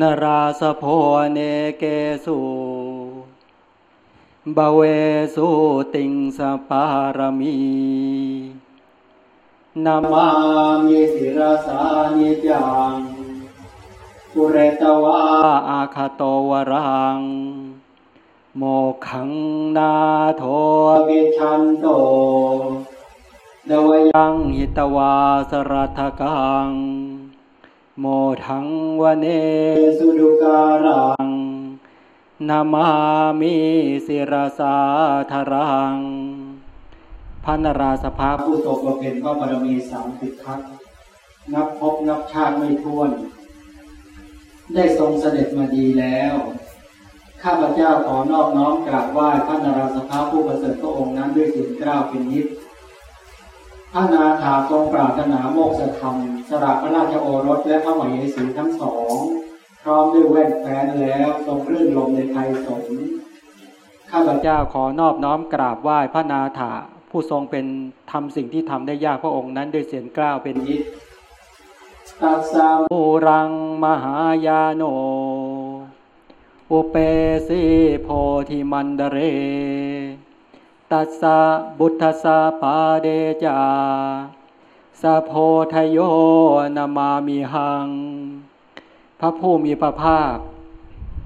นราสโพเนเกสุบาเวสุติงสปารมีนามามิสิรสานิจังปุเรตวาอาคาโตวรัง โมขังนาโทวิชันโตเดวยังหิตวาสรัทกัง โมทังวเนสุดุการังนามามิสิรสาธรังพันราสภาผู้ทรงบำเพ็ญพระบารมีสามสิบครั้งนับพบนับชาติไม่ท้วน ได้ทรงเสด็จมาดีแล้ว ข้าพเจ้าขอนอบน้อมกราบไหว้พระนราสภาผู้ประเสริฐพระองค์นั้นด้วยเสียงกล้าวเป็นนิจพ ระนาถาทรงปรารถนาโมกษธรรมสละพระราชโอรสและพระมเหสีทั้งสอง พร้อมด้วยแว่นแฟนแล้วทรงคลื่นลมในไทยสนข้าพเจ้าขอนอบน้อมกราบไหว้พระนาถาผู้ทรงเป็นทำสิ่งที่ทำได้ยากพระองค์นั้นด้วยเสียงกล้าวเป็นนิจตัสสามูรังมหายาโนอุเปสิโพธิมันเดเร ตัสสะบุตสะปาเดจาสะโพทโยนามามิหัง พระผู้มีพระภาค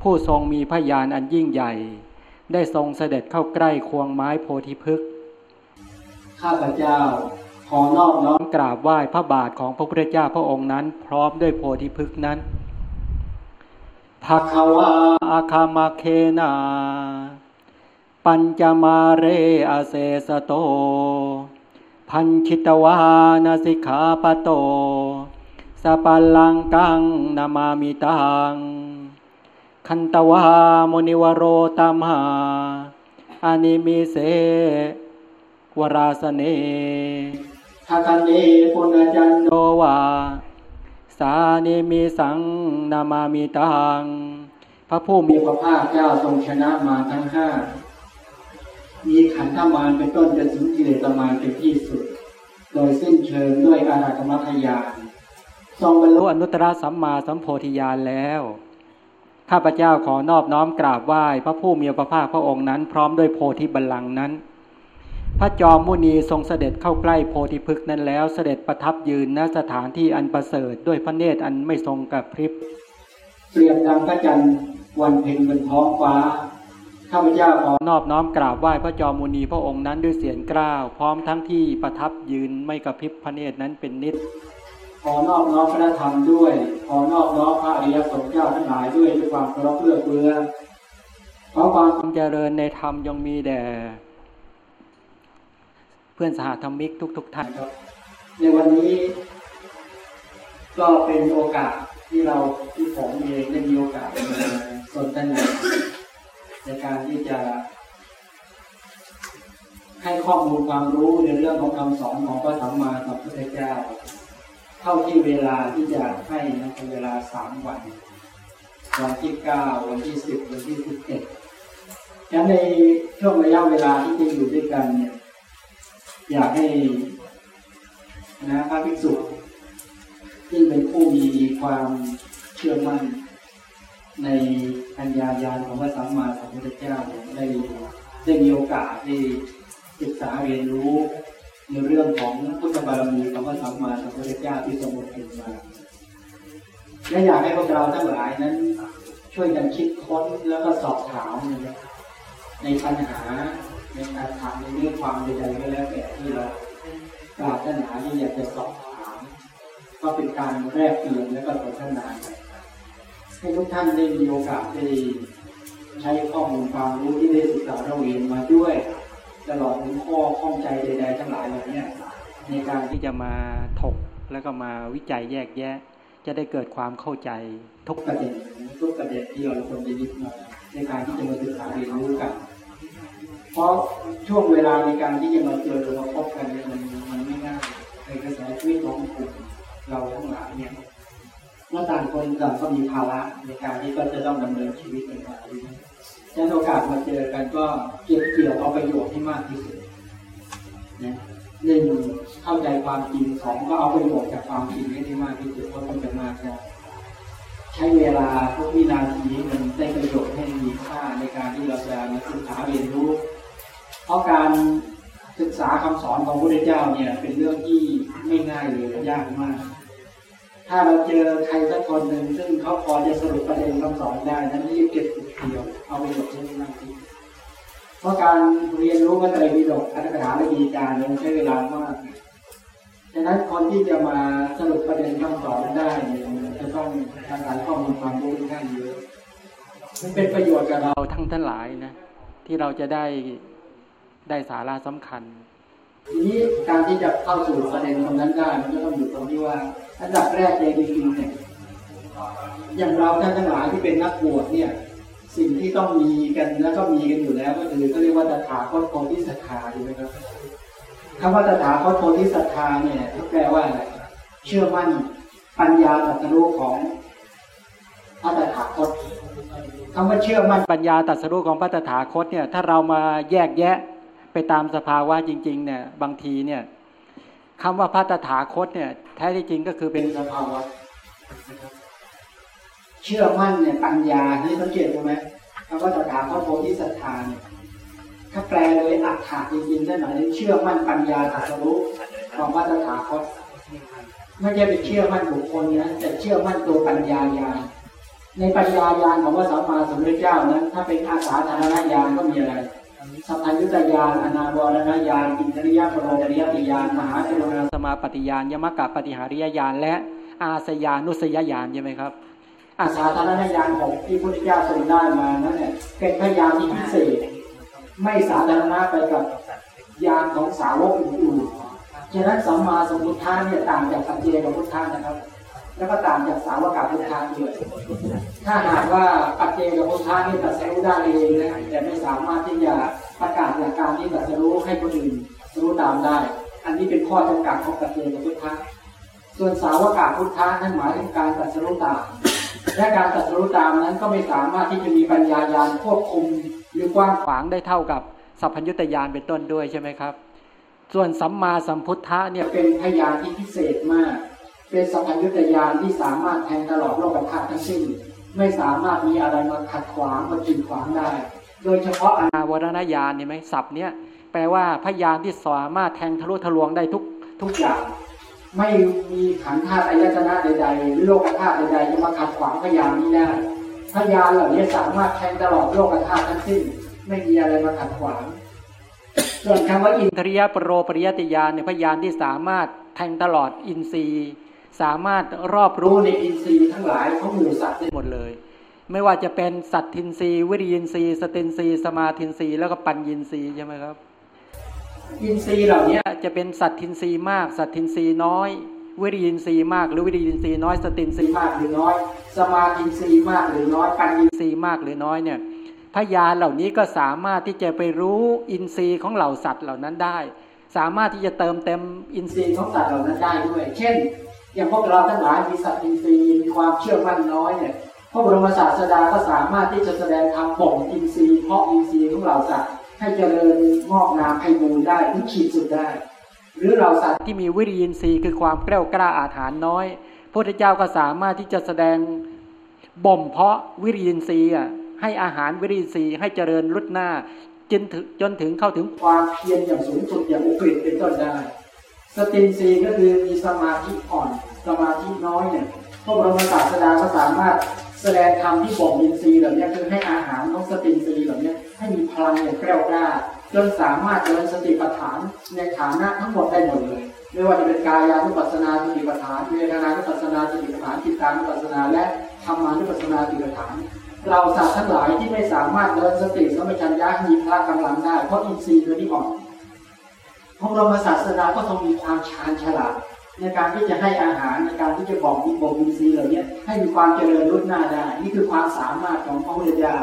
ผู้ทรงมีพระญาณอันยิ่งใหญ่ ได้ทรงเสด็จเข้าใกล้ควงไม้โพธิพฤกษ์ข้าพเจ้าขอนอบน้อมกราบไหว้พระบาทของพระพุทธเจ้าพระองค์นั้น พร้อมด้วยโพธิพฤกษ์นั้นภาควาอาคามาเคนา ปัญจมาเรอเสสโต พันชิตวานาสิกขาปโต สปัลลังกังนามามิตัง คันตวามุนิวโรตามหาอานิมิเส วราสเนทาคันเนปุณจันโนวา สานิมิสังนามามิตัง พระผู้มีพระภาคเจ้าทรงชนะมาทั้งห้า มีขันธมารเป็นต้นจะถึงกิเลสมารเป็นที่สุด โดยสิ้นเชิงด้วยอาราธมัคยานทรงบรรลุอนุตตรสัมมาสัมโพธิญาณแล้วข้าพเจ้าขอนอบน้อมกราบไหว้ พระผู้มีพระภาคพระองค์นั้น พร้อมด้วยโพธิบัลลังก์นั้น พระจอมมุนีทรงเสด็จเข้าใกล้โพธิพฤกษ์นั้นแล้วเสด็จประทับยืนณสถานที่อันประเสริฐด้วยพระเนตรอันไม่ทรงกับพริบเปรียบดังพระจันทร์วันเพ็ญบนท้องฟ้า ข้าพเจ้าขอนอบน้อมกราบไหว้พระจอมมุนีพระองค์นั้นด้วยเสียงกล้าว พร้อมทั้งที่ประทับยืนไม่กระพริบพระเนตรนั้นเป็นนิดขอนอบน้อมพระธรรมด้วยขอนอบน้อมพระอริยสงฆ์เจ้าทั้งหลายด้วยด้วยความเคารพเพื่อเพื่อขอความเจริญในธรรมยงมีแด่เพื่อนสหธรรมิกทุก ๆท่านครับ ในวันนี้ ก็เป็นโอกาสที่เราที่ผมเองได้มีโอกาสมาสนทนา ในการที่จะ ให้ข้อมูลความรู้ในเรื่องของคำสอนของพระสัมมาสัมพุทธเจ้า เท่าที่เวลาที่จะให้นะเป็นเวลาสามวันวันที่เก้าวันที่สิบวันที่สิบเอ็ดฉะนั้นในช่วงระยะเวลาที่จะอยู่ด้วยกันเนี่ย อยากให้นะพระภิกษุที่เป็นผู้มีความเชื่อมั่นใน ปัญญาญาณของพระสัมมาสัมพุทธเจ้าเนี่ยได้ได้มีโอกาสได้ศึกษาเรียนรู้ในเรื่องของพุทธบารมีของพระสัมมาสัมพุทธเจ้าที่ทรงบำเพ็ญมาและอยากให้พวกเราทั้งหลายนั้น ช่วยกันคิดค้นแล้วก็สอบถามนะในปัญหาในการถามในเรื่องความใดๆก็แล้วแต่ที่เราปรารถนาที่อยากจะสอบถาม ก็เป็นการแลกเปลี่ยนและก็สนทนากัน ให้ทุกท่านได้มีโอกาสได้ใช้ข้อมูลความรู้ที่ได้ศึกษาเราเรียนมาด้วย ตลอดถึงข้อข้องใจใด ๆ ทั้งหลายเหล่านี้ในการที่จะมาถกแล้วก็มาวิจัยแยกแยะ จะได้เกิดความเข้าใจทุกประเด็นทุกประเด็นที่เราควรจะยึดมาในการที่จะมาศึกษาเรียนรู้กัน เพราะช่วงเวลาในการที่จะมาเจอมาพบกันเนี่ยมันมันไม่ง่ายในกระแสชีวิตของกลุ่มเราทั้งหลายเนี่ย เมื่อต่างคนต่างก็มีภาระในการที่ก็จะต้องดำเนินชีวิตในการนี้ดังนั้นโอกาสมาเจอกันก็เก็บเกี่ยวเอาประโยชน์ให้มากที่สุดนะหนึ่งเข้าใจความจริงสองก็เอาประโยชน์จากความจริงให้ได้มากที่สุดเพราะมันจะมากนะใช้เวลาทุกวินาทีมันได้ประโยชน์ให้มีค่าในการที่เราจะมาศึกษาเรียนรู้ เพราะการศึกษาคำสอนของพระพุทธเจ้าเนี่ยเป็นเรื่องที่ไม่ง่ายเลยยากมาก ถ้าเราเจอใครสักคนหนึ่งซึ่งเขาพอจะสรุปประเด็นคำสอนได้นั้นรีบเก็บเดี่ยวเอาไปหมดใช้มากที่เพราะการเรียนรู้ก็จะได้วิโดอัตถกถาและดีการมันใช้เวลามากฉะนั้นคนที่จะมาสรุปประเด็นคำสอนได้เนี่ยจะต้องอาศัยข้อมูลความรู้ท่านเยอะมันเป็นประโยชน์กับเราเราทั้งทั้งหลายนะที่เราจะได้ได้สาระสำคัญ ทีนี้การที่จะเข้าสู่ประเด็นตรงนั้นได้มันก็ต้องอยู่ตรงที่ว่าอันดับแรกเลยจริงๆเนี่ยอย่างเราท่านทั้งหลายที่เป็นนักบวชเนี่ย สิ่งที่ต้องมีกันแล้วก็มีกันอยู่แล้ว ก็คือเขาเรียกว่าตถาคตโพธิสัตธาถูกไหมครับคำว่าตถาคตโพธิสัตธาเนี่ยแปลว่าอะไรเชื่อมั่นปัญญาตรัสรู้ของพระตถาคตคำว่าเชื่อมั่นปัญญาตรัสรู้ของพระตถาคตเนี่ย ถ้าเรามาแยกแยะ ไปตามสภาวะจริง ๆ เนี่ย บางทีเนี่ยคำว่าพระตถาคตเนี่ย แท้ที่จริงก็คือเป็นสภาวะเชื่อมั่นเนี่ยปัญญาที่สังเกตดูไหมคำว่าตถาคตโพธิสัตธาเนี่ยถ้าแปลโดยอัตถะจริงๆได้หมายถึงเชื่อมั่นปัญญาตรัสรู้ของพระตถาคตไม่ใช่ไปเชื่อมั่นบุคคลนะแต่เชื่อมั่นตัวปัญญาญาณในปัญญาญาณของพระสัมมาสัมพุทธเจ้านั้น ถ้าเป็นอาสาธารณญาณก็มีอะไร สัพพัญญุตญาณอนาบรณญาณอินทริยปรจริยติญาณมหาจรณาสมาปฏิญาณยมกะปฏิหาริยญาณและอาสยานุสยญาณใช่ไหมครับอาสาธารณญาณของที่พุทธเจ้าทรงได้มานั้นเนี่ยเป็นพยานที่พิเศษ ไม่สาธารณะไปกับญาณของสาวกอื่นๆฉะนั้นสัมมาสมุทธะเนี่ยต่างจากปัจเจกพุทธะนะครับ แล้วก็ต่างจากสาวกาพุทธะด้วยถ้าหากว่าปัจเจกพุทธะนี่ตรัสรู้ได้เองนะแต่ไม่สามารถที่จะ ประกาศหลักการที่ตรัสรู้ให้คนอื่นรู้ตามได้ อันนี้เป็นข้อจำกัดของปัจเจกพุทธะส่วนสาวกาพุทธะนั้นหมายถึงการตรัสรู้ตามและการตรัสรู้ตามนั้นก็ไม่สามารถที่จะมีปัญญาญาณควบคุมหรือกว้างขวางได้เท่ากับสัพพัญญุตญาณเป็นต้นด้วยใช่ไหมครับ ส่วนสัมมาสัมพุทธะเนี่ยเป็นพยานที่พิเศษมาก เป็นสัพพัญญุตญาณที่สามารถแทงตลอดโลกธาตุทั้งสิ้น ไม่สามารถมีอะไรมาขัดขวางมากีดขวางได้ โดยเฉพาะออาวรณญาณเนี่ยไหมศัพท์เนี่ยแปลว่าพยานที่สามารถแทงทะลุทะลวงได้ทุกทุกอย่าง ไม่มีขันธ์ธาตุอายตนะใดๆหรือโลกธาตุใดๆจะมาขัดขวางพระญาณนี้ได้พระญาณเหล่านี้สามารถแทงตลอดโลกธาตุทั้งสิ้น ไม่มีอะไรมาขัดขวางส่วนคำว่าอินอินทริยปโรปริยัตติญาณเนี่ยพระญาณที่สามารถแทงตลอดอินทรีย์ สามารถรอบรู้รู้ในอินทรีย์ทั้งหลายของหมู่สัตว์ได้หมดเลย ไม่ว่าจะเป็นสัทธินทรีย์วิริยินทรีย์สตินทรีย์สมาธินทรีย์แล้วก็ปัญญินทรีย์ใช่ไหมครับอินทรีย์เหล่านี้จะเป็นสัทธินทรีย์มาก สัทธินทรีย์น้อย วิริยินทรีย์มาก หรือวิริยินทรีย์น้อย สตินทรีย์มากหรือน้อย สมาธินทรีย์มากหรือน้อย ปัญญินอินทรีย์มากหรือน้อยเนี่ยพระญาณเหล่านี้ก็สามารถที่จะไปรู้อินทรีย์ของเหล่าสัตว์เหล่านั้นได้ สามารถที่จะเติมเต็มอินอินททรีรีย์ย์ของสัตว์เหล่านั้นได้ด้วย เช่น อย่างพวกเราทั้งหลายมีสัตว์อินทรีย์มีความเชื่อมั่นน้อยเนี่ยพ ระบรมศาสดาก็สามารถที่จะแสดงธรรมบ่มอินทรีย์เพาะอินทรีย์ของเหล่าสัตว์ให้เจริญงอกงามไพบูรย์ได้ถึงขีดสุดได้ หรือเราสัตว์ที่มีวิริยินทรีย์คือความแกล้วกล้าอาถรรพ์น้อยพระพุทธเจ้าก็สามารถที่จะแสดงบ่มเพาะวิริยินทรีย์อะให้อาหารวิริยินทรีย์ให้เจริญรุดหน้าจนถึงจนถึงเข้าถึงความเพียรอย่างสูงสุดอย่างอุกฤษเป็นต้นได้ สตินทรีย์ก็คือมีสมาธิอ่อนสมาธิน้อยเนี่ยพระบรมศาสดาก็สามารถ แสดงธรรมที่บ่มอินทรีย์เหล่านี้คือให้อาหารของสตินทรีย์เหล่านี้ให้มีพลังอย่างแกล้วกล้าจนสามารถเจริญสติปัฏฐานในฐานะทั้งหมดได้หมดเลยไม่ว่าจะเป็นกายานุปัสสนาสติปัฏฐานเวทนานุปัสสนาสติปัฏฐานจิตานุปัสสนาและธรรมานุปัสสนาสติปัฏฐานเราสัตว์ทั้งหลายที่ไม่สามารถเดินสติสมัชัญญะมีพละกำลังได้เพราะอินทรีย์ตัวนี้อ่อนพระบรมศาสดาก็ทรงมีความชาญฉลาด ในการที่จะให้อาหารในการที่จะบอกมีบกอินทรีเหล่านี้ให้มีความเจริญรุ่หน้าได้ นี่คือความสามารถของพระพุทธเจ้า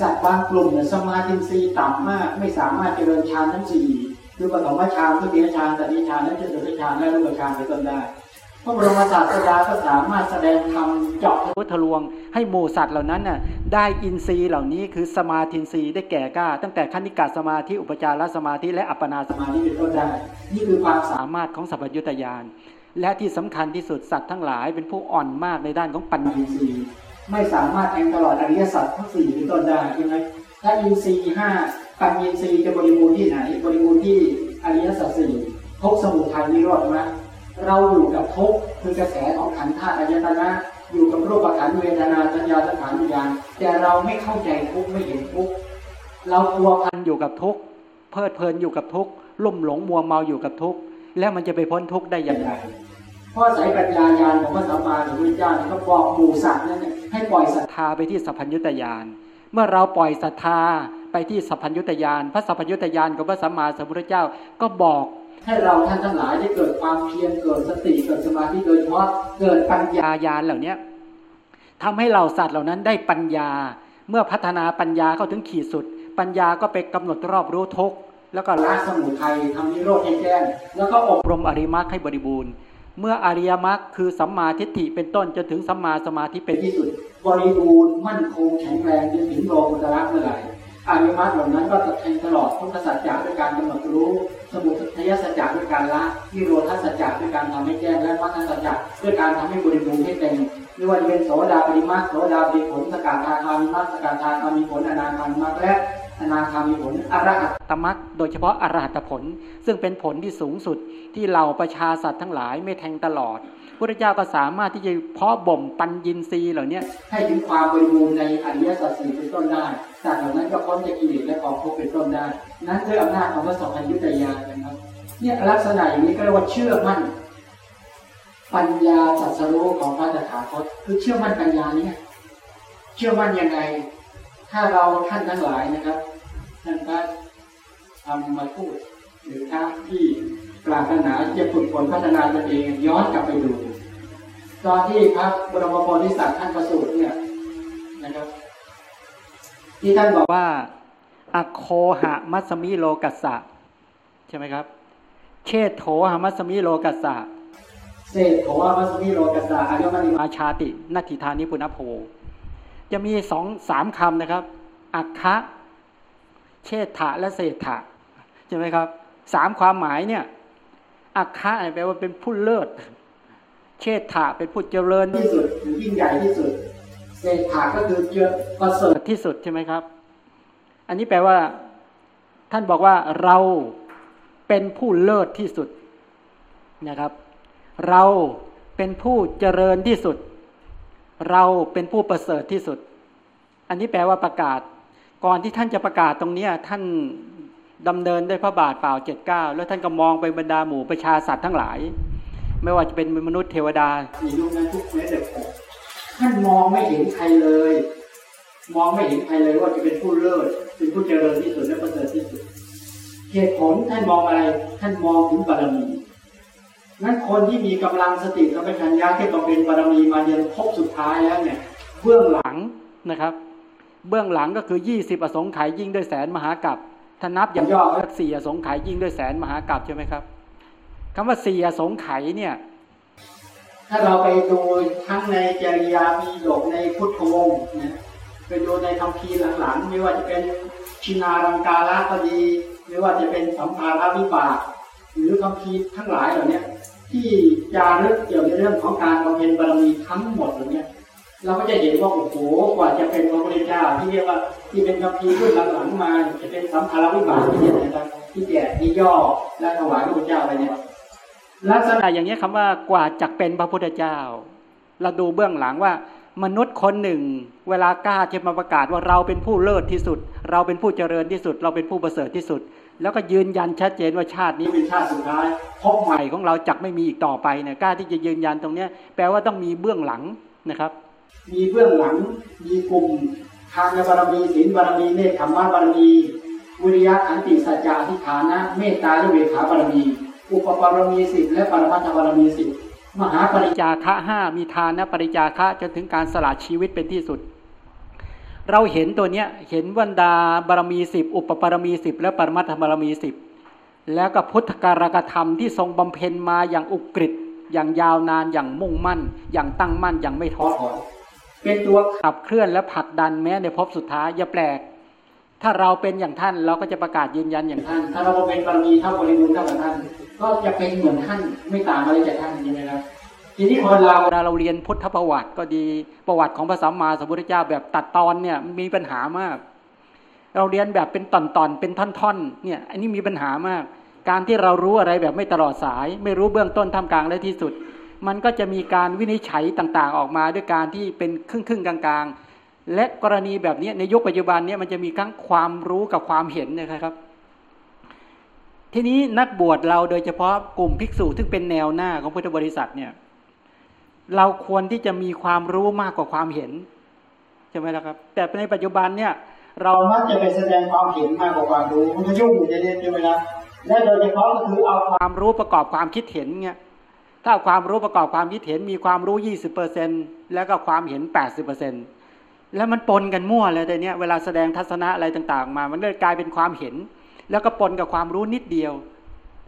สัตว์บางกลุ่มเนี่ยสมาธิซีต่ำมาก ไม่สามารถเจริญฌานทั้งสี่คือปฐมฌานทุติยฌานตติยฌานและจตุตฌานและรูปฌานเป็นต้นได้ พระบรมศาสดาก็สามารถแสดงธรรมเจาะทะลุทะลวง ให้หมู่สัตว์เหล่านั้นน่ะได้อินทรีย์เหล่านี้คือสมาธินทรีย์ได้แก่กล้า ตั้งแต่คณิกาสมาธิอุปจารสมาธิและอัปปนาสสมาธิมาธิเป็นต้นได้ นี่คือความสาสามารถของสัพพยุตยานและที่สำคัญที่สุดสัตว์ทั้งหลายเป็นผู้อ่อนมากในด้านของปัญญาอินทรีย์ไม่สามารถแทงตลอดอริยสัจทั้งสี่เป็นต้นได้ใช่ไหมถ้าอินทรีย์ห้าปัญญินทรีย์จะบริบูรณ์ที่ไหน บริบูรณ์ที่อริยสัจสี่ทุกข์สมุทัยนิโรธนะ เราอยู่กับทุกข์คือกระแสของขันธ์ธาตุอายตนะ อยู่กับรูปขันธ์เวทนาสัญญาสังขารวิญญาณแต่เราไม่เข้าใจทุกข์ไม่เห็นทุกข์เรากลัวพันอยู่กับทุกข์เพลิดเพลินอยู่กับทุกข์ลุ่มหลงมัวเมาอยู่กับทุกข์แล้วมันจะไปพ้นทุกข์ได้อย่างไรเพราะสายปัญญาญาณของพระสัมมาสัมพุทธเจ้าเนี่ยก็บอกหมู่สัตว์นั่นเนี่ยให้ปล่อยศรัทธาไปที่สัพพัญญุตยานเมื่อเราปล่อยศรัทธาไปที่สัพพัญญุตยานพระสัพพัญญุตยานของพระสัมมาสัมพุทธเจ้าก็บอก ให้เราท่านทั้งหลายได้เกิดความเพียรเกิดสติเกิดสมาธิโดยเฉพาะเกิดปัญญายายานเหล่านี้ยทำให้เราสัตว์เหล่านั้นได้ปัญญา เมื่อพัฒนาปัญญาเข้าถึงขีดสุด ปัญญาก็ไปกำหนดรอบรู้ทุกข์แล้วก็ละสมุทัยทำนิโรธให้แจ้งแล้วก็อบรมอริมรรคให้บริบูรณ์ เมื่ออริยมรรคคือสัมมาทิฏฐิเป็นต้นจนถึงสัมมาสมาธิเป็นเป็นที่สุด บริบูรณ์มั่นคงแข็งแรงจนถึงโลกุตระเมื่อไหร่ อริมรรคเหล่านั้นก็จะแทงตลอดทุกสัจจะด้วยการกำหนดรู้ สมุทัยสัจจะด้วยการละนิโรธสัจจะด้วยการทำให้แจ้งและมรรคสัจจะด้วยการทำให้บริบูรณ์ให้เต็มไม่ว่าจะเป็นโสดาปริมาโสดาปริผลสกาทาคามิมัคสกาทาคามิผลอนาคามิมัคและอนาคามิผลอรหัตตมรรคโดยเฉพาะอรหัตผล ซึ่งเป็นผลที่สูงสุดที่เราประชาสัตว์ทั้งหลายไม่แทงตลอดพระเจ้าก็สามารถที่จะเพาะบ่มปัญญินทรีย์เหล่านี้ให้ถึงความบริบูรณ์ในอริยสัจสี่เป็นต้นได้ สัตว์เหล่านั้นก็พ้นจากกิเลสและกองทุกข์เป็นต้นได้ นั้นด้วยอำนาจของพระสัพพัญญุตญาณนะครับ เนี่ยลักษณะอย่างนี้ก็เรียกว่าเชื่อมั่น ปัญญาตรัสรู้ของพระตถาคตคือเชื่อมั่นปัญญาเนี่ยเชื่อมั่นยังไง ถ้าเราท่านทั้งหลายนะครับท่านพระทำมาพูดหรือท่านที่ปรารถนาที่จะฝึกฝนพัฒนาตนเองย้อนกลับไปดู ตอนที่พระบรมโพธิสัตว์ท่านประสูติเนี่ยนะครับ ที่ท่านบอกว่าอโคหะมัสมิโลกัสสะใช่ไหมครับ เชษโถหะมัสมิโลกัสสะเศษโถวามัสมิโลกัสสะอายมณีมาชาตินัตถิธานิปุณโภจะมีสองสามคำนะครับอัคคะเชษฐะและเศรษฐะใช่ไหมครับสามความหมายเนี่ยอัคคะแปลว่าเป็นผู้เลิศ เชษฐะเป็นผู้เจริญที่สุดหรือยิ่งใหญ่ที่สุด เศษถาก็คือเจอประเสริฐที่สุดใช่ไหมครับ อันนี้แปลว่า ท่านบอกว่าเราเป็นผู้เลิศที่สุดนะครับ เราเป็นผู้เจริญที่สุด เราเป็นผู้ประเสริฐที่สุด อันนี้แปลว่าประกาศ ก่อนที่ท่านจะประกาศตรงเนี้ยท่านดำเนินด้วยพระบาทเปล่าเจ็ดเก้าแล้วท่านก็มองไปบรรดาหมู่ประชาสัตว์ทั้งหลาย ไม่ว่าจะเป็นมนุษย์เทวดาในยุคนั้นทุกเม็ดเด็ก ท่านมองไม่เห็นใครเลย มองไม่เห็นใครเลยว่าจะเป็นผู้เลิศเป็นผู้เจริญที่สุดและประเสริฐที่สุดเหตุผลท่านมองอะไร ท่านมองถึงบารมีนั้นคนที่มีกำลังสติสัมปชัญญะที่บำเพ็ญบารมีมาจนพบสุดท้ายแล้วเนี่ย เบื้องหลังหลังนะครับ เบื้องหลังก็คือยี่สิบอสงไขยยิ่งด้วยแสนมหากัปถ้านับอย่างย่อก็สี่อสงไขยยิ่งด้วยแสนมหากัปใช่ไหมครับคำว่าสี่อสงไขยเนี่ย ถ้าเราไปดูทั้งในจริยามีดกในพุทธวงศ์นะไปดูในคำพีหลังๆไม่ว่าจะเป็นชินารังการะก็ดีไม่ว่าจะเป็นสัมภาระวิบากหรือคำพีทั้งหลายเหล่านี้ที่จารึกเกี่ยวในเรื่องของการบำเพ็ญบารมีทั้งหมดเหล่านี้เราก็จะเห็นว่าโอ้โหกว่าจะเป็นพระพุทธเจ้าที่เรียกว่าที่เป็นคำพีร์รุ่นหลังๆมาจะเป็นสัมภาระวิบากที่เนี่ยนะครับที่แก่ที่ย่อและถวายพระพุทธเจ้าไปเนี่ย ลักษณะอย่างนี้ยคำว่ากว่าจักเป็นพระพุทธเจ้า เราดูเบื้องหลังว่า มนุษย์คนหนึ่ง เวลากล้าจะมาประกาศว่าเราเป็นผู้เลิศที่สุด เราเป็นผู้เจริญที่สุด เราเป็นผู้ประเสริฐที่สุด แล้วก็ยืนยันชัดเจนว่าชาตินี้เป็นชาติสุดท้ายพบใหม่ของเราจักไม่มีอีกต่อไปเนี่ยกล้าที่จะยืนยันตรงเนี้ยแปลว่าต้องมีเบื้องหลังนะครับ มีเบื้องหลังมีกลุ่มทานบารมีศีลบารมีเนคขมมะบารมีวิริยะขันติสัจจะอธิฐานะเมตตาและเวขาบารมี อุปบารมีสิบและปรมัตถบารมีสิบมหาปริจาคะห้ามีทานนะปริจาคะจนถึงการสละชีวิตเป็นที่สุด เราเห็นตัวเนี้ยเห็นวันดาบารมีสิบอุปปารมีสิบและปรมัตถบารมีสิบแล้วก็พุทธการกธรรมที่ทรงบำเพ็ญมาอย่างอุกฤษอย่างยาวนานอย่างมุ่งมั่น อย่างตั้งมั่นอย่างไม่ท้อถอนเป็นตัวขับเคลื่อนและผลักดันแม้ในภพสุดท้ายอย่าแปลก ถ้าเราเป็นอย่างท่านเราก็จะประกาศยืนยันอย่างท่านท่านถ้าเราเป็นบารมีเท่าบริบูรณ์เท่ากับท่าน ก็จะเป็นเหมือนท่านไม่ต่างอะไรจากท่านใช่ไหมครับทีนี้คนเราเวลาเราเรียนพุทธประวัติก็ดีประวัติของพระสัมมาสัมพุทธเจ้าแบบตัดตอนเนี่ยมีปัญหามาก เราเรียนแบบเป็นตอนๆเป็นท่อนๆเนี่ยอันนี้มีปัญหามาก การที่เรารู้อะไรแบบไม่ตลอดสาย ไม่รู้เบื้องต้นท่ามกลางและที่สุด มันก็จะมีการวินิจฉัยต่างๆออกมาด้วยการที่เป็นครึ่งๆกลางๆ และกรณีแบบนี้ในยุคปัจจุบันเนี่ยมันจะมีทั้งความรู้กับความเห็นนะครับ ทีนี้นักบวชเราโดยเฉพาะกลุ่มภิกษุซึ่งเป็นแนวหน้าของพุทธบริษัทเนี่ย เราควรที่จะมีความรู้มากกว่าความเห็นใช่ไหมล่ะครับ แต่ในปัจจุบันเนี่ย เรามักจะไปแสดงความเห็นมากกว่าความรู้มันก็ยุ่งอยู่เรื่องใช่ไหมครับและโดยเฉพาะก็คือเอาความความรู้ประกอบความคิดเห็นเนี่ยถ้าความรู้ประกอบความคิดเห็นมีความรู้ยี่สิบเปอร์เซ็นแล้วก็ความเห็นแปดสิบเปอร์เซ็นแล้วมันปนกันมั่วเลยแต่เนี้ยเวลาแสดงทัศนะอะไรต่าง ๆ มา มันเลยกลายเป็นความเห็น แล้วก็ปนกับความรู้นิดเดียว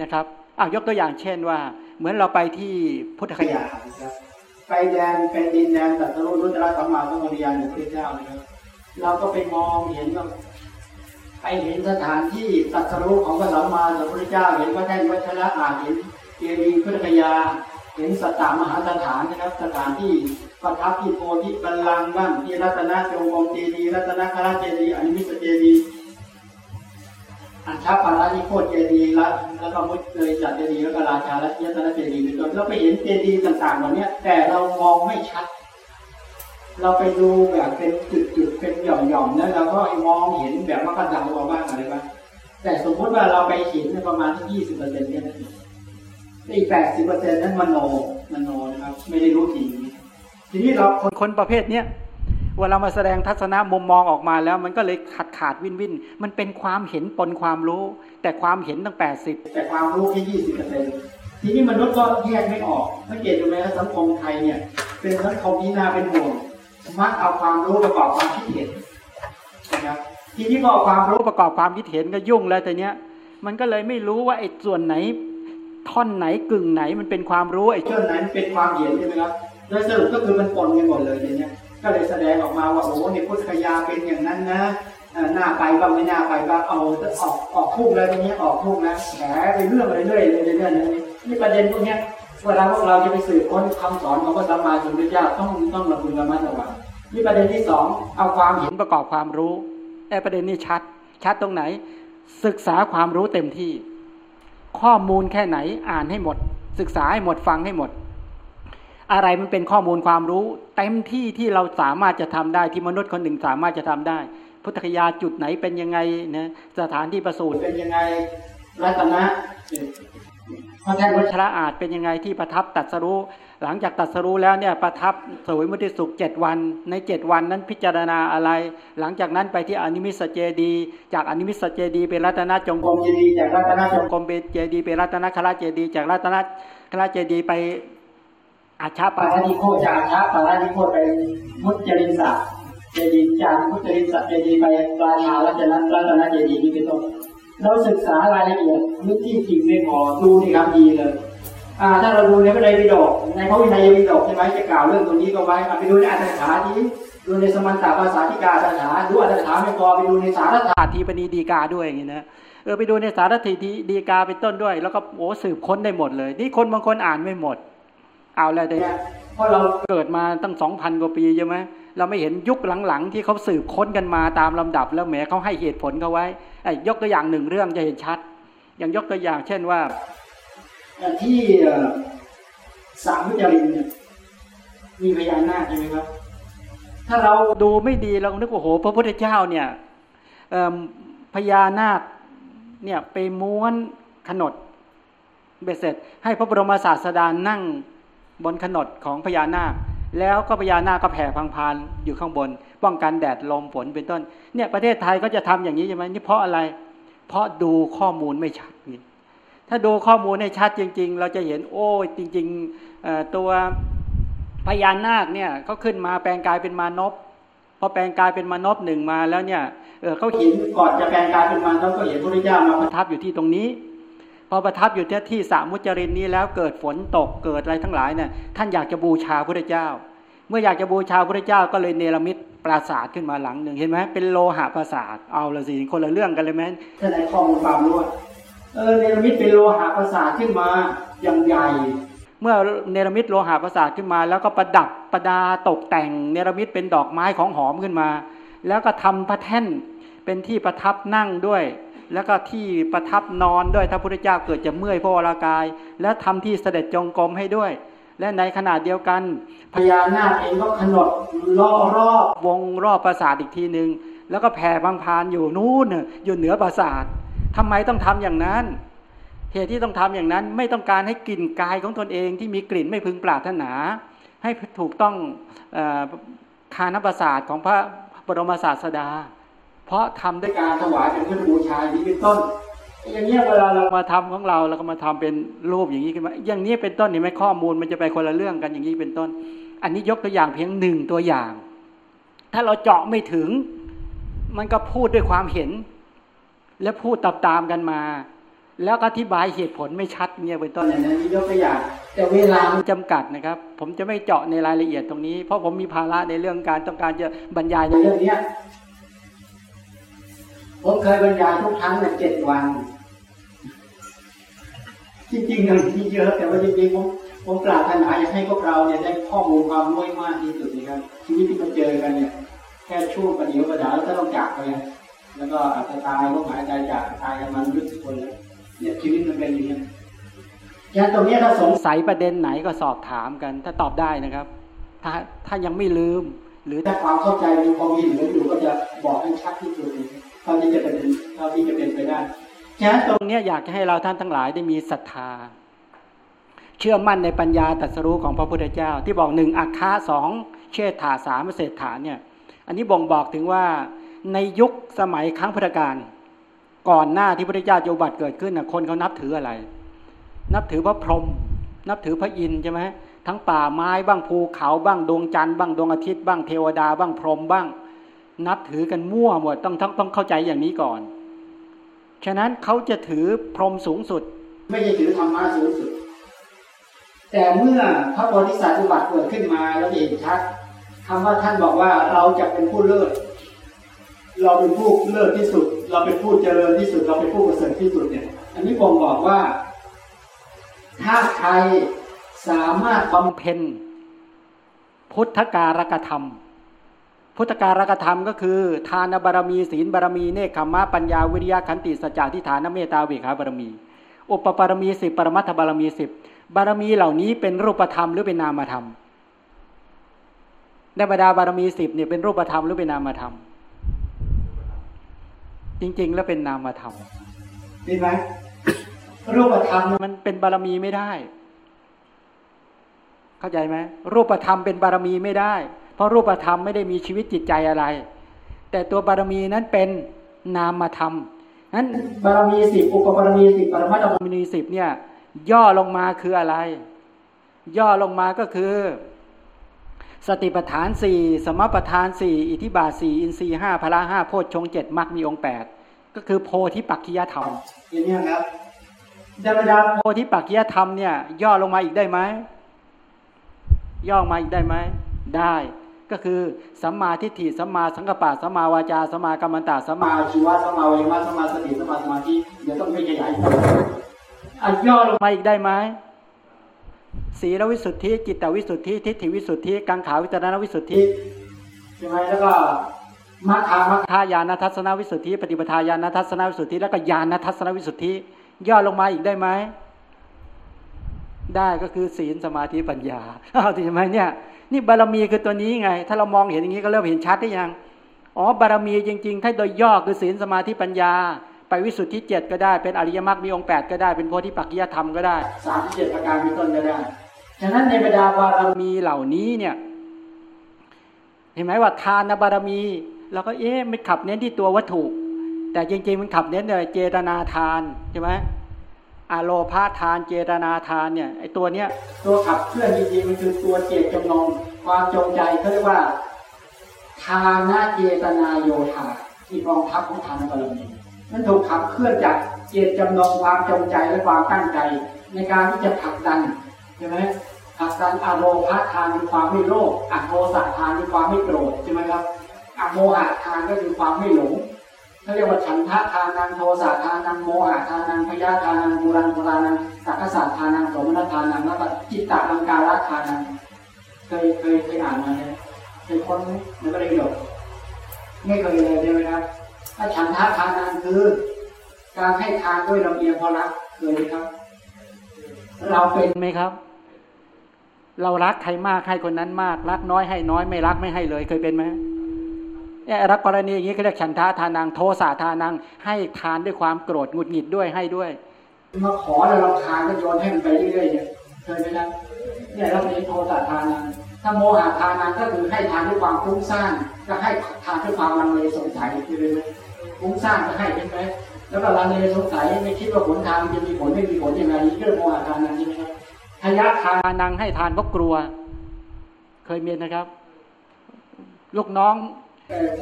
นะครับอะยกตัวอย่างเช่นว่า เหมือนเราไปที่พุทธคยาไปแดนเป็นดินแดนตัตรู้รุตระสัมมาสัมพุทธญาณของพระเจ้านะครับเราก็ไปมองเห็นว่าไปเห็นสถานที่ตรัสรู้ของพระสัมมาสัมพุทธเจ้า เห็นพระแท่นวัชรอาสน์เห็นเจดีย์พุทธคยา เห็นสัตตมหาสถานนะครับ สถานที่ประทับที่โพธิบัลลังก์บ้างที่รัตนจงกรมเจดีย์รัตนคราชเจดีย์อนิมิสเจดีย์ อัญชาปารานิโคตเจดีย์ละแล้วก็มุจลินท์เจดีย์แล้วก็ราชาละยตนะเจดีย์เป็นต้นเราไปเห็นเจดีย์ต่างๆเหล่านี้แต่เรามองไม่ชัด เราไปดูแบบเป็นจุดๆเป็นหย่อมๆแล้วเราก็มองเห็นแบบว่ากระดังออกบ้างอะไรบ้างแต่สมมติว่าเราไปเห็นประมาณที่ยี่สิบเปอร์เซ็นต์เนี่ยนะอีกแปดสิบเปอร์เซ็นต์นั้นมโนมโนนะครับ ไม่ได้รู้จริงทีนี้เราคนคนประเภทเนี้ย เวลามาแสดงทัศนะมุมมองออกมาแล้ว มันก็เลยขาดขาดวินวิน มันเป็นความเห็นปนความรู้ แต่ความเห็นตั้งแปดสิบแต่ความรู้แค่ยี่สิบเปอร์เซ็นต์ทีนี้มนุษย์ก็แยกไม่ออกสังเกตดูไหมว่าสังคมไทยเนี่ย เป็นสังคมที่น่าเป็นห่วงมักเอาความรู้ประกอบความคิดเห็นนะครับทีนี้พอความรู้รู้ประกอบความคิดเห็นก็ยุ่งแล้วแต่เนี้ย มันก็เลยไม่รู้ว่าไอ้ส่วนไหน ท่อนไหนกึ่งไหนมันเป็นความรู้ไอ้เช่นนั้นเป็นความเห็นใช่ไหมครับโดยสรุปก็คือมันปนกันหมดเลยทีเนี้ย ก็เลยแสดงออกมาว่าโอ้ในพุทธคยาเป็นอย่างนั้นนะหน้าไปบ้างไม่น่าไปบ้างเอาออกออกทุ่งแล้วตรงนี้ออกทุ่งแล้วแฉไปเรื่องไปเรื่อยเลยเรื่อยเลยนี่ประเด็นพวกนี้เวลาพวกเราจะไปสืบค้นคำสอนของพระสัมมาสัมพุทธเจ้าต้องต้องระพึงระมัดระวังนี่ประเด็นที่สองเอาความเห็นประกอบความรู้ไอ้ประเด็นนี้ชัด ชัดตรงไหน ศึกษาความรู้เต็มที่ ข้อมูลแค่ไหนอ่านให้หมด ศึกษาให้หมดฟังให้หมด อะไรมันเป็นข้อมูลความรู้เต็มที่ที่เราสามารถจะทำได้ที่มนุษย์คนหนึ่งสามารถจะทำได้ พุทธคยาจุดไหนเป็นยังไงนะสถานที่ประสูติเป็นยังไงรัตนะพระแท่นวัวัชชระอาจเป็นยังไงที่ประทับตัดสรู้หลังจากตัดสรู้แล้วเนี่ยประทับสวยมุติสุขเจ็ดวันในเจ็ดวันนั้นพิจารณาอะไร หลังจากนั้นไปที่อนิมิสเจดีย์จากอนิมิสเจดีย์เป็นรัตนจงกกรรมมยินดีจากรัตนจจงงกรมเป็นเจดีย์เป็นรัตนคราเจดีย์จากรัตนคราเจดีย์ไป อาชาปาปารานิโคจาชาปารานิโคไปมุจจรินสะเจดีย์จากมุจจรินสะเจดีย์ไปราชารัตนรัตนเจดีย์นี่เป็นต้นเราศึกษารายละเอียดพื้นที่จริงไม่พอดูนี่ครับดีเลยอ่าถ้าเราดูในพระไตรปิฎกในพระวินัยปิฎกใช่ไหมจะกล่าวเรื่องตรงนี้ก็ไว้ไปดูในอัตถกถาทีดูในสมันตภาษาธิกาอัตถกถาดูอัตถกถาไม่พอไปดูในสารถาถาทีปณีดีกาด้วยอย่างนี้นะเออไปดูในสารถีดีกาเป็นต้นด้วย แล้วก็โอ้สืบค้นได้หมดเลย นี่คนบางคนอ่านไม่หมด เอาแล้วแต่เนี่ยเพราะเราเกิดมาตั้งสองพันกว่าปีใช่ไหมเราไม่เห็นยุคหลังๆ ที่เขาสืบค้นกันมาตามลำดับ แล้วแหมเขาให้เหตุผลเขาไว้ไอ้ยกตัวอย่างหนึ่งเรื่องจะเห็นชัด อย่างยกตัวอย่าง เช่นว่าที่เอ่อสามวิจารินเนี่ยมีพญานาคใช่ไหมครับ ถ้าเราดูไม่ดีเราก็นึกว่าโหพระพุทธเจ้าเนี่ยเอิ่มพญานาคเนี่ยไปม้วนขนดเบ็ดเสร็จ ให้พระบรมศาสดานั่ง บนขนดของพญานาค แล้วก็พญานาคก็แผ่พังพานอยู่ข้างบน ป้องกันแดดลมฝนเป็นต้น เนี่ยประเทศไทยก็จะทำอย่างนี้ใช่ไหมนี่เพราะอะไร เพราะดูข้อมูลไม่ชัดนี่ถ้าดูข้อมูลให้ชัดจริง ๆ เราจะเห็นโอ้จริงๆตัวพญานาคเนี่ยเขาขึ้นมาแปลงกายเป็นมานพพอแปลงกายเป็นมานพหนึ่งมาแล้วเนี่ยเเขาเห็นก่อนจะแปลงกายเป็นมารแล้วก็เห็นพระพุทธเจ้ามาประทับอยู่ที่ตรงนี้ พอประทับอยู่ที่ที่สระมุจจรินนี้แล้วเกิดฝนตกเกิดอะไรทั้งหลายเนี่ยท่านอยากจะบูชาพระเจ้า เมื่ออยากจะบูชาพระเจ้าก็เลยเนรมิตปราสาทขึ้นมาหลังหนึ่งเห็นไหมเป็นโลหะปราสาทเอาละสิคนละเรื่องกันเลยไหมท่านไหนข้อมูลความรู้อะเออเนรมิตเป็นโลหะประสาทขึ้นมาอย่างใหญ่เมื่อเนรมิตโลหะประสาทขึ้นมา แล้วก็ประดับประดาตกแต่งเนรมิตเป็นดอกไม้ของหอมขึ้นมา แล้วก็ทำพระแท่นเป็นที่ประทับนั่งด้วย แล้วก็ที่ประทับนอนด้วยถ้าพุทธเจ้าเกิดจะเมื่อยพระวรากาย และทำที่เสด็จจงกรมให้ด้วย และในขณะเดียวกันพญานาคเองก็ขนดล้อรอบวงรอบปราสาทอีกทีหนึ่งแล้วก็แผ่บางพานอยู่นู่นน่ะอยู่เหนือปราสาททำไมต้องทำอย่างนั้นเหตุที่ต้องทำอย่างนั้นไม่ต้องการให้กลิ่นกายของตนเองที่มีกลิ่นไม่พึงปรารถนา ให้ถูกต้องเออคานประสาทของพระบรมศาสดา เพราะทำด้วยการถวายเป็นพุทธบูชาอย่างนี้เป็นต้น อย่างเงี้ยเวลาเรามาทำของเราแล้วก็มาทำเป็นรูปอย่างนี้ขึ้นมา อย่างนี้เป็นต้นเห็นไหมข้อมูลมันจะไปคนละเรื่องกันอย่างนี้เป็นต้น อันนี้ยกตัวอย่างเพียงหนึ่งตัวอย่าง ถ้าเราเจาะไม่ถึง มันก็พูดด้วยความเห็น และพูดตามตามๆกันมา แล้วก็อธิบายเหตุผลไม่ชัดเนี่ยเป็นต้นอย่างนั้นยกตัวอย่างแต่เวลาจำกัดนะครับ ผมจะไม่เจาะในรายละเอียดตรงนี้ เพราะผมมีภาระในเรื่องการต้องการจะบรรยายในในเรื่เรื่อองงเนี้ย ผมเคยบรรยายทุกครั้งในเจ็ดวัน จริงๆอย่างนี้เยอะ แต่ว่าจริงๆผมผมปรารถนาอยากให้พวกเราเนี่ยได้ข้อมูลความรู้ให้มากที่สุดนะครับชีวิตที่มาเจอกันเนี่ย แค่ช่วงประเดี๋ยวประดาแล้วก็ต้องจากไปอะแล้วก็อาจจะตายล้มหายใจจากตายกันมาไม่รู้กี่คนแล้วเนี่ยชีวิตมันเป็นอย่างนี้ยอย่างตรงเนี้ยถ้าสงสงสัยประเด็นไหนก็สอบถามกัน ถ้าตอบได้นะครับ ถ้าถ้ายังไม่ลืม หรือถ้าความเข้าใจมีความมีเหลืออยู่ก็จะบอกให้ชัดที่สุด เท่าที่จะเป็นเท่าที่จะเป็นไปได้ฉะนั้นตรงนี้อยากจะให้เราท่านทั้งหลายได้มีศรัทธา เชื่อมั่นในปัญญาตรัสรู้ของพระพุทธเจ้า ที่บอกหนึ่งอัคคาสองเชษฐาสามเศรษฐาเนี่ย อันนี้บ่งบอกถึงว่าในยุคสมัยครั้งพุทธกาลก่อนหน้าที่พระพุทธเจ้าจะบัติเกิดขึ้นนะคนเขานับถืออะไร นับถือพระพรหมนับถือพระอินทร์ใช่ไหมทั้งป่าไม้บ้างภูเขาบ้างดวงจันทร์บ้างดวงอาทิตย์บ้างเทวดาบ้างพรหมบ้าง นับถือกันมั่วหมดต้องต้องต้องเข้าใจอย่างนี้ก่อน ฉะนั้นเขาจะถือพรหมสูงสุด ไม่ใช่ถือธรรมะสูงสุด แต่เมื่อพระโพธิสัตว์อุบัติเกิดขึ้นมาเราจะเห็นชัดคำว่าท่านบอกว่าเราจะเป็นผู้เลิศเราเป็นผู้เลิศที่สุด เราเป็นผู้เจริญที่สุด เราเป็นผู้ประเสริฐที่สุดเนี่ย อันนี้ผมบอกว่า ถ้าใครสามารถบำบำเพ็ญพุทธการกธรรม พุทธการกธรรมก็คือ ทานบารมีศีลบารมีเนคขมะปัญญาวิริยะขันติสัจจะทิฏฐานเมตตาเวขาบารมี อุปปารมีสิบปรมัตถบารมีสิบบารมีเหล่านี้เป็นรูปธรรมหรือเป็นนามธรรมในบรรดาบารมีสิบเนี่ยเป็นรูปธรรมหรือเป็นนามธรรม จริง ๆ แล้วเป็นนามธรรมเห็นไหมรูปธรรมมันเป็นบารมีไม่ได้ เข้าใจไหมรูปธรรมเป็นบารมีไม่ได้ เพราะรูปธรรมไม่ได้มีชีวิตจิตใจอะไร แต่ตัวบารมีนั้นเป็นนามธรรมนั้นบารมีสิบอุปบารมีสิบปรมัตถบารมีสิบเนี่ย ย่อลงมาคืออะไร ย่อลงมาก็คือ สติปัฏฐานสี่สมปัฏฐานสี่อิทธิบาทสี่อินทรีย์ห้าพละห้าโพชฌงค์เจ็ดมรรคมีองค์แปดก็คือโพธิปักขิยธรรมอย่างนี้ครับธรรมดาโพธิปักขิยธรรมเนี่ย ย่อลงมาอีกได้ไหมย่อมาอีกได้ไหมได้ ก็คือสัมมาทิฏฐิสัมมาสังกัปปะสัมมาวาจาสัมมากัมมันตะสัมมาชีวะสัมมาวิมัสสมมาสติสัมมาสมาธิเดี๋ยวต้องไปขยายต่ออะย่อลงมาอีกได้ไหมศีลวิสุทธิ จิตตวิสุทธิ ทิฏฐิวิสุทธิกังขาวิจารณวิสุทธิใช่ไหมแล้วก็มัคคามัคทายานทัศนวิสุทธิ ปฏิปทาญาณทัศนวิสุทธิ แล้วก็ญาณทัศนวิสุทธิ ย่อลงมาอีกได้ไหม ได้ก็คือศีลสมาธิปัญญาอ้าวใช่ไหมเนี่ย นี่บารมีคือตัวนี้ไง ถ้าเรามองเห็นอย่างนี้ก็เริ่มเห็นชัดได้ยังอ๋อบารมีจริง ๆ ถ้าโดยย่อคือศีลสมาธิปัญญา ไปวิสุทธิเจ็ดก็ได้เป็นอริยมรรคมีองค์แปดก็ได้เป็นโพธิปักขิยธรรมก็ได้สามสิบเจ็ดประการเป็นต้นก็ได้ฉะนั้นในบรรดาบารมีมีเหล่านี้เนี่ยเห็นไหมว่าทานบารมีเราก็เอ๊ะมันขับเน้นที่ตัววัตถุ แต่จริงๆมันขับเน้นเลยเจตนาทานใช่ไหม อโลพาทานเจตนาทานเนี่ยไอตัวเนี้ยตัวขับเคลื่อนจริงๆมันคือตัวเจตจำนงความจงใจเขาเรียกว่า ทานาเจตนาโยธาที่กองทัพของทานบารมีมันถูกขับเคลื่อนจากเจตจำนงความจงใจและความตั้งใจ ในการที่จะผลักดันใช่ไหมผลักดันอโลภาทานคือความไม่โลภอโทสะทานคือความไม่โกรธใช่ไหมครับอโมหะทานก็คือความไม่หลง เขาเรียกว่าฉันทะทานังโทสะทานังโมหะทานังพยาทานังบุรังบุรานังสักขสทานังสมณทานังแล้วก็จิตตะลังการะทานังเคยเคยเคยอ่านมาเนี่ยเคยค้นมันก็เลยหยดไม่เคยเลยใช่ไหมครับถ้าฉันทะทานังคือ การให้ทานด้วยลำเอียงพอรักเคยไหมครับ เราเป็นไหมครับ เรารักใครมากให้คนนั้นมาก รักน้อยให้น้อยไม่รักไม่ให้เลย เคยเป็นไหม เนี่ยรักกรณีอย่างนี้เขาเรียกฉันทาทานังโทสะทานัง ให้ทานด้วยความโกรธหงุดหงิดด้วยให้ด้วยมาขอแล้วเราทานก็โยนให้มันไปเรื่อยๆเนี่ยเคยไหมครับเนี่ยเราเป็นโทสะทานังถ้าโมหะทานังก็คือให้ทานด้วยความฟุ้งซ่านก็ให้ทานด้วยความลังเลสงสัยใช่ไหมฟุ้งซ่านก็ให้ใช่ไหมแล้วก็ลังเลสงสัยไม่คิดว่าผลทางจะมีผลไม่มีผลอย่างไรนี่ก็โมหะทานังใช่ไหมครับพยาทานังให้ทานเพราะกลัว เคยมีนะครับ ลูกน้อง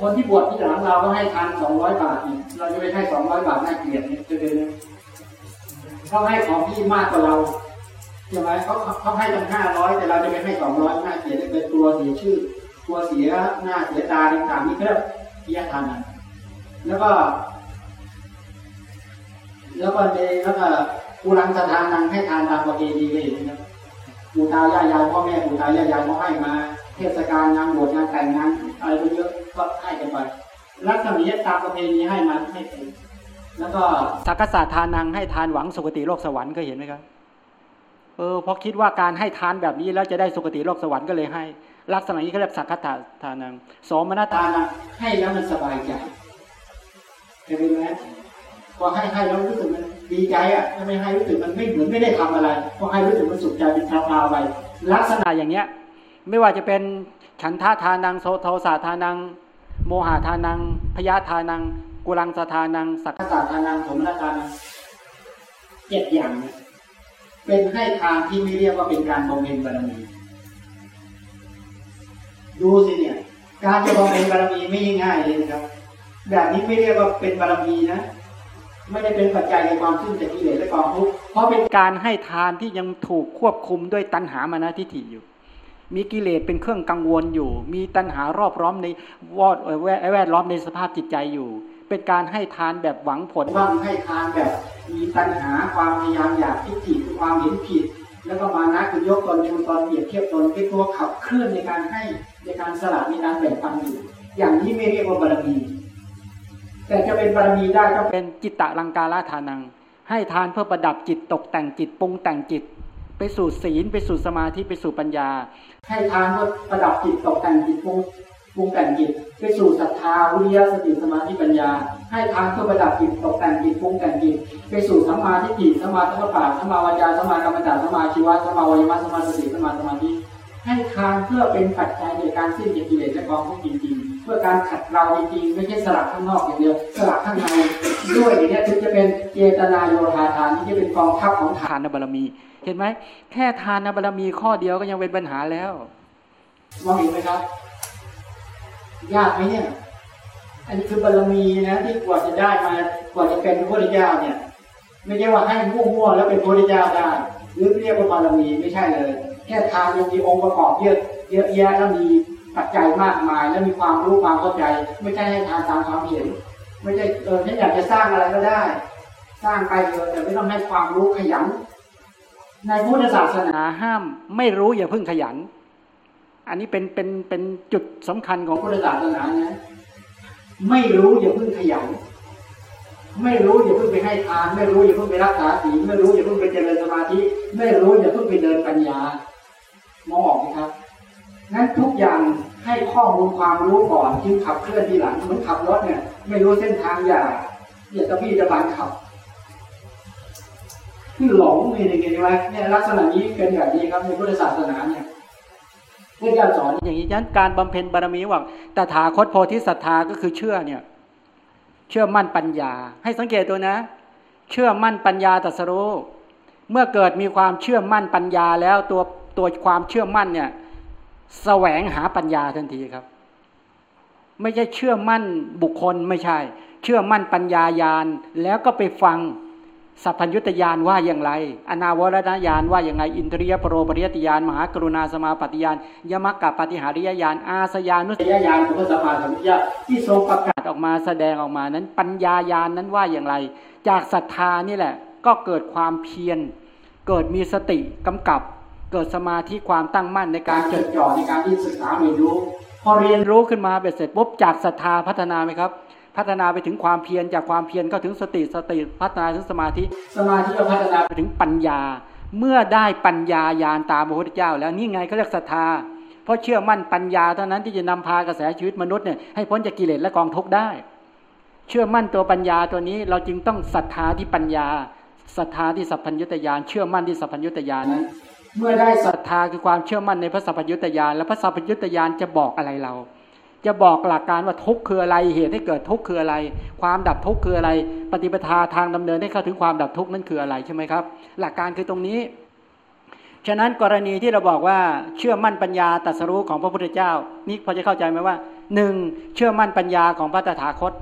คนที่บวชที่หลังเราก็ให้ทานสองร้อยบาทเนี่ยเราจะไปให้สองร้อยบาทน่าเกลียดเนี่ยจะเป็นเขาให้ของที่มากกว่าเราใช่ไหมเขาเขาให้ตั้งห้าร้อยแต่เราจะไปให้สองร้อยน่าเกลียดเป็นตัวเสียชื่อ ตัวเสียหน้าเสียตาต่างๆนี่ก็เรียกพิยาทานแล้วก็ แล้วก็ในแล้วก็กูรังสถานังให้ทานตามประเพณีเลยนะครับปู่ตายายยายพ่อแม่ปู่ตายายยายเขาให้มา เทศกาลงานบวชงานแต่งงานอะไรก็เยอะ ก็ให้กันไปรัศมีตามประเพณีให้มันให้เป็นแล้วก็สักกษาทานังให้ทานหวังสุคติโลกสวรรค์ก็เห็นไหมครับเออพอคิดว่าการให้ทานแบบนี้แล้วจะได้สุคติโลกสวรรค์ก็เลยให้ ลักษณะนี้เขาเรียกสักขะทานังสมณทานังให้แล้วมันสบายใจเห็นไหมพอให้ให้แล้วรู้สึกมันดีใจอะถ้าไม่ให้รู้สึกมันไม่เหมือนไม่ได้ทำอะไรพอให้รู้สึกมันสุขใจเป็นคราวๆไปลักษณะอย่างเนี้ย ไม่ว่าจะเป็นฉันทาทานังโสโทสาทานัง โมหาทานัง พยาทานัง กุลังสทานัง สักขะทานังสมณทานังเจ็ดอย่างเนี่ยเป็นให้ทานที่ไม่เรียกว่าเป็นการบำเพ็ญบารมีดูสิเนี่ย การจะบำเพ็ญบารมีไม่ง่ายเลยนะครับ แบบนี้ไม่เรียกว่าเป็นบารมีนะไม่ได้เป็นปัจจัยในความสิ้นจากกิเลสและความทุกข์เพราะเป็นการให้ทานที่ยังถูกควบคุมด้วยตัณหามานะทิฏฐิอยู่ มีกิเลสเป็นเครื่องกังวลอยู่ มีตัณหารอบร้อมในวอดแวดล้อมในสภาพจิตใจอยู่ เป็นการให้ทานแบบหวังผลว่าให้ทานแบบ มีตัณหาความพยายามอยากทิฏฐิคือความเห็นผิด แล้วก็มานะคือยกตนชูตนเปรียบเทียบตนเป็นตัวขับเคลื่อนในการให้ในการสละในการแบ่งปันอยู่ อย่างนี้ไม่เรียกว่าบารมี แต่จะเป็นบารมีได้ก็เป็นจิตตะลังการาทานัง ให้ทานเพื่อประดับจิตตกแต่งจิตปรุงแต่งจิต ไปสู่ศีล ไปสู่สมาธิไปสู่ปัญญา ให้ทานเพื่อประดับจิตตกแต่งจิตปรุงปรุงแต่งจิตไปสู่ศรัทธาวิริยะสติสมาธิปัญญา ให้ทานเพื่อประดับจิตตกแต่งจิตปรุงแต่งจิตไปสู่สัมมาทิฏฐิสัมมาสังกัปปะสัมมาวจาสัมมากรรมฐาสัมมาชีวะสัมมาวิมัสสัมมาสติสัมมาสมาธิให้ทานเพื่อเป็นปัจจัยในการสิ้นกิเลสและกองทุกข์จริงๆ เพื่อการขัดเราจริงๆไม่ใช่สลักข้างนอกอย่างเดียวสลักข้างในด้วยอย่างนี้ถึงจะเป็นเจตนาโยธาทานที่จะเป็นกองทัพของทานบารมี เห็นไหมแค่ทานบารมีข้อเดียวก็ยังเป็นปัญหาแล้วมองเห็นไหมครับ ยากไหมเนี่ยอันนี้คือบารมีนะที่กว่าจะได้มากว่าจะเป็นพระพุทธเจ้าเนี่ย ไม่ใช่ว่าให้มั่วๆแล้วเป็นพระพุทธเจ้าได้ หรือเรียกว่าบารมีไม่ใช่เลย แค่ทานยังมีองค์ประกอบเยอะเยอะแยะแล้วมี ปัจจัยมากมายแล้วมีความรู้ความเข้าใจ ไม่ใช่ให้ทานตามความเห็น ไม่ใช่เออฉันอยากจะสร้างอะไรก็ได้ สร้างไปเถอะแต่ไม่ต้องให้ความรู้ขยัน ในพุทธศาสนาห้าม ไม่รู้อย่าเพิ่งขยัน อันนี้เป็นเป็นเป็นจุดสำคัญของพุทธศาสนานะไม่รู้อย่าเพิ่งขยันไม่รู้อย่าเพิ่งไปให้ทาน ไม่รู้อย่าเพิ่งไปรักษาศีลไม่รู้อย่าเพิ่งไปเจริญสมาธิ ไม่รู้อย่าเพิ่งไปเดินปัญญามองออกไหมครับ นั้นทุกอย่างให้ข้อมูลความรู้ก่อนจึงขับเคลื่อนทีหลังเหมือนขับรถเนี่ย ไม่รู้เส้นทางอย่าอย่าตะพี่จะบานขับที่หลงมีอะไรกันไหมเนี่ยลักษณะนี้เป็นแบบนี้ครับในพุทธศาสนาเนี่ยพระเจ้าสอนอย่างนี้ฉะนั้นการบำเพ็ญบารมีหวังแต่ถาคตโพธิศรัทธาก็คือเชื่อเนี่ย เชื่อมั่นปัญญา ให้สังเกตตัวนะ เชื่อมั่นปัญญาตรัสรู้เมื่อเกิดมีความเชื่อมั่นปัญญาแล้วตัวตัวความเชื่อมั่นเนี่ย แสวงหาปัญญาทันทีครับ ไม่ใช่เชื่อมั่นบุคคลไม่ใช่ เชื่อมั่นปัญญายานแล้วก็ไปฟังสัพพัญญุตยานว่าอย่างไร อนาวรณญาณว่าอย่างไร อินทรียปรโรปริยติยานมหากรุณาสมาปฏิยานยมักกะปฏิหาริยญาณอาสยานุสยญาณของพระสัมมาสัมพุทธเจ้าที่ทรงประกาศออกมาแสดงออกมานั้น ปัญญาญานนั้นว่าอย่างไร จากศรัทธานี่แหละ ก็เกิดความเพียร เกิดมีสติกำกับ เกิดสมาธิความตั้งมั่นในการจดจ่อในการที่ศึกษาเรียนรู้ พอเรียนรู้ขึ้นมาเบ็ดเสร็จปุ๊บจากศรัทธาพัฒนาไหมครับ พัฒนาไปถึงความเพียรจากความเพียรก็ถึงสติสติพัฒนาถึงสมาธิ สมาธิก็พัฒนาไปถึงปัญญา เมื่อได้ปัญญาญาณตามพระพุทธเจ้า แล้วนี่ไงเขาเรียกศรัทธา เพราะเชื่อมั่นปัญญาเท่านั้นที่จะนำพากระแสชีวิตมนุษย์เนี่ยให้พ้นจากกิเลสและกองทุกข์ได้ เชื่อมั่นตัวปัญญาตัวนี้เราจึงต้องศรัทธาที่ปัญญาศรัทธาที่สัพพัญญุตยานเชื่อมั่นที่สัพพัญญุตยานนั้น เมื่อได้ศรัทธาคือความเชื่อมั่นในพระสัพพัญญุตยานแล้วพระสัพพัญญุตยานจะบอกอะไรเรา จะบอกหลักการว่าทุกข์คืออะไรเหตุให้เกิดทุกข์คืออะไร ความดับทุกข์คืออะไร ปฏิปทาทางดำเนินให้เข้าถึงความดับทุกข์นั่นคืออะไรใช่ไหมครับ หลักการคือตรงนี้ ฉะนั้นกรณีที่เราบอกว่าเชื่อมั่นปัญญาตรัสรู้ของพระพุทธเจ้า นี่พอจะเข้าใจไหมว่าหนึ่งเชื่อมั่นปัญญาของพระตถาคต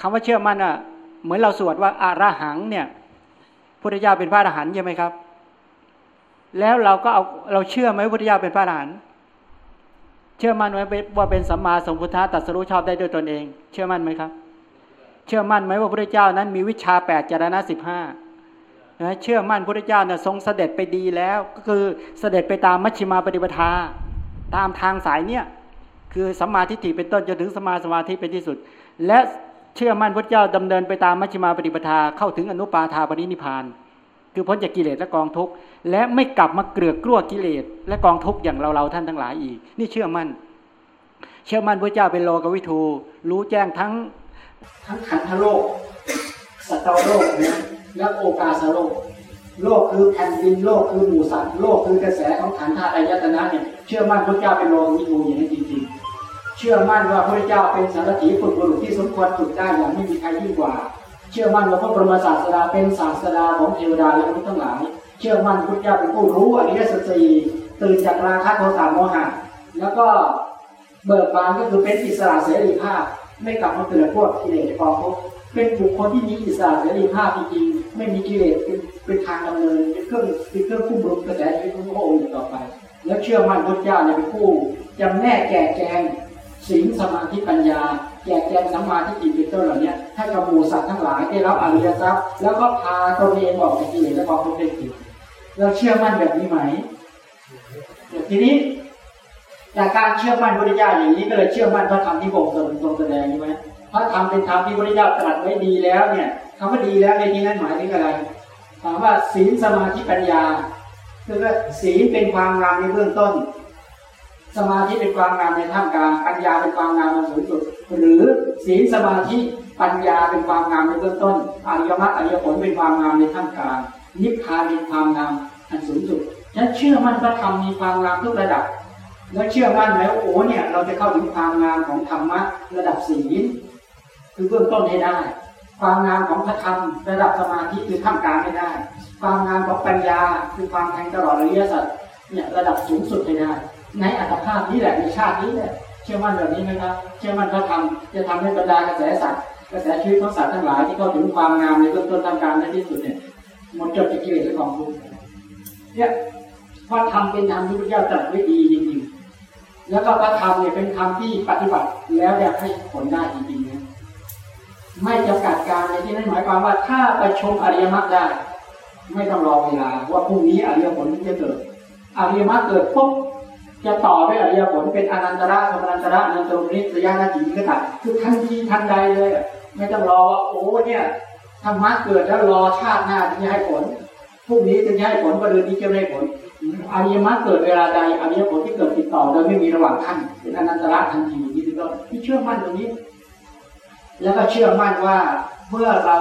คำว่าเชื่อมั่นอะเหมือนเราสวดว่าอาระหังเนี่ยพุทธเจ้าเป็นพระอรหันต์ใช่ไหมครับ แล้วเราก็เอาเราเชื่อไหมพุทธเจ้าเป็นพระอรหันต์เชื่อมั่นไหมว่าเป็นสัมมาสัมพุทธะตรัสรู้ชอบได้ด้วยตนเอง เชื่อมั่นไหมครับ เชื่อมั่นไหมว่าพระพุทธเจ้านั้นมีวิชาแปดจารณะสิบห้าเชื่อมั่นพระพุทธเจ้าเนี่ยทรงเสด็จไปดีแล้ว ก็คือเสด็จไปตามมัชฌิมาปฏิปทา ตามทางสายเนี่ยคือสัมมาทิฏฐิเป็นต้นจนถึงสมาสมาธิเป็นที่สุด และเชื่อมั่นพระเจ้าดำเนินไปตามมัชฌิมาปฏิปทาเข้าถึงอนุปาทาปรินิพาน คือพ้นจากกิเลสและกองทุกข์และไม่กลับมาเกลือกกลัวกิเลสและกองทุกข์อย่างเราเราท่านทั้งหลายอีก นี่เชื่อมั่น เชื่อมั่นพระเจ้าเป็นโลกวิทูรู้แจ้งทั้งทั้งขันธโลกสัตวโลกเนี่ยและโอกาสโลก โลกคือแผ่นดินโลกคือหมู่สัตว์โลกคือกระแสของขันธ์ธาตุอายตนะเนี่ยเชื่อมั่นพระเจ้าเป็นโลกวิทูอย่างนี้จริงๆ เชื่อมั่นว่าพระเจ้าเป็นสารถีฝึกบุรุษที่สมควรฝึกได้อย่างไม่มีใครยิ่งกว่า เชื่อมั่นว่าพระบรมศาสดาเป็นศาสดาของเทวดาและมนุษย์ทั้งหลาย เชื่อมั่นพระเจ้าเป็นผู้รู้อริยสัจสี่ตื่นจากราคะโทสะโมหะแล้วก็เบิกบานก็คือเป็นอิสระเสรีภาพ ไม่กลับมาเกิดพวกกิเลสกองทุกเป็นบุคคลที่มีอิสระเสรีภาพจริงๆไม่มีกิเลสเป็นเป็นทางดำเนินเป็นเครื่องเป็นเครื่องคุ้มรุมกระแสชีวิตของพระองค์ต่อไป แล้วเชื่อมั่นพระเจ้าเนี่ยเป็นผู้จำแนกแก่แจงศีลสมาธิปัญญา แก่แจงสัมมาทิฏฐิเป็นต้นเหล่านี้ให้กับหมู่สัตว์ทั้งหลายได้รับอริยทรัพย์แล้วก็พาตัวเองออกจากกิเลสและความทุกข์ได้จริงเราเชื่อมั่นแบบนี้ไหมทีนี้จากการเชื่อมั่นพระเจ้าอย่างนี้ก็เลยเชื่อมั่นพระธรรมที่พระองค์ทรงแสดงใช่ไหมพระธรรมเป็นธรรมที่พระเจ้าตรัสไว้ดีแล้วเนี่ยคำว่าดีแล้วในที่นั้นหมายถึงอะไรถามว่าศีลสมาธิปัญญาคือว่าศีลเป็นความงามในเบื้องต้น สมาธิเป็นความงามในท่ามกลางปัญญาเป็นความงามในสูงสุด หรือศีลสมาธิปัญญาเป็นความงามในเบื้องต้นอริยมรรคอริยผลเป็นความงามในท่ามกลางนิพพานเป็นความงามอันสูงสุดฉันเชื่อมั่นพระธรรมมีความงามทุกระดับแล้วเชื่อมั่นแล้วโอ้เนี่ยเราจะเข้าถึงความงามของธรรมะระดับศีลคือเบื้องต้นให้ได้ ความงามของพระธรรมระดับสมาธิคือท่ามกลางให้ได้ ความงามของปัญญาคือความแทงตลอดอริยสัจเนี่ยระดับสูงสุดให้ได้ ในอัตภาพนี้แหละในชาตินี้แหละ เชื่อมั่นแบบนี้ไหมครับ เชื่อมั่นพระธรรมจะทำให้บรรดากระแสสัตว์กระแสชีวิตของสัตว์ทั้งหลายที่เข้าถึงความงามในเบื้องต้นทางการในที่สุดเนี่ยหมดจดจากกิเลสและความทุกข์เนี่ยพระธรรมเป็นธรรมที่พระเจ้าตรัสไว้ดีจริงๆ แล้วก็พระธรรมเนี่ยเป็นธรรมที่ปฏิบัติแล้วจะให้ผลได้จริงๆนะไม่จำกัดการในที่นั้นหมายความว่าถ้าไปชมอริยมรรคได้ ไม่ต้องรอเวลาว่าพรุ่งนี้อริยผลจะเกิดอริยมรรคเกิดปุ๊บ จะต่อด้วยอริยผลเป็นอนันตระสมนันตระนันตรนิสยานาจิก็ตัดคือทันทีทันใดเลยไม่ต้องรอว่าโอ้เนี่ยธรรมะเกิดแล้วรอชาติหน้าจะให้ผลพรุ่งนี้จะให้ผลประเดือนนี้จะไม่ให้ผลอริยมรรคเกิดเวลาใดอริยผลที่เกิดติดต่อโดยไม่มีระหว่างขั้นเป็นอนันตระทันทีนี่เป็นต้นที่เชื่อมั่นตรงนี้ แล้วก็เชื่อมั่นว่าเมื่อเรา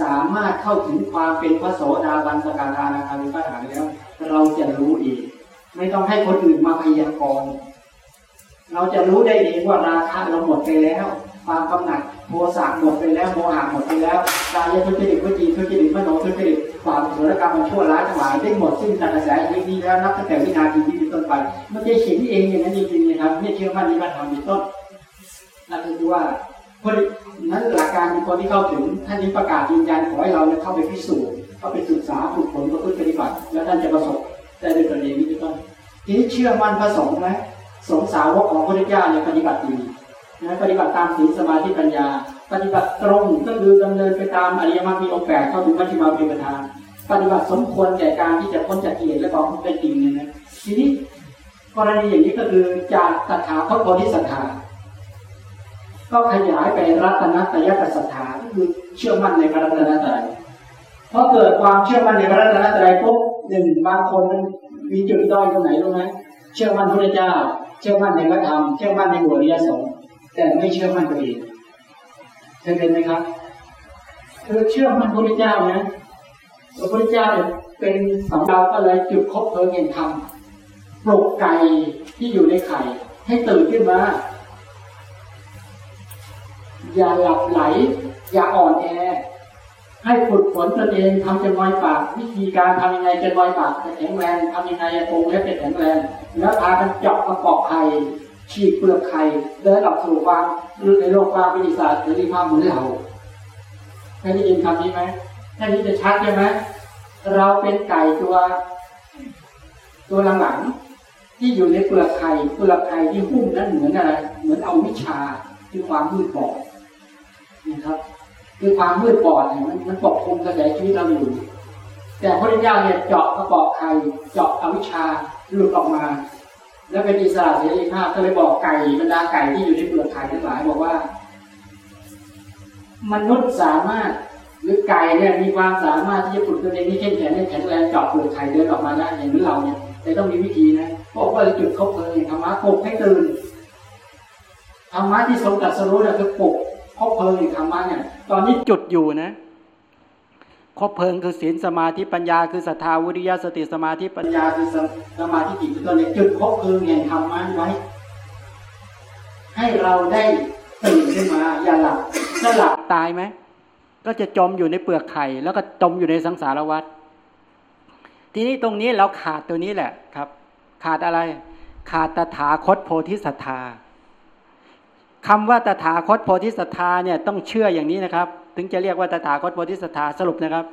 สามารถเข้าถึงความเป็นพระโสดาบันสกาธานาคามิปัฏฐานแล้วเราจะรู้เอง ไม่ต้องให้คนอื่นมาพยากรณ์เราจะรู้ได้เองว่าราคะเราหมดไปแล้ว ความกำหนัดโมสะหมดไปแล้วโมหะหมดไปแล้วกายทุจริตวจีทุจริตมโนทุจริตความสุรกรรมมันชั่วร้ายทั้งหลายได้หมดสิ้นจากกระแสชีวิตนี้แล้วนับตั้งแต่วินาทีนี้เป็นต้นไปมันจะเห็นเองอย่างนั้นจริงๆนะครับนี่เชื่อมั่นในพระธรรมเป็นต้นนั่นคือว่าเพราะนั้นหลักการมีคนที่เข้าถึงท่านนี้ประกาศยืนยันขอให้เราเข้าไปพิสูจน์เข้าไปศึกษาฝึกฝนประพฤติปฏิบัติแล้วท่านจะประสบได้ด้วยตนเองนี่เป็นต้น ทีนี้เชื่อมั่นพระสงฆ์ไหมสงสาวกของพระพุทธเจ้าเนี่ยปฏิบัติดีนะปฏิบัติตามศีลสมาธิปัญญา ปฏิบัติตรงก็คือดำเนินไปตามอริยมรรคมีองค์แปดเข้าถึงมัชฌิมาเป็นประธาน ปฏิบัติสมควรแก่การที่จะพ้นจากกิเลสและความเป็นจริงเนี่ยนะทีนี้กรณีอย่างนี้ก็คือจากตถาคตโพธิสัตว์ก็ขยายไปรัตนตยกสัทธาก็คือเชื่อมั่นในพระรัตนตรัยพอเกิดความเชื่อมั่นในพระรัตนตรัยปุ๊บหนึ่งบางคน มีจุดด้อยตรงไหนรู้ไหมเชื่อมั่นพระเจ้า เชื่อมั่นในพระธรรมเชื่อมั่นในบุตรยสงฆ์แต่ไม่เชื่อมั่นตัวเองเคยเป็นไหมครับคือเชื่อมั่นพระเจ้านะพระพุทธเจ้าเป็นสำเราก็เลยจุดคบเพลิงแห่งธรรมปลุกไก่ที่อยู่ในไข่ ให้ตื่นขึ้นมา อย่าหลับไหล อย่าอ่อนแอ ให้ฝึกฝนตนเองทำจะงอยปาก วิธีการทำยังไงจะงอยปากจะแข็งแรงทำยังไงจะปรุงให้เป็นแข็งแรง แล้วพากันเจาะกระปอกไข่ฉีกเปลือกไข่เดินออกสู่ความในโลกความวิทยาศาสตร์หรือความเหมือนเราแค่ได้ยินคำนี้ไหมแค่นี้จะชัดใช่ไหมเราเป็นไก่ตัว ตัวหลังๆที่อยู่ในเปลือกไข่เปลือกไข่ที่หุ้มนั้นเหมือนอะไรเหมือนเอาวิชาคือความมืดบอดนะครับ คือความมืดบอดเนี่ยมันมันปกคลุมกระแสชีวิตเราอยู่ แต่พระเจ้าเนี่ยเจาะกระบอกไข่เจาะอวิชชาหลุดออกมา แล้วเป็นอิสระเสรีภาพก็เลยบอกไก่บรรดาไก่ที่อยู่ในเปลือกไข่ทั้งหลายบอกว่า มนุษย์สามารถหรือไก่เนี่ยมีความสามารถที่จะฝึกตัวเองให้เข้มแข็งให้แข็งแรงเจาะเปลือกไข่เดินออกมาได้อย่างนี้เราเนี่ยแต่ต้องมีวิธีนะเพราะว่าจุดเขาเพลิงธรรมะปลุกให้ตื่นธรรมะที่ทรงตรัสรู้เนี่ยคือปลุก คบเพลิงธรรมะเนี่ย ตอนนี้จุดอยู่นะคบเพลิงคือศีลสมาธิปัญญา คือศรัทธาวิริยะสติสมาธิปัญญาคือสมาธิจิตต้นนี่ยจุดคบเพลิงแห่งธรรมะไว้ ให้เราได้ตื่นขึ้นมาอย่าหลับถ้าหลับตายไหมก็จะจมอยู่ในเปลือกไข่ แล้วก็จมอยู่ในสังสารวัฏทีนี้ตรงนี้เราขาดตัวนี้แหละครับ ขาดอะไร ขาดตถาคตโพธิสัตธา คำว่าตถาคตโพธิสัตธาเนี่ยต้องเชื่ออย่างนี้นะครับ ถึงจะเรียกว่าตถาคตโพธิสัตธาสรุปนะครับ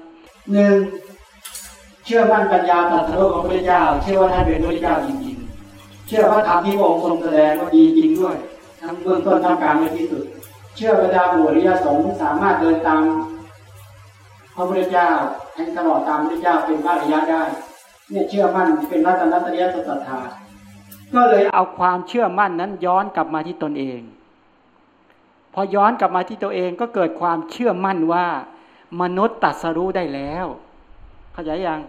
หนึ่งเชื่อมั่นปัญญาตรัสรู้ของพระเจ้า เชื่อว่าท่านเป็นพระเจ้าจริงๆ เชื่อว่าธรรมที่พระองค์ทรงแสดงก็ดีจริงด้วย ทั้งเบื้องต้นทั้งกลางและที่สุด เชื่อบรรดาบุริยสงฆ์สามารถเดินตามพระพุทธเจ้าให้ตลอดตามพระเจ้าเป็นพระอริยะได้ เนี่ยเชื่อมั่นเป็นรัตนตริยสัตถาก็เลยเอาความเชื่อมั่นนั้นย้อนกลับมาที่ตนเอง พอย้อนกลับมาที่ตัวเองก็เกิดความเชื่อมั่นว่า มนุษย์ตัดสรู้ได้แล้วเข้าใจยัง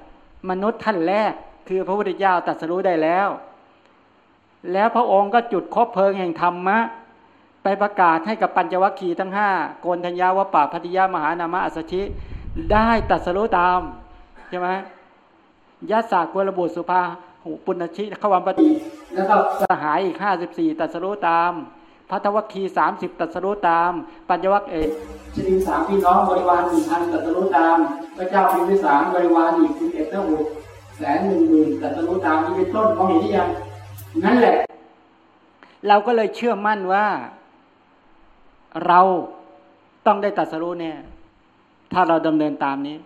มนุษย์ท่านแรก คือพระพุทธเจ้าตัดสรู้ได้แล้ว แล้วพระองค์ก็จุดคบเพลิงแห่งธรรมะ ไปประกาศให้กับปัญจวัคคีย์ทั้งห้าโกนธัญญาวปาพัทยามหานามะอัสชิ ได้ตัดสรู้ตามใช่ไหมยะสากวรบุตรสุภาหูปุณชิขวัมปฏิแล้วก็สหายอีกห้าสิบสี่ตัดสรู้ตาม พัทวัคคีสามสิบตัดสรู้ตาม ปัญจวัคเอกชนิสามพี่น้องบริวารหนึ่งพันตัดสรู้ตาม พระเจ้าพิมพิสารบริวารอีกสิบเอ็ดเท่าหกแสนหนึ่งหมื่นตัดสรู้ตามนี่เป็นต้นมองเห็นที่ยังนั่นแหละ เราก็เลยเชื่อมั่นว่า เราต้องได้ตัดสรู้เนี่ย ถ้าเราดำเนินตามนี้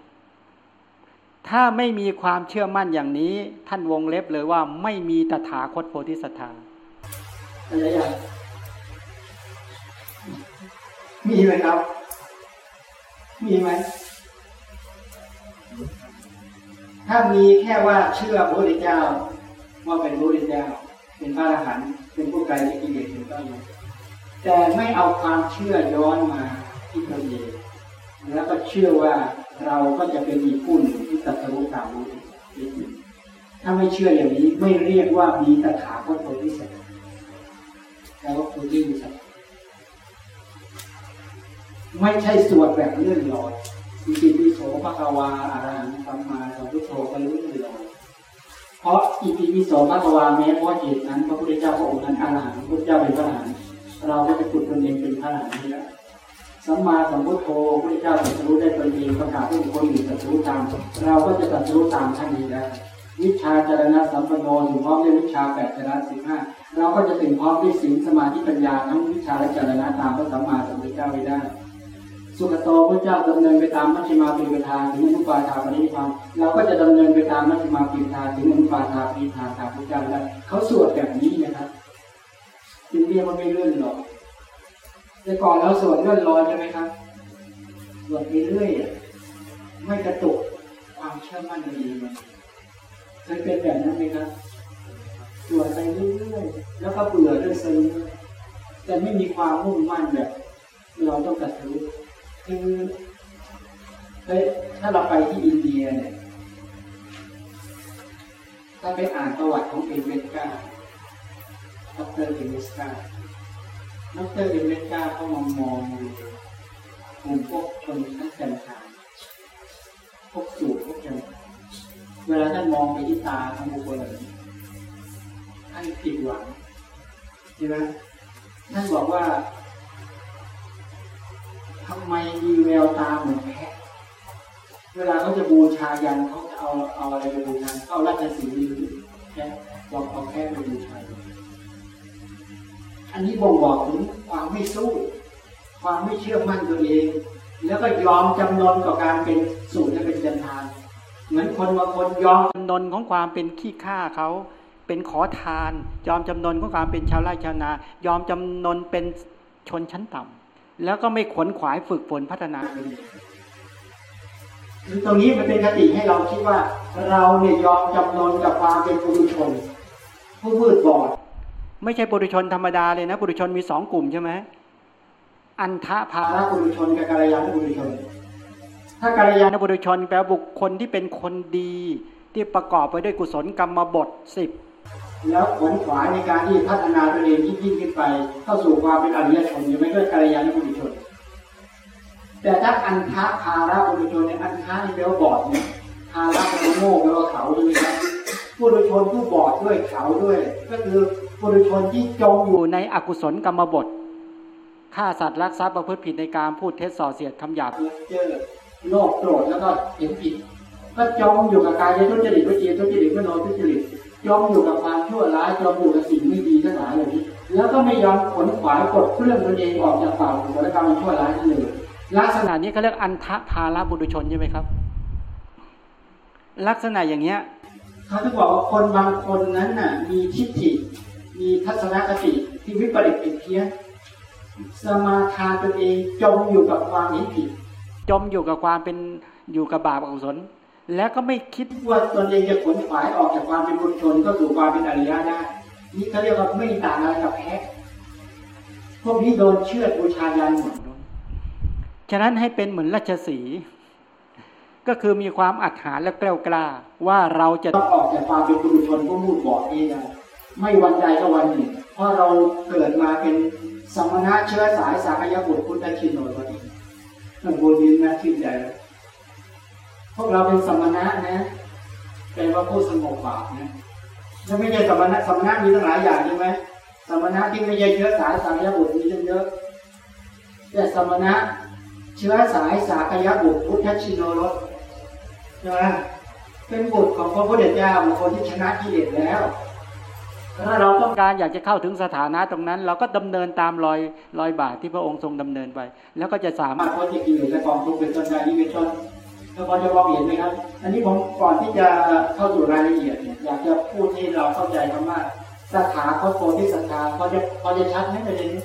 ถ้าไม่มีความเชื่อมั่นอย่างนี้ ท่านวงเล็บเลยว่าไม่มีตถาคตโพธิสัตธาอะไรอย่าง มีไหมครับ มีไหม ถ้ามีแค่ว่าเชื่อพระพุทธเจ้าว่าเป็นพระพุทธเจ้า เป็นพระอรหันต์เป็นผู้ไกลจากกิเลสเป็นต้นแต่ไม่เอาความเชื่อย้อนมาที่ตัวเองแล้วก็เชื่อว่าเราก็จะเป็นอีกผู้หนึ่งที่ตัดรู้ตามรู้ถ้าไม่เชื่ออย่างนี้ไม่เรียกว่ามีตถาคตโพธิสัตว์แต่ว่าคุณยิ่งสัตว์ ไม่ใช่สวดแบบเลื่อนลอยอิติปิโสภควาอารหังสัมมาสัมพุทโธก็รู้เลื่อนลอยเพราะอิติปิโสภควาแม้เพราะเหตุนั้นพระพุทธเจ้าพระองค์นั้นอารหังพระพุทธเจ้าเป็นพระอรหันต์เราก็จะฝึกตนเองเป็นพระอรหันต์นี่แหละสัมมาสัมพุทโธพระเจ้าตรัสรู้ได้ตนเองประกาศให้คคลอื่นตรัสรู้ตาม เราก็จะตรัสรู้ตามท่านนี้แล้ววิชาจารณะสัมปันโนถึงพร้อมด้วยวิชาแปดจารณะสิบห้าเราก็จะถึงพร้อมด้วยศีลสมาธิปัญญาทั้งวิชาและจรณะตามพระสัมมาสัมพุทธเจ้าไว้ได้ สุขโตพระเจ้าดำเนินไปตามมัชฌิมาปิปทานถึงอนุปาทาปณิพานเราก็จะดำเนินไปตามมัชฌิมาปิปทานถึงอนุปาทาปณิพานตามพระเจ้าได้เขาสวดแบบนี้นะครับจึงเรียกว่าไม่เลื่อนหรอกแต่ก่อนเราสวดเลื่อนลอยใช่ไหมครับสวดไปเรื่อยไม่กระตุกความเชื่อมั่นในดีมันเคยเป็นแบบนั้นไหมครับสวดไปเรื่อยแล้วก็เบื่อด้วยซึ้งแต่ไม่มีความมุ่งมั่นแบบ เราต้องกระทือ คือถ้าเราไปที่อินเดียเนี่ยถ้าไปอ่านประวัติของเอเมกาดรเอเมสกาดรเอเมกาเขามองมองดูกลุ่มพวกชนชั้นจันทานพวกสูตรพวกจันทานเวลาท่านมองไปที่ตาของบุคคลเหล่านี้ท่านผิดหวังใช่ไหมท่านบอกว่า ทำไมมีแววตาเหมือนแพะเวลาเขาจะบูชายันเขาจะเอาเอาอะไรไปบูชาเอาราชสีห์แค่ลองเอาแค่ไปบูชาอันนี้บ่งบอกถึงความไม่สู้ ความไม่เชื่อมั่นตัวเอง แล้วก็ยอมจำนนต่อการเป็นสูตรและเป็นจันทาน เหมือนคนบางคนยอมจำนนของความเป็นขี้ข้าเขาเป็นขอทาน ยอมจำนนของความเป็นชาวไร่ชาวนายอมจำนนเป็นชนชั้นต่ำ แล้วก็ไม่ขวนขวายฝึกฝนพัฒนาตรงนี้มันเป็นคติให้เราคิดว่า เราเนี่ยยอมจำนนกับความเป็นปุถุชน ผู้มืดบอด ไม่ใช่ปุถุชนธรรมดาเลยนะปุถุชนมีสองกลุ่มใช่ไหมอันทะภาภาระปุถุชนกับกัลยาณปุถุชน ถ้ากัลยาณนบุรุชนแปลว่าบุคคลที่เป็นคนดีที่ประกอบไปด้วยกุศลกรรมบทสิบ แล้วขนขวายในการที่พัฒนาตัวเองยิ่งยิ่งขึ้นไป เข้าสู่ความเป็นอริยชนยังไม่ด้วยกัลยาณปุถุชน แต่ถ้าอันทะภาระปุถุชนเนี่ยอันทะนี่แปลว่าบอดเนี่ยภาระแปลว่าโง่แปลว่าเขาใช่ไหมครับปุถุชนผู้บอดด้วยเขาด้วย ก็คือปุถุชนที่จมออยู่ในอกุศลกรรมบทฆ่าสัตว์รักทรัพย์ประพฤติผิดในการพูดเท็จส่อเสียดคำหยาบเจอโลภโกรธแล้วก็เห็นผิด ก็จมอยู่กับกายทุจริตวิจีทุจริตมโนทุจริต จมอยู่กับความชั่วร้ายจมอยู่กับสิ่งไม่ดีทั้งหลายเหล่านี้ แล้วก็ไม่ยอมขนขวายกดเครื่องตนเองออกจากฝ่ากุศลกรรมชั่วร้ายนั่นเลยลักษณะนี้เขาเรียกอันทะภาระบุรุชนใช่ไหมครับ ลักษณะอย่างเงี้ยเขาจะบอกว่าคนบางคนนั้นน่ะ มีทิฏฐิ มีทัศนคติที่วิปริตผิดเพี้ยนสมาทานตนเองจมอยู่กับความเห็นผิด จมอยู่กับความเป็นอยู่กับบาปอกุศล แล้วก็ไม่คิดว่าตนเองจะขนขวายออกจากความเป็นบุญชนเข้าสู่ความเป็นอริยะได้นี่เขาเรียกว่าไม่ต่างอะไรกับแพ้พวกนี้โดนเชือดบูชายันหมดฉะนั้นให้เป็นเหมือนราชสีห์ก็คือมีความอัดหารและแกล้วกล้า ว่าเราจะต้องออกจากความเป็นบุญชนผู้มูดบอดเองนะไม่วันใดก็วันหนึ่งเพราะเราเกิดมาเป็นสมณะเชื้อสายสากยบุตรพุทธชินโนพอดีนั่นบุญยินนะชื่นใจแล้ว พวกเราเป็นสมณะนะแปลว่าผู้สงบบาปนะถ้าไม่ใช่สมณะสมณะมีตั้งหลายอย่างใช่ไหมสมณะที่ไม่ใช่เชื้อสายสากยบุตรมีเยอะแต่สมณะเชื้อสายสากยบุตรพุทธชินโนรสใช่ไหมเป็นบุตรของพระพุทธเจ้าบุคคลที่ชนะกิเลสแล้วถ้าเราต้องการอยากจะเข้าถึงสถานะตรงนั้น เราก็ดำเนินตามรอยรอยบาทที่พระองค์ทรงดำเนินไป แล้วก็จะสามารถพ้นจากกิเลสและกองทุกข์เป็นต้นได้นี้เป็นต้น พอจะมองเห็นไหมครับ อันนี้ผมก่อนที่จะเข้าสู่รายละเอียดเนี่ยอยากจะพูดให้เราเข้าใจคำว่าสถาคตโพธิสัตาพอจะพอจะชัดไหมประเด็นนี้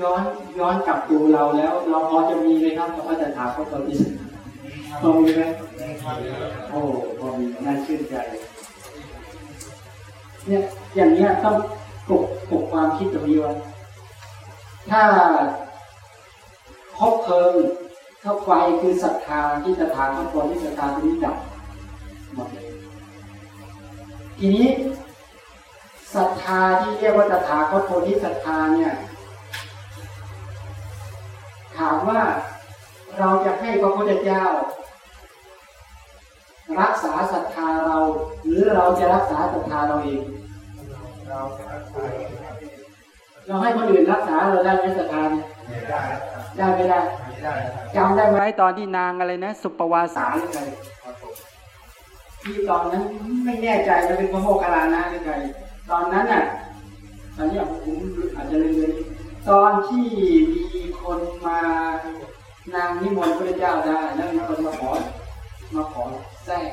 ย้อนย้อนกลับดูเราแล้ว เราพอจะมีไหมครับคำว่าสถาคตโพธิสัตาพอมีไหมโอ้พอมีน่าชื่นใจเนี่ยอย่างเนี้ยต้องปลุกปลุกความคิดตรงนี้ไว้ถ้า คบเพลิงถ้าไฟคือศรัทธาที่ศรัทธาข้างบนที่ศรัทธาตรงนี้ดับหมดเลยทีนี้ศรัทธาที่เรียกว่าตถาคตโพธิศรัทธาเนี่ย ถามว่าเราจะให้พระพุทธเจ้า รักษาศรัทธาเรา หรือเราจะรักษาศรัทธาเราเองเราให้คนอื่นรักษาเราได้ไหมศรัทธาเนี่ย ได้ไม่ได้จำได้ไหมไว้ตอนที่นางอะไรนะ สุปวาสาสาหรือไงที่ตอนนั้นไม่แน่ใจว่าเป็นพระโมคคัลลานะหรือไงตอนนั้นน่ะตอนนี้ผมอาจจะเลยเลยตอนที่มีคนมานางนิมนต์พระเจ้าได้แล้วมีคนมาขอมาขอแทรก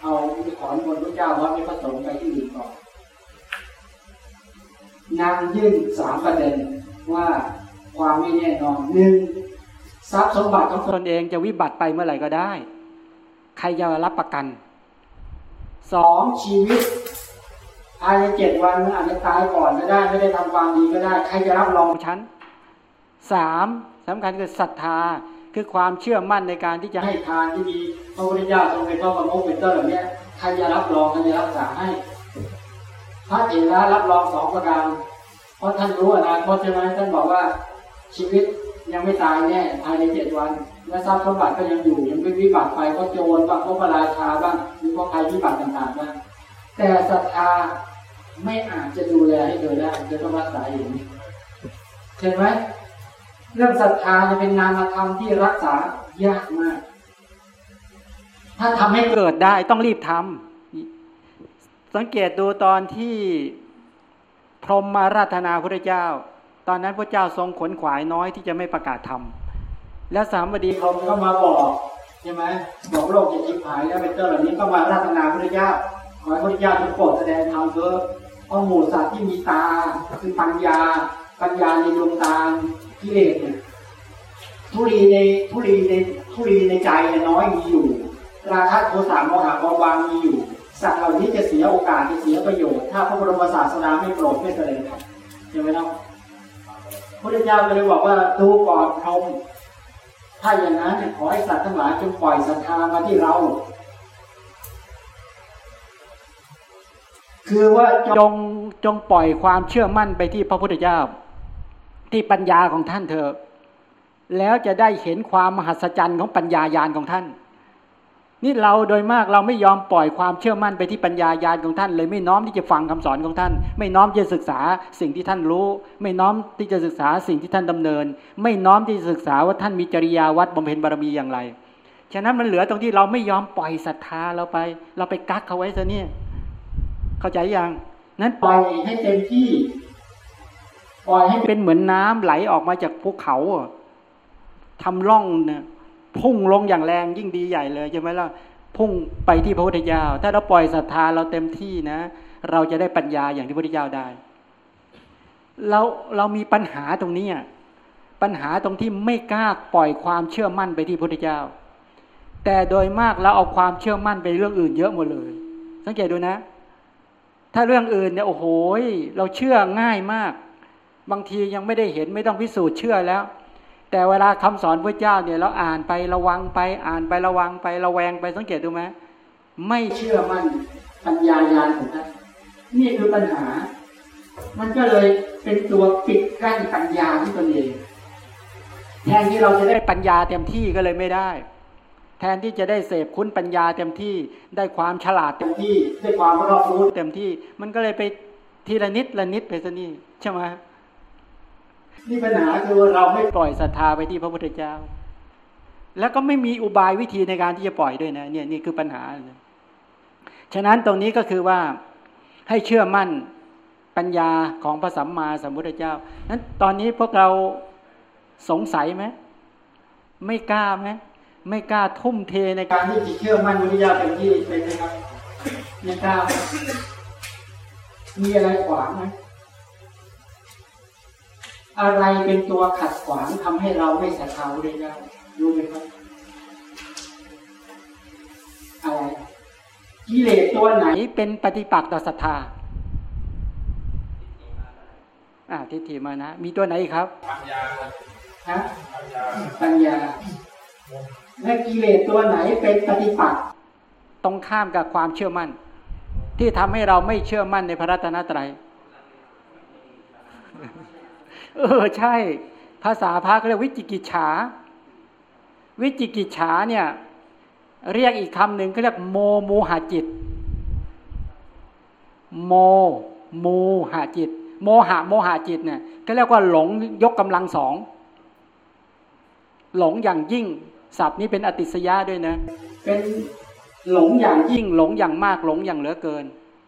เอาขอนิมนต์พระเจ้าว่าไม่ประสงค์ไปที่อื่นก่อนนางยื่นสามประเด็นว่า ความไม่แน่นอนหนึ่งทรัพย์สมบัติของตตนนเองจะวิบัติไปเมื่อไหร่ก็ได้ ใครจะรับประกันสองชีวิตภายในเจ็ดวันมันอาจจะตายก่อนก็ได้ ไม่ได้ทำความดีก็ได้ ใครจะรับรองของฉันสามสำคัญคือศรัทธาคือความเชื่อมั่นในการที่จะจะให้ให้ทานที่มีพระพุทธเจ้าทรงเป็นพระประมุขเป็นต้นเหล่านี้ใครจะรับรองใครจะรักษาให้ พระเถระรับรองสองประการเพราะท่านรู้อนาคตใช่ไหมท่านบอกว่า ชีวิตยังไม่ตายแน่ภายในเจ็ดวัน และทรัพย์สมบัติก็ยังอยู่ยังไม่วิบัติไปเพราะโจรบ้างเพราะพระราชาบ้างหรือเพราะภัยวิบัติต่างๆบ้างแต่ศรัทธาไม่อาจจะดูแลให้เธอได้จะต้องรักษาเองเห็นไหมเรื่องศรัทธาจะเป็นนามธรรมที่รักษายากมาก ถ้าทำให้เกิดได้ต้องรีบทำสังเกตดูตอนที่พรหมมาราธนาพระเจ้า ตอนนั้นพระเจ้าทรงขนขวายน้อยที่จะไม่ประกาศธรรมและสามบดีมีเข้ามาบอกใช่ไหมบอกโลกจะชิบหายแล้วเป็นต้นเหล่านี้ก็มารัตนาพระเจ้าขอให้พระเจ้าจงโปรดแสดงธรรมเถอะเพราะหมู่สัตว์ที่มีตาคือปัญญา ปัญญาในดวงตากิเลสเนี่ยทุลีในทุลีในทุลีในใจน้อยมีอยู่ ราคะโทสะโมหะความวางมีอยู่ สัตว์เหล่านี้จะเสียโอกาสจะเสียประโยชน์ ถ้าพระบรมศาสดาไม่โปรดไม่แสดงธรรมใช่ไหมครับ พระเจ้าก็เลยบอกว่าดูก่อนพรหมถ้าอย่างนั้นขอให้สัตว์ทั้งหลายจงปล่อยศรัทธามาที่เรา คือว่าจงงจงปล่อยความเชื่อมั่นไปที่พระพุทธเจ้า ที่ปัญญาของท่านเถอะแล้วจะได้เห็นความมหัศจรรย์ของปัญญายาณของท่าน นี่เราโดยมากเราไม่ยอมปล่อยความเชื่อมั่นไปที่ปัญญายาณของท่าน เลยไม่น้อมที่จะฟังคำสอนของท่าน ไม่น้อมที่จะศึกษาสิ่งที่ท่านรู้ ไม่น้อมที่จะศึกษาสิ่งที่ท่านดำเนิน ไม่น้อมที่จะศึกษาว่าท่านมีจริยาวัดบำเพ็ญบารมีอย่างไร ฉะนั้นมันเหลือตรงที่เราไม่ยอมปล่อยศรัทธาเราไป เราไปกักเขาไว้ซะเนี่ยเข้าใจยังนั้นปล่อยให้เต็มที่ปล่อยให้เป็นเหมือนน้ำไหลออกมาจากภูเขาอะทำร่องเนี่ย พุ่งลงอย่างแรงยิ่งดีใหญ่เลยใช่ไหมล่ะพุ่งไปที่พระพุทธเจ้า ถ้าเราปล่อยศรัทธาเราเต็มที่นะ เราจะได้ปัญญาอย่างที่พระพุทธเจ้าได้เราเรามีปัญหาตรงนี้ปัญหาตรงที่ไม่กล้าปล่อยความเชื่อมั่นไปที่พระพุทธเจ้า แต่โดยมากเราเอาความเชื่อมั่นไปเรื่องอื่นเยอะหมดเลย สังเกตดูนะ ถ้าเรื่องอื่นเนี่ยโอ้โหเราเชื่อง่ายมาก บางทียังไม่ได้เห็นไม่ต้องพิสูจน์เชื่อแล้ว แต่เวลาคำสอนพระเจ้าเนี่ยเราอ่านไประวังไป อ่านไประวังไประแวงไปสังเกตดูไหมไม่เชื่อมั่นปัญญายาณของท่านนี่คือปัญหา มันก็เลยเป็นตัวปิดกั้นปัญญาที่ตนเองแทนที่เราจะได้ปัญญาเต็มที่ก็เลยไม่ได้ แทนที่จะได้เสพคุณปัญญาเต็มที่ได้ความฉลาดเต็มที่ได้ความรอบรู้เต็มที่ มันก็เลยไปทีละนิดละนิดไปซะนี่ใช่ไหม นี่ปัญหาคือว่าเราไม่ปล่อยศรัทธาไปที่พระพุทธเจ้า แล้วก็ไม่มีอุบายวิธีในการที่จะปล่อยด้วยนะเนี่ยนี่คือปัญหาเลยฉะนั้นตรงนี้ก็คือว่าให้เชื่อมั่นปัญญาของพระสัมมาสัมพุทธเจ้านั้นตอนนี้พวกเราสงสัยไหมไม่กล้าไหมไม่กล้าทุ่มเทในการการที่จะเชื่อมั่นวิทยาเต็มที่เป็นไหมครับไม่กล้าไหมมีอะไรขวางไหม อะไรเป็นตัวขัดขวางทำให้เราไม่ศรัทธาพระเจ้ารู้ไหมครับอะไรกิเลสตัวไหนไหนเป็นปฏิปักษ์ต่อศรัทธาอ่าทิฏฐิมานะ มีตัวไหนอีกครับฮะปัญญาและกิเลสตัวไหนเป็นปฏิปักษ์ตรงข้ามกับความเชื่อมั่น ที่ทำให้เราไม่เชื่อมั่นในพระรัตนตรัย เออใช่ ภาษาพระเขาเรียกวิจิกิจฉา วิจิกิจฉาเนี่ย เรียกอีกคำหนึ่งเขาเรียกโมมูหจิต โมมูหจิต โมหะโมหะจิตเนี่ยก็เรียกว่าหลงยกกำลังสอง หลงอย่างยิ่งศัพท์นี้เป็นอติสยาด้วยนะ เป็นหลงอย่างยิ่งหลงอย่างมากหลงอย่างเหลือเกิน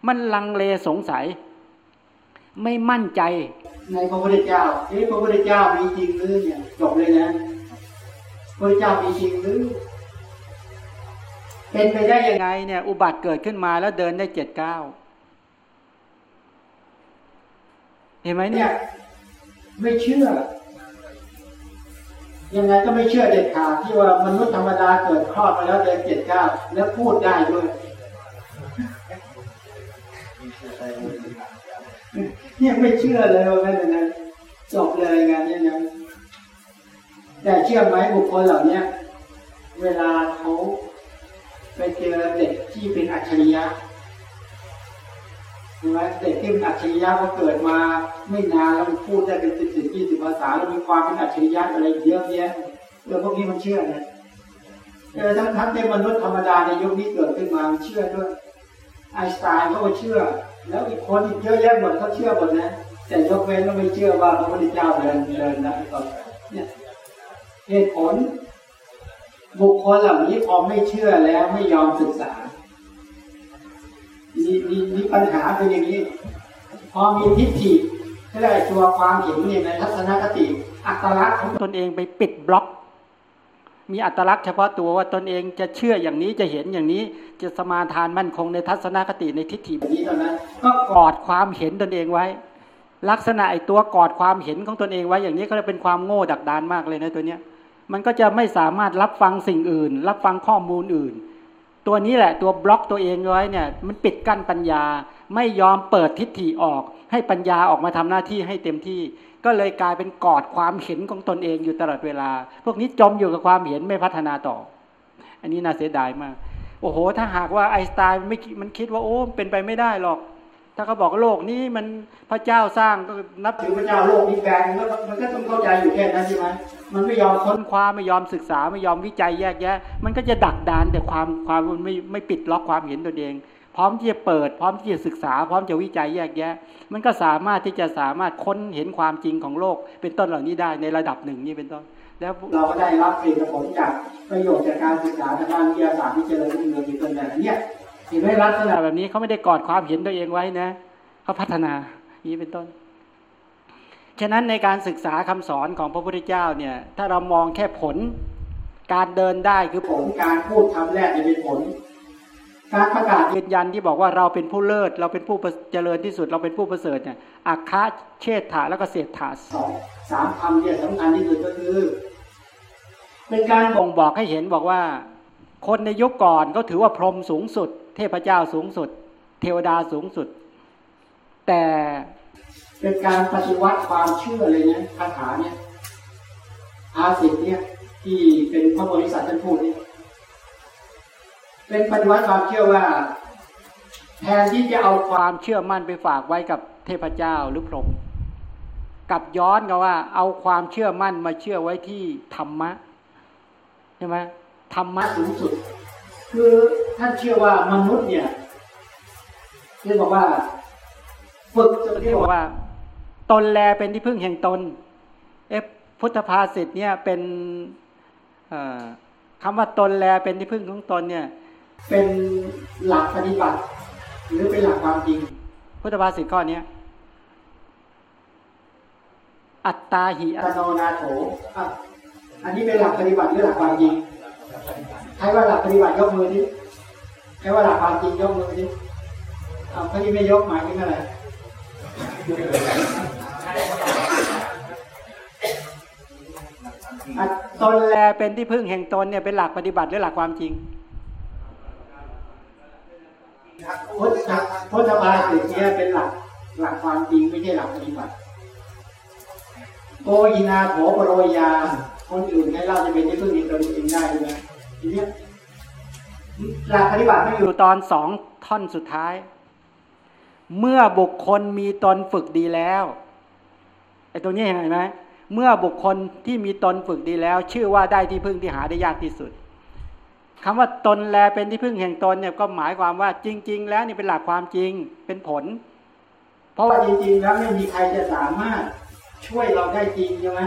มันลังเลสงสัย ไม่มั่นใจ ในพระพุทธเจ้าเอ๊ะพระพุทธเจ้ามีจริงหรือเนี่ยจบเลยนะพระพุทธเจ้ามีจริงหรือ เป็นไปได้ยังไงเนี่ย อุบัติเกิดขึ้นมาแล้วเดินได้เจ็ดเก้าเห็นไหมเนี่ยยไม่เชื่อ ยังไงก็ไม่เชื่อเด็ดขาดที่ว่ามนุษย์ธรรมดาเกิดคลอดมาแล้วเดินเจ็ดเก้าแล้วพูดได้ด้วย เนี่ยไม่เชื่อเลยว่างั้นนะจบเลยงานเนี้ยนะแต่เชื่อไหมบุคคลเหล่าเนี้ยเวลาเขาไปเจอเด็กที่เป็นอัจฉริยะใช่ไหมเด็กที่เป็นอัจฉริยะเขาเกิดมาไม่นานแล้วมันพูดได้เป็นสิบสิบยี่สิบภาษาแล้วมีความเป็นอัจฉริยะอะไรเยอะแยะเรื่องพวกนี้มันเชื่อนะเออทั้งทั้งที่มนุษย์ธรรมดาในยุคนี้เกิดขึ้นมามันเชื่อด้วยไอน์สไตน์เขาก็เชื่อ แล้วอีกคนอีกเยอะแยะหมดเขาเชื่อหมดนะแต่ยกเว้นว่าไม่เชื่อว่าพระพุทธเจ้าเดินเดินนะตอนเนี่ยเหตุผล บุคคลเหล่านี้พอไม่เชื่อแล้วไม่ยอมศึกษามีมีมีปัญหาเป็นอย่างนี้ พอมีทิฏฐิก็ได้ตัวความเห็นเนี่ยในทัศนคติ อัตลักษณ์ของตนเองไปปิดบล็อก มีอัตลักษณ์เฉพาะตัวว่าตนเองจะเชื่ออย่างนี้จะเห็นอย่างนี้จะสมาทานมั่นคงในทัศนคติในทิฏฐิแบบนี้เท่านั้นก็กอดความเห็นตนเองไว้ ลักษณะไอ้ตัวกอดความเห็นของตนเองไว้อย่างนี้ก็จะเป็นความโง่ดักดานมากเลยนะตัวเนี้ยมันก็จะไม่สามารถรับฟังสิ่งอื่น รับฟังข้อมูลอื่น ตัวนี้แหละตัวบล็อกตัวเองไว้เนี่ยมันปิดกั้นปัญญา ไม่ยอมเปิดทิฏฐิออก ให้ปัญญาออกมาทำหน้าที่ให้เต็มที่ ก็เลยกลายเป็นกอดความเห็นของตนเองอยู่ตลอดเวลา พวกนี้จมอยู่กับความเห็นไม่พัฒนาต่อ อันนี้น่าเสียดายมาก โอ้โห ถ้าหากว่าไอสไตล์ไม่มันคิดว่าโอ้เป็นไปไม่ได้หรอก ถ้าเขาบอกว่าโลกนี้มันพระเจ้าสร้างก็นับถือพระเจ้าโลกนี้แบนมันก็มันก็ต้องเข้าใจอยู่แค่นั้นใช่ไหมมันไม่ยอมค้ค้นนคว้าไม่ยอมศึกษาไม่ยอมวิจัยแยกแยะ มันก็จะดักดานแต่ความความมันไม่ไม่ปิดล็อกความเห็นตัวเอง พร้อมที่จะเปิด พร้อมที่จะศึกษา พร้อมจะวิจัยแยกแยะ มันก็สามารถที่จะสามารถค้นเห็นความจริงของโลก เป็นต้นเหล่านี้ได้ในระดับหนึ่งนี่เป็นต้น แล้วเราก็ได้รับสิ่งผลจากประโยชน์จากการศึกษาทางด้านวิทยาศาสตร์ที่เจริญรุ่งเรืองเป็นต้นแบบนี้ เห็นไหมลักษณะแบบนี้เขาไม่ได้กอดความเห็นตัวเองไว้นะเขาพัฒนาอย่างนี้เป็นต้น ฉะนั้นในการศึกษาคำสอนของพระพุทธเจ้าเนี่ย ถ้าเรามองแค่ผล การเดินได้คือผลการพูดคำแรกจะเป็นผล การประกาศยืนยันที่บอกว่าเราเป็นผู้เลิศ เราเป็นผู้เจริญที่สุด เราเป็นผู้ประเสริฐเนี่ยอาคาเชษฐาแล้วก็เศรษฐาสองสามคำเนี่ยสำคัญที่สุดก็คือเป็นการบบ่อกงบอกให้เห็นบอกว่า คนในยุคก่อนเขาถือว่าพรหมสูงสุด เทพเจ้าสูงสุด เทวดาสูงสุด แต่เป็นการปฏิวัติความเชื่อเลยนะคาถาเนี่ยอาสิทธิ์เนี่ยที่เป็นพระบริษัทท่านพูดเนี่ยเป็นปฏิวัติความเชื่อว่า แทนที่จะเอาความเชื่อมั่นไปฝากไว้กับเทพเจ้าหรือพรหมกับย้อนกับว่า เอาความเชื่อมั่นมาเชื่อไว้ที่ธรรมะใช่ไหมธรรมะสูงสุด คือท่านเชื่อว่ามนุษย์เนี่ยเรียกบอกว่าฝึกจนเรียกบอกว่า ตนแลเป็นที่พึ่งแห่งตน เอฟพุทธภาษิตเนี่ยเป็นเอ่อคำว่าตนแลเป็นที่พึ่งของตนเนี่ย เป็นหลักปฏิบัติ หรือเป็นหลักความจริง พุทธภาษิตข้อเนี้ยอัตตาหิอัตโนนาโถอันนี้เป็นหลักปฏิบัติหรือหลักความจริง ใครว่าหลักปฏิบัติยกมือดิใครว่าหลักความจริงยกมือดิอ้าวเขาที่ไม่ยกหมายถึงอะไรอะตนแลเป็นที่พึ่งแห่งตนเนี่ยเป็นหลักปฏิบัติหรือหลักความจริงพุทธพุทธภาษิตเนี่ยเป็นหลักหลักความจริงไม่ใช่หลักปฏิบัติโกอินาโถปโรยา คนอื่นให้เราจะเป็นที่พึ่งในตนเองได้ไหม ทีเนี้หลักปฏิบัติไม่อยู่ตอนสองท่อนสุดท้าย เมื่อบุคคลมีตนฝึกดีแล้วไอ้ตรงนี้เห็นไหมเมื่อบุคคลที่มีตนฝึกดีแล้ว ชื่อว่าได้ที่พึ่งที่หาได้ยากที่สุดคำว่าตนแลเป็นที่พึ่งแห่งตนเนี่ยก็หมายความว่าจริง ๆ แล้วนี่เป็นหลักความจริงเป็นผล เพราะว่าจริงๆแล้วไม่มีใครจะสามารถช่วยเราได้จริงใช่ไหม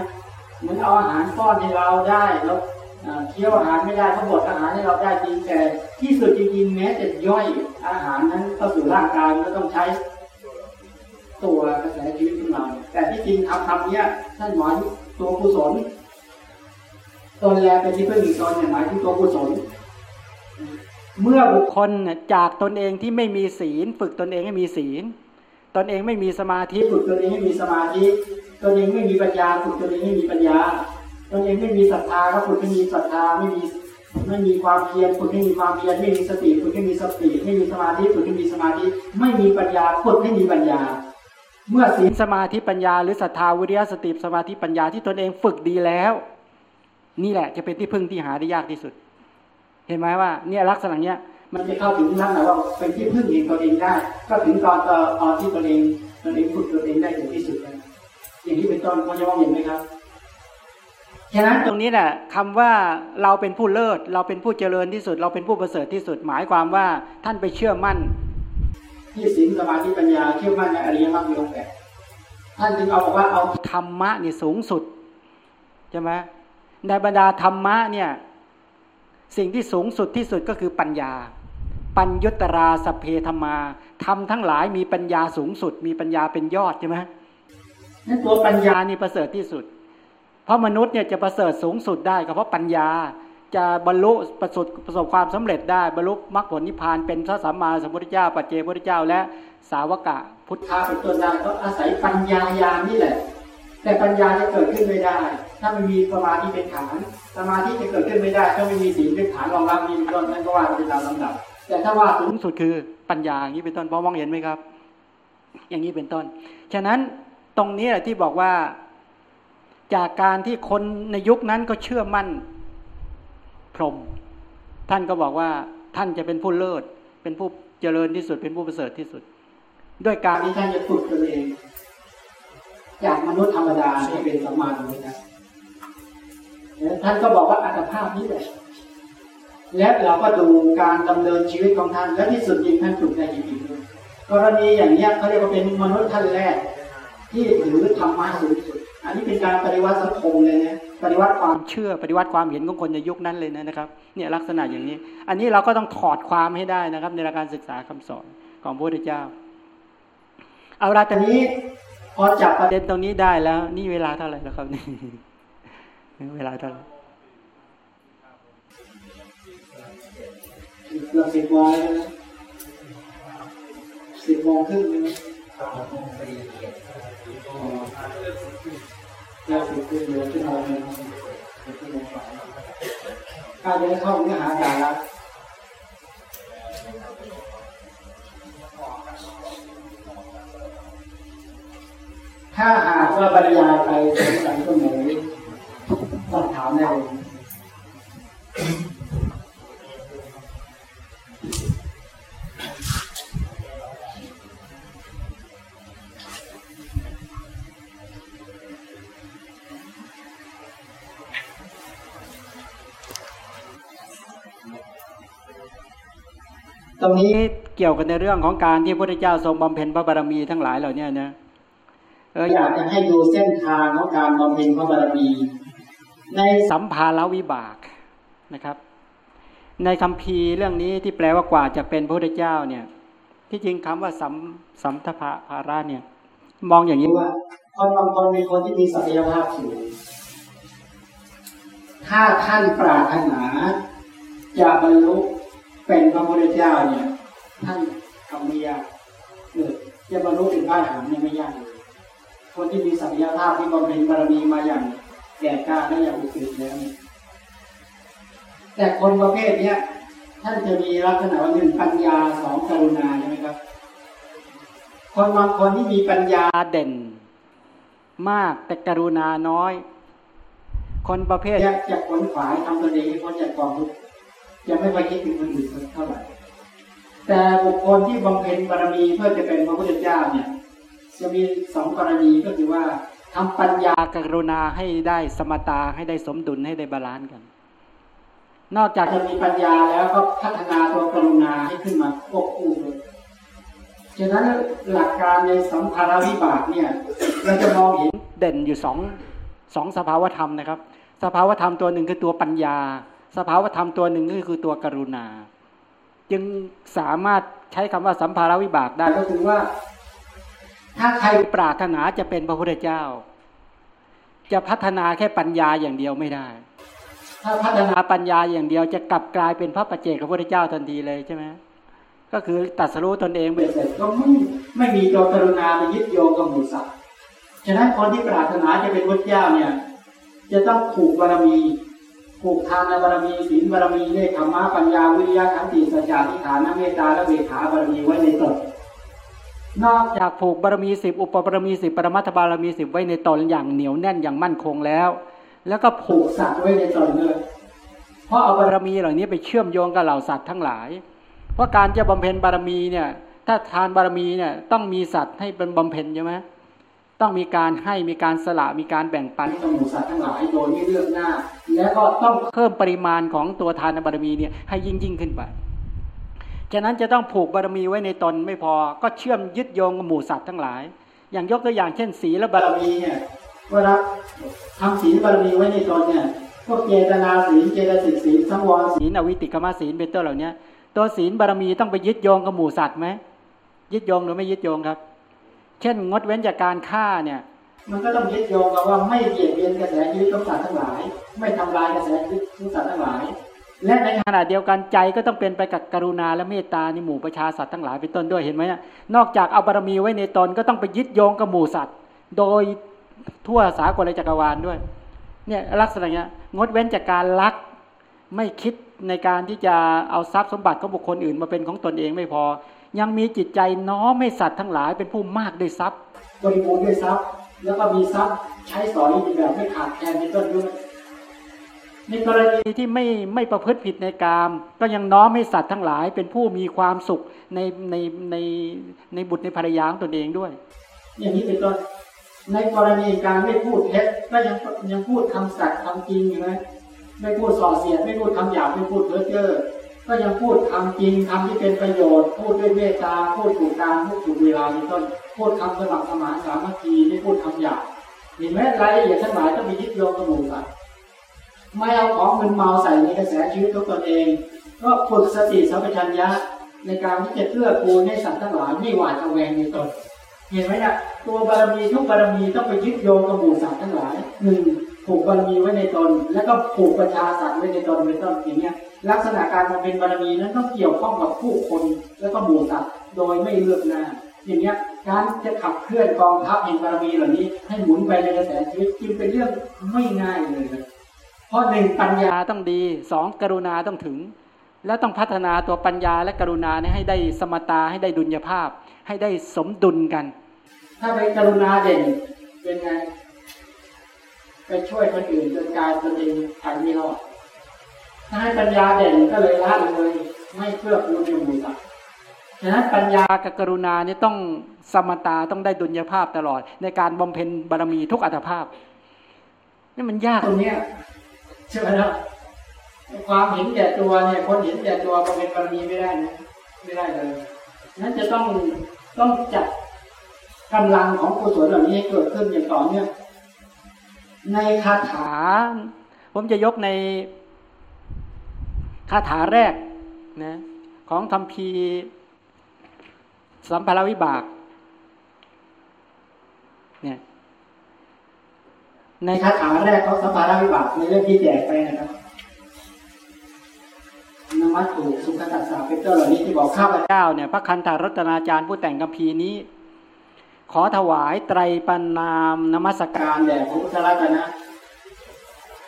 เหมือนเอาอาหารป้อนให้เราได้แล้ว เคี้ยวอาหารไม่ได้เขาบดอาหารให้เราได้จริงแต่ ที่สุดจริงๆแม้จะย่อยอาหารนั้นเข้าสู่ร่างกายมันก็ต้องใช้ ตัวกระแสชีวิตของเราแต่ที่จริงทำทำเนี้ยท่านหมายตัวกุศลตนแลเป็นที่พึ่งอีกตนเนี่ยหมายถึงตัวกุศลเมื่อบุคคลจากตนเองที่ไม่มีศีล ฝึกตนเองให้มีศีล ตนเองไม่มีสมาธิ ฝึกตนเองให้มีสมาธิ ตนเองไม่มีปัญญา ฝึกตนเองให้มีปัญญา ตนเองไม่มีศรัทธาก็ฝึกให้มีศรัทธาไม่มีไม่มีความเพียรฝึกให้มีความเพียรไม่มีสติฝึกให้มีสติ ไม่มีสมาธิฝึกให้มีสมาธิไม่มีปัญญาฝึกให้มีปัญญา เมื่อศีลสมาธิปัญญาหรือศรัทธาวิริยะสติสมาธิปัญญาที่ตนเองฝึกดีแล้ว นี่แหละจะเป็นที่พึ่งที่หาได้ยากที่สุด เห็นไหมว่าเนี่ยลักษณะเนี้ยมันจะเข้าถึงนั่นแหละว่าเป็นที่พึ่งเองตนเองได้ ก็ถึงตอนตอนตอที่ตนเองตนเองฝึกตนเองได้ถึงที่สุดแล้วอย่างนี้เป็นต้นเขาจะมองเห็นไหมครับ ฉะนั้นตรงนี้แหละคำว่าเราเป็นผู้เลิศ เราเป็นผู้เจริญที่สุด เราเป็นผู้ประเสริฐที่สุด หมายความว่าท่านไปเชื่อมั่นที่ศีลสมาธิปัญญาเชื่อมั่นในอริยมรรคมีองค์แปดท่านจึงเอาบอกว่าเอาธรรมะเนี่ยสูงสุดใช่ไหมในบรรดาธรรมะเนี่ยสิ่งที่สูงสุดที่สุดก็คือปัญญา ปัญยุตราสพเพธรรมาธรรมทั้งหลายมีปัญญาสูงสุด มีปัญญาเป็นยอดใช่ไหมนั่นตัวปัญญาญานี่ประเสริฐที่สุด เพราะมนุษย์เนี่ยจะประเสริฐสูงสุดได้ก็เพราะปัญญาจะบรรลุประสบประสบความสำเร็จได้บรรลุมรรคผลนิพพานเป็นพระสัมมาสัมพุทธเจ้าปัจเจพุทธเจ้า และสาวกะพุทธาเป็นตัวได้ก็อาศัยปัญญายาณนี่แหละ แต่ปัญญาจะเกิดขึ้นไม่ได้ ถ้าไม่มีสมาธิเป็นฐานสมาธิจะเกิดขึ้นไม่ได้ถ้าไม่มีศีลเป็นฐานรองรับนี่เป็นต้นนั่นก็ว่าเป็นตามลำดับ แต่ถ้าว่าสูงงสุดคือปัญญาอย่างนี้เป็นต้นพอมองเห็นไหมครับ อย่างนี้เป็นต้น ฉะนั้นตรงนี้แหละที่บอกว่า จากการที่คนในยุคนั้นก็เชื่อมั่น พรหมท่านก็บอกว่าท่านจะเป็นผู้เลิศ เป็นผู้เจริญที่สุดเป็นผู้ประเสริฐที่สุด ด้วยการที่ท่านจะฝึกตัวเองจากมนุษย์ธรรมดาให้เป็นสัมมาสัมพุทธะท่านก็บอกว่าอัตภาพนี้แหละและเราก็ดูการดำเนินชีวิตของท่านและที่สุดจริงท่านฝึกได้จริงๆกรณีอย่างเนี้ยเขาเรียกว่าเป็นมนุษย์ท่านแรก ที่ถือธรรมะสูงสุด อันนี้เป็นการปฏิวัติสังคมเลยนะปฏิวัติคาวความมเชื่อปฏิวัติความเห็นของคนในยุคนั้นเลยนะครับเนี่ยลักษณะอย่างนี้ อันนี้เราก็ต้องถอดความให้ได้นะครับ ในการศึกษาคำสอนของพระพุทธเจ้า เอาละตอัอนนนี้นี้พอจับปประระเด็นเด็นตรงนี้ได้แล้ว นี่เวลาเท่าไหร่แล้วครับนี่เวลาเท่าไหร่เกือบสิบโมงแล้วนะสิบโมงครึ่งใช่ไหมอ๋อ แล้วสิบครึ่งเหลือชั่วโมงนึงชั่วโมงกว่าถ้าจะได้เข้าเนื้อหาสาระถ้าหากว่าบรรยายไปสงสัยตรงไหนต้องถามได้เลย ตรงนี้นี่เกี่ยวกันในเรื่องของการที่พระพุทธเจ้าทรงบำเพ็ญพระบารมีทั้งหลายเหล่านี้นะเอออากกอยายจะให้ดูเส้นทางของการบำเพ็ญพระบารมี ในสัมภาระวิบากนะครับ ในคำพีร์เรื่องนี้ที่แปลว่ากว่าจะเป็นพระพุทธเจ้าเนี่ย ที่จริงคำว่าสัมสัมทภาภาระเนี่ย มองอย่างนี้ที่ว่าคนบางคนเป็นคนที่มีศักยภาพสูงถ้าท่านปรารถนาจะบรรลุ เป็นพระพุทธเจ้าเนี่ย ท่านทำไม่ยากเออจะบรรลุเป็นพระอรหันต์เนี่ยไม่ยากเลยคนที่มีศักยภาพที่บำเพ็ญบารมีมาอย่างแก่กล้าและอย่างอุกฤษแล้วแต่คนประเภทเนี้ยท่านจะมีลักษณะว่าหนึ่งปัญญาสองกรุณาใช่ไหมครับ คนบางคนที่มีปัญญาเด่น มากแต่กรุณาน้อย คนประเภทจะจะขวนขวายทำตัวเองให้พ้นจากกองทุกข์ จะไม่ไปคิดถึงคนอื่นเท่าไหร่แต่บุคคลที่บำเพ็ญบารมีเพื่อจะเป็นพระพุทธเจ้าเนี่ย จะมีสองกรณีก็คือว่าทำปัญญากรุณาให้ได้สมตาให้ได้สมดุลให้ได้ balance กัน นอกจากจะมีปัญญาแล้วก็พัฒนาตัวกรุณาให้ขึ้นมาควบคู่เลยฉะนั้นหลักการในสัมภาระวิบากเนี่ยเราจะมองเห็นเด่นอยู่สองสองสภาวธรรมนะครับ สภาวธรรมตัวหนึ่งคือตัวปัญญา สภาวธรรมตัวหนึ่งก็คือตัวกรุณา จึงสามารถใช้คำว่าสัมภาระวิบากได้ก็คือว่า ถ้าใครปรารถนาจะเป็นพระพุทธเจ้า จะพัฒนาแค่ปัญญาอย่างเดียวไม่ได้ ถ้าพัฒนาปัญญาอย่างเดียวจะกลับกลายเป็นพระปัจเจกพระพุทธเจ้าทันทีเลยใช่ไหมก็คือตัดสรู้ตนเองเบ็ดเสร็จก็ไม่ไม่มีตัวกรุณาไปยึดโยงกับหมู่สัตว์ฉะนั้นคนที่ปรารถนาจะเป็นพุทธเจ้าเนี่ย จะต้องผูกบารมี ผูกทานบารมีศีลบารมีเนคขมะปัญญาวิริยะขันติสัจจะทิฏฐานเมตตาและเวขาบารมีไว้ในตนนอกจากผูกบารมีสิบอุปบารมีสิบปรมัตถบารมีสิบไว้ในตนอย่างเหนียวแน่นอย่างมั่นคงแล้ว แล้วก็ผูกสัตว์ไว้ในตนด้วยเพราะเอาบารมีเหล่านี้ไปเชื่อมโยงกับเหล่าสัตว์ทั้งหลาย เพราะการจะบำเพ็ญบารมีเนี่ย ถ้าทานบารมีเนี่ยต้องมีสัตว์ให้เป็นบำเพ็ญใช่ไหม ต้องมีการให้มีการสละมีการแบ่งปันต่อหมู่สัตว์ทั้งหลายโดยไม่เลือกหน้า และก็ต้องเพิ่มปริมาณของตัวทานบารมีเนี่ยให้ยิ่งยิ่งขึ้นไปฉะนั้นจะต้องผูกบารมีไว้ในตนไม่พอก็เชื่อมยึดโยงกับหมู่สัตว์ทั้งหลาย อย่างยกตัวอย่างเช่นศีลบารมีเนี่ยเวลาทำศีลบารมีไว้ในตนเนี่ยพวกเจตนาศีลเจตสิกศีลสังวรศีลอวิติกรรมศีลเป็นต้นเหล่านี้ตัวศีลบารมีต้องไปยึดโยงกับหมู่สัตว์ไหมยึดโยงหรือไม่ยึดโยงครับ เช่น งดเว้นจากการฆ่าเนี่ย มันก็ต้องยึดโยงกับว่าไม่เบียดเบียนกระแสชีวิตของสัตว์ทั้งหลาย ไม่ทำลายกระแสชีวิตของสัตว์ทั้งหลาย และในขณะเดียวกันใจก็ต้องเป็นไปกับกรุณาและเมตตาในหมู่ประชาสัตว์ทั้งหลายเป็นต้นด้วยเห็นไหมนอกจากเอาบารมีไว้ในตนก็ต้องไปยึดโยงกับหมู่สัตว์ โดยทั่วสากลจักรวาลด้วย เนี่ยลักษณะเนี้ยงดเว้นจากการลักไม่คิดในการที่จะเอาทรัพย์สมบัติของบุคคลอื่นมาเป็นของตนเองไม่พอ ยังมีจิตใจน้อมให้สัตว์ทั้งหลายเป็นผู้มากด้วยทรัพย์บริบูรณ์ด้วยทรัพย์ แล้วก็มีทรัพย์ใช้สอยในแบบไม่ขาดแคลนเป็นต้นด้วยในกรณีที่ไม่ไม่ประพฤติผิดในกาม ก็ยังน้อมให้สัตว์ทั้งหลายเป็นผู้มีความสุขในในในในบุตรในภรรยาของตนเองด้วย อย่างนี้เป็นต้นในกรณีการไม่พูดเท็จก็ยังยังพูดคำสัตย์คำจริงอยู่ไหมไม่พูดส่อเสียดไม่พูดคำหยาบไม่พูดเพ้อเจ้อ ก็ยังพูดคำจริงคำที่เป็นประโยชน์ พูดด้วยเมตตาพูดถูกการพูดถูกเวลาเป็นต้นพูดคำสมัครสมานสามัคคีไม่พูดคำหยาบเห็นไหมรายละเอียดทั้งหลายต้องมียึดโยงกับหมู่สัตว์ไม่เอาของมึนเมาใส่ในกระแสชีวิตของตนเอง ก็ฝึกสติสัมปชัญญะในการที่จะเพื่อกูลให้สัตว์ทั้งหลายไม่หวาดระแวงในตนเห็นไหมเนี่ยตัวบารมีทุกบารมีต้องไปยึดโยงกับหมู่สัตว์ทั้งหลายหนึ่งผูกบารมีไว้ในตน แล้วก็ผูกประชาสัตว์ไว้ในตนเป็นต้นอย่างเงี้ย ลักษณะการมาเป็นบารมีนั้นต้องเกี่ยวข้องกับผู้คนแล้วก็หมู่สัตว์โดยไม่เลือกหน้าอย่างเงี้ยการจะขับเคลื่อนกองทัพแห่งบารมีเหล่านี้ ให้หมุนไปในกระแสชีวิตจึงเป็นเรื่องไม่ง่ายเลยเพราะหนึ่งปัญญาต้องดีสองกรุณาต้องถึง แล้วต้องพัฒนาตัวปัญญาและกรุณาให้ได้สมตาให้ได้ดุลยภาพ ให้ได้สมดุลกัน ถ้าไปกรุณาเด่นเป็นไง ไปช่วยคนอื่นจนกลายตนเองไปไม่รอด ถ้าให้ปัญญาเด่นก็เลยละเลยไม่เพื่อคูณในหมู่สัตว์ฉะนั้นปัญญากับกรุณาเนี่ยต้องสมตาต้องได้ดุลยภาพตลอด ในการบำเพ็ญบารมีทุกอัตภาพนี่มันยากตรงนี้ใช่ไหมครับความเห็นแก่ตัวเนี่ย คนเห็นแก่ตัวบำเพ็ญบารมีไม่ได้นะไม่ได้เลยนั้นจะต้องต้องจัดกำลังของกุศลเหล่านี้ให้เกิดขึ้นอย่างต่อเนื่องในคาถา ผมจะยกใน คาถาแรกนะของธรรมพีสัมภารวิบากเนี่ยในคาถาแรกของสัมภารวิบากในเรื่องที่แจกไปนะครับนมัตถุสุขตัสสะเป็นต้นเหล่านี้ที่บอกข้าพเจ้าเนี่ยพระคันธารัตนาจารย์ผู้แต่งกัมพีนี้ ขอถวายไตรปันนามนมัสการแด่พระพุทธรัตนะ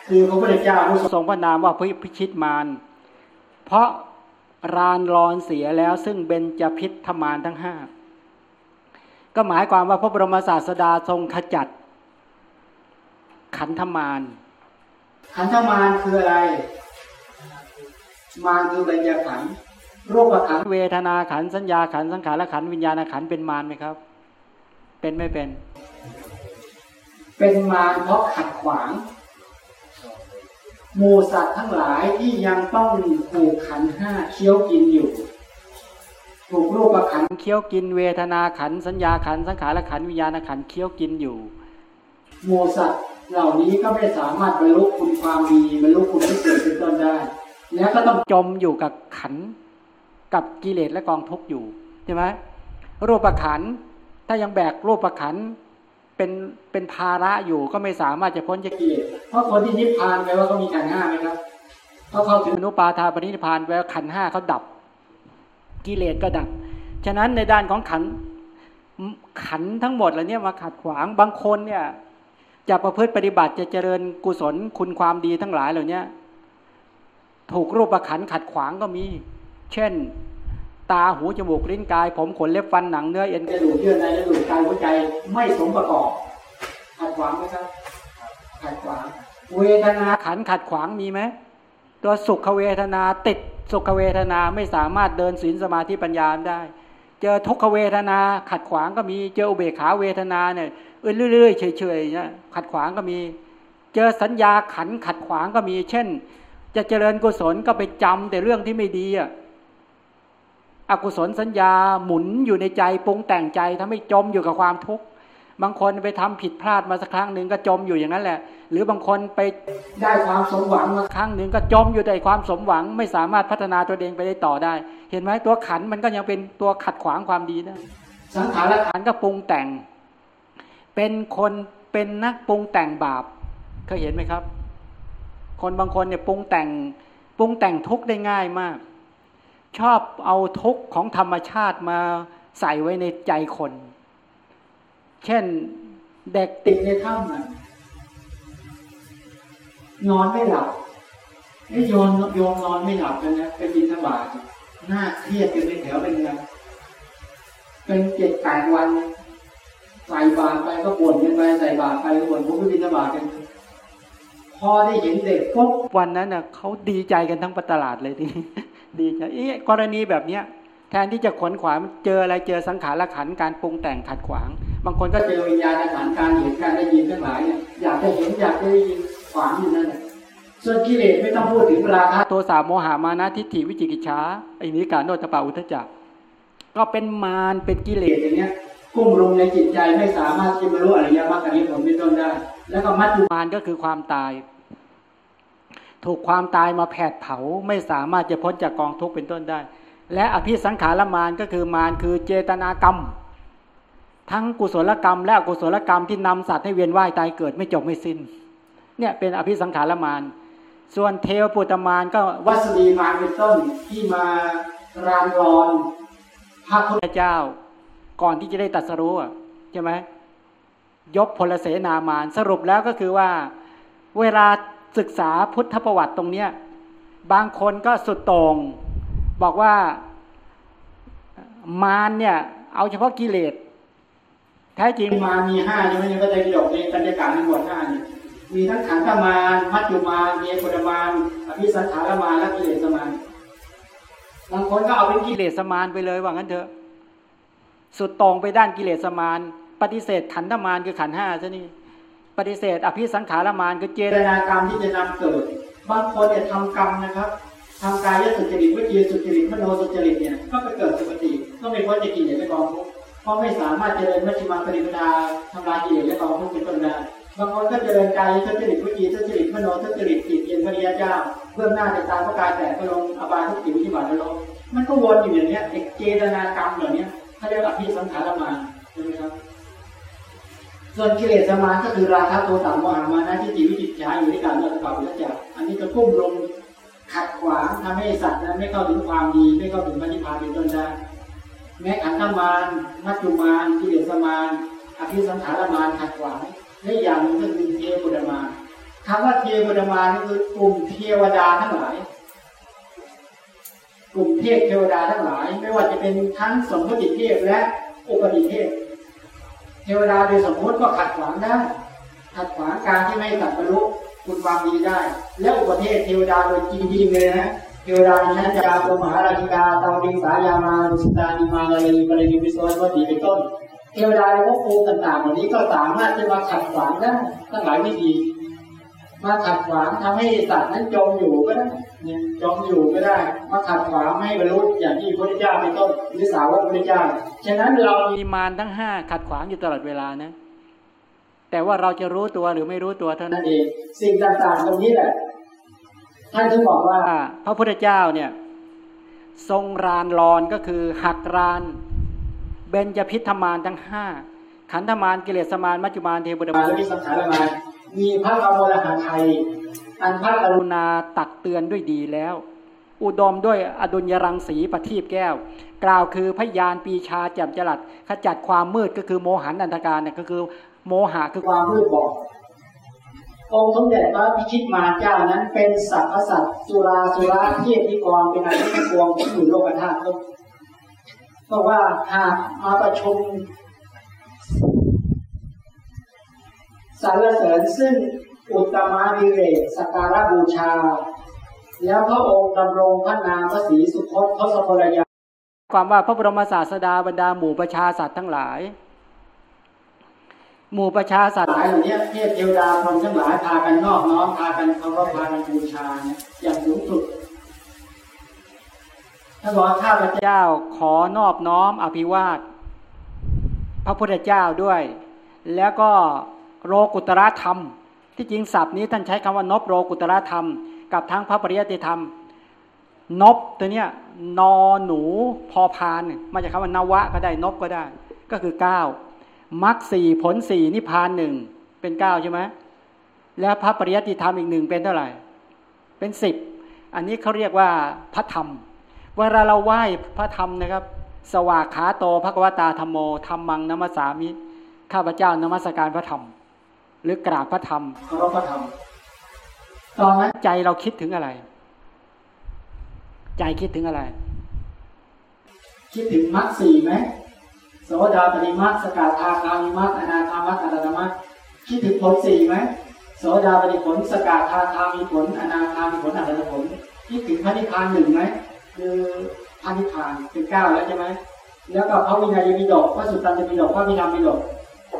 คือพระพุทธเจ้าผู้ทรงพระนามว่าพิชิตมาร เพราะรานรอนเสียแล้ว ซึ่งเบญจพิษธมารทั้งห้าก็หมายความว่าพระบรมศาสดาทรงขจัด ขันธมารขันธมารคืออะไร มารคือเบญจขันธ์รูปขันธ์เวทนาขันธ์สัญญาขันธ์สังขารขันธ์วิญญาณขันธ์เป็นมารไหมครับ เป็นไม่เป็น เป็นมารเพราะขัดขวาง หมูสัตว์ทั้งหลายที่ยังต้องถูกขันห้าเคี้ยวกินอยู่ ถูกรูปขันเคี้ยวกินเวทนาขันสัญญาขันสังขารขันวิญญาณขันเคี้ยวกินอยู่หมูสัตว์เหล่านี้ก็ไม่สามารถบรรลุคุณความดีบรรลุคุณที่เกิดเป็นต้นได้ แล้วก็ต้องจมอยู่กับขันกับกิเลสและกองทุกข์อยู่ใช่ไหมรูปขันถ้ายังแบกรูปขัน เป็นเป็นภาระอยู่ก็ไม่สามารถจะพ้นจากกิเลสเพราะคนที่นิพพานแปลว่าเขามีขันธ์ห้าไหมครับเพราะเขาถึงอนุปาทาปรินิพพานแปลว่าขันธ์ห้าเขาดับ กิเลสก็ดับ ฉะนั้นในด้านของขันธ์ขันธ์ทั้งหมดเหล่านี้มาขัดขวางบางคนเนี่ยจะประพฤติปฏิบัติจะเจริญกุศลคุณความดีทั้งหลายเหล่านี้ถูกรูปขันธ์ขัดขวางก็มี เช่น ตาหูจมูกลิ้นกาย ผมขนเล็บฟันหนังเนื้อเอ็นกระดูกเยื่อในกระดูกกายหัวใจไม่สมประกอบขัดขวางไหมครับขัดขวาง เวทนาขันขัดขวางมีไหมตัวสุขเวทนาติดสุขเวทนาไม่สามารถเดินศีลสมาธิปัญญาได้ เจอทุกขเวทนาขัดขวางก็มีเจออุเบกขาเวทนาเนี่ยเออเรื่อยๆเฉยๆเนี่ยขัดขวางก็มี เจอสัญญาขันขัดขวางก็มี เช่น จะเจริญกุศลก็ไปจำแต่เรื่องที่ไม่ดีอะ อกุศลสัญญาหมุนอยู่ในใจปรุงแต่งใจทำให้จมอยู่กับความทุกข์บางคนไปทำผิดพลาดมาสักครั้งหนึ่งก็จมอยู่อย่างนั้นแหละ หรือบางคนไปได้ความสมหวังมาครั้งหนึ่งก็จมอยู่ในความสมหวัง ไม่สามารถพัฒนาตัวเองไปได้ต่อได้ เห็นไหมตัวขันมันก็ยังเป็นตัวขัดขวางความดีนะสังขารขันก็ปรุงแต่ง เป็นคนเป็นนักปรุงแต่งบาปเคยเห็นไหมครับ คนบางคนเนี่ยปรุงแต่งปรุงแต่งทุกข์ได้ง่ายมาก ชอบเอาทุกข์ของธรรมชาติมาใส่ไว้ในใจคน เช่นเด็กติดในถ้ำนอนไม่หลับไอ้โยมโยมนอนไม่หลับกันนะเป็นบินทบาทหน้าเครียดกันเป็นแถวเป็นเดือนเป็นเจ็ดแปดวันใส่บาตรไปก็บ่นกันไปใส่บาตรไปก็บ่นผมก็บินทบาทกันพอได้เห็นเด็กปุ๊บวันนั้นน่ะเขาดีใจกันทั้งตลาดเลยที ดีใจเอ๊ะกรณีแบบเนี้ยแทนที่จะขวนขวายเจออะไรเจอสังขารขันการปรุงแต่งขัดขวาง บางคนก็เจอวิญญาณอาหารการเห็นการได้ยินทั้งหลายเนี่ยอยากจะเห็นอยากจะได้ยินขวางอยู่นั่นแหละส่วนกิเลสไม่ต้องพูดถึงราคะโทสะโมหามานะทิฏฐิวิจิกิจฉาไอ้นี้การโนตปาอุทจักก็เป็นมารเป็นกิเลสอย่างเงี้ยกุ้มลงในจิตใจไม่สามารถที่จะบรรลุอริยมรรคอริยผลเป็นต้นได้ แล้วก็มัดจุมารก็คือความตาย ถูกความตายมาแผดเผาไม่สามารถจะพ้นจากกองทุกข์เป็นต้นได้ และอภิสังขารมารก็คือมารคือเจตนากรรม ทั้งกุศลกรรม และอกุศลกรรมที่นำสัตว์ให้เวียนว่ายตายเกิดไม่จบไม่สิ้น เนี่ยเป็นอภิสังขารมารส่วนเทวปุตมารก็วัสดีมารเป็นต้นที่มารานรอนพระพุทธเจ้า ก่อนที่จะได้ตรัสรู้ใช่ไหมยกพลเสนามารสรุปแล้วก็คือว่า เวลา ศึกษาพุทธประวัติตรงเนี้ยบางคนก็สุดต่งบอกว่ามารเนี่ย เอาเฉพาะกิเลสแท้จริงมารมีห้าใช่ไหมในพระไตรปิฎกในบรรยากาศในบทห้านี่มีทั้งขันธมารมัจจุมารเนปุตมารอภิสังขารมารและกิเลสมารบางคนก็เอาเป็นกิเลสมารไปเลยว่างั้นเถอะ สุดต่งไปด้านกิเลสมารปฏิเสธขันธมารคือขันห้าซะนี่ ปฏิเสธ อภิสังขารมารคือเจตนากรรมที่จะนำเกิด บางคนเนี่ยทำกรรมนะครับทำกายสุจริตวิจีสุจริตมโนสุจริตเนี่ยก็ไปเกิดสุคติก็ไม่พ้นจากกิเลสและกองทุกข์เพราะไม่สามารถเจริญมัชฌิมาปริปทาทำลายกิเลสและกองทุกข์เป็นต้นได้บางคนก็เจริญกายสุจริตวิจีสุจริตมโนสุจริตจิตเย็นพระริยเจ้าเบื้องหน้าจะตามพระกายแต่ก็ลงอบายทุกข์วิจิบัตินรกมันก็วนอยู่อย่างเนี้ยไอ้เจตนากรรมเหล่านี้เขาเรียกอภิสังขารมารใช่ไหมครับ ส่วนกิเลสมาก็คือราคะโทสะโมหะมานะที่จิตวิจิตรช้อยู่ในการเลิกกับและจักอันนี้ก็พุ่มลงขัดขวางทำให้สัตว์นั้นไม่เข้าถึงความดีไม่เข้าถึงพระนิพพานเป็นต้นได้แม้ขันธมารมัจจุมารกิเลสมารอภิสังขารมารขัดขวางและอีกอย่างหนึ่งก็คือเทวดามารคำว่าเทวดามารก็คือกลุ่มเทวดาทั้งหลาย กลุ่มเทพเทวดาทั้งหลาย ไม่ว่าจะเป็นทั้งสมมติเทพและอุปติเทพ เทวดาโดยสมมติก็ขัดขวางได้ขัดขวางการที่ไม่ให้สัตว์บรรลุคุณความดีได้ และอุปเทศเทวดาโดยจริงๆเลยนะเทวดาในชั้นยาโกมหาราชิกาตาวิงสายามาดุสตานิมาลายีปรินิวิโสวัดีเป็นต้น เทวดาในภพภูต่างๆเหล่านี้ก็สามารถจะมาขัดขวางได้ทั้งหลายไม่ดีมาขัดขวางทำให้สัตว์นั้นจมอยู่ก็ได้ เนี่ยจมอยู่ก็ได้มาขัดขวางไม่ให้บรรลุอย่างที่พระพุทธเจ้าเป็นต้นหรือสาวกพระพุทธเจ้าฉะนั้นเรามีมารทั้งห้าขัดขวางอยู่ตลอดเวลานะ แต่ว่าเราจะรู้ตัวหรือไม่รู้ตัวเท่านั่นั้นนเอง สิ่งต่างๆตรงนี้แหละท่านถึงบอกว่าว่าพระพุทธเจ้าเนี่ย ทรงรานรอนก็คือหักรานเบญจพิธมานทั้งห้าขันธมานกิเลสมานมัจจุมานเทวดามาแล้วมีสังขารละมานมีพระกมลหาไทย อันพระกรุณาตักเตือนด้วยดีแล้ว อุดมด้วยอดุลยรังสีประทีปแก้ว กล่าวคือพยานปีชาแจ่มจรัสขจัดความมืดก็คือโมหันอันตการเนี่ยก็คือ โมหะคือความมืดบอดองค์สมเด็จพระพิชิตมาเจ้านั้นเป็นสัพพสัตว์สุราสุราเทียที่กรเป็นอะไรที่กวงที่อยู่โลกธาตุเพราะว่าหากมาประชุมสรรเสริญซึ่ง อุตตมาวิเรกสกการะบูชา แล้วพระองค์ดำรงพระนามพระศรีสุคตทศพลยาความว่าพระบรมศาสดาบรรดาหมู่ประชาสัตว์ทั้งหลาย หมู่ประชาสัตว์หลายเหล่านี้เทพเทวดาพรหมทั้งหลายพากันนอบน้อมพากันเคารพพากันบูชาเนี่ยอย่างสูงสุดถ้าบอกว่าข้าพเจ้าเจ้าขอนอบน้อมอภิวาทพระพุทธเจ้าด้วย แล้วก็โรกุตระธรรม ที่จริงศัพท์นี้ท่านใช้คำว่านบโรกุตระธรรม กับทั้งพระปริยติธรรม นบตัวเนี้ยนอหนูพอพานมาจากคำว่านวะก็ได้นบก็ได้ ก็คือเก้ามรรคสี่ผลสี่นิพพานหนึ่งเป็นเก้าใช่ไหมแล้วพระปริยติธรรมอีกหนึ่งเป็นเท่าไหร่ เป็นสิบอันนี้เขาเรียกว่าพระธรรม เวลาเราไหว้พระธรรมนะครับ สวากขาโตภควตาธรรมโมธรรมังนัมสสามิ ข้าพเจ้านมัสการพระธรรม หรือกราบพระธรรมเคารพพระธรรมตอนนั้นใจเราคิดถึงอะไร ใจคิดถึงอะไร คิดถึงมรรคสี่ไหมโสดาปฏิมรรคสกทาคามิมรรคอนาคามรรคอรหัตมรรคคิดถึงผลสี่ไหมโสดาปฏิผลสกทาคามีผลอนาคามีผลอรหัตผลคิดถึงพระนิพพานหนึ่งไหมคือพระนิพพานเป็นเก้าแล้วใช่ไหมแล้วก็พระวินัยปิฎกพระสุตตันตปิฎกพระวินัยปิฎก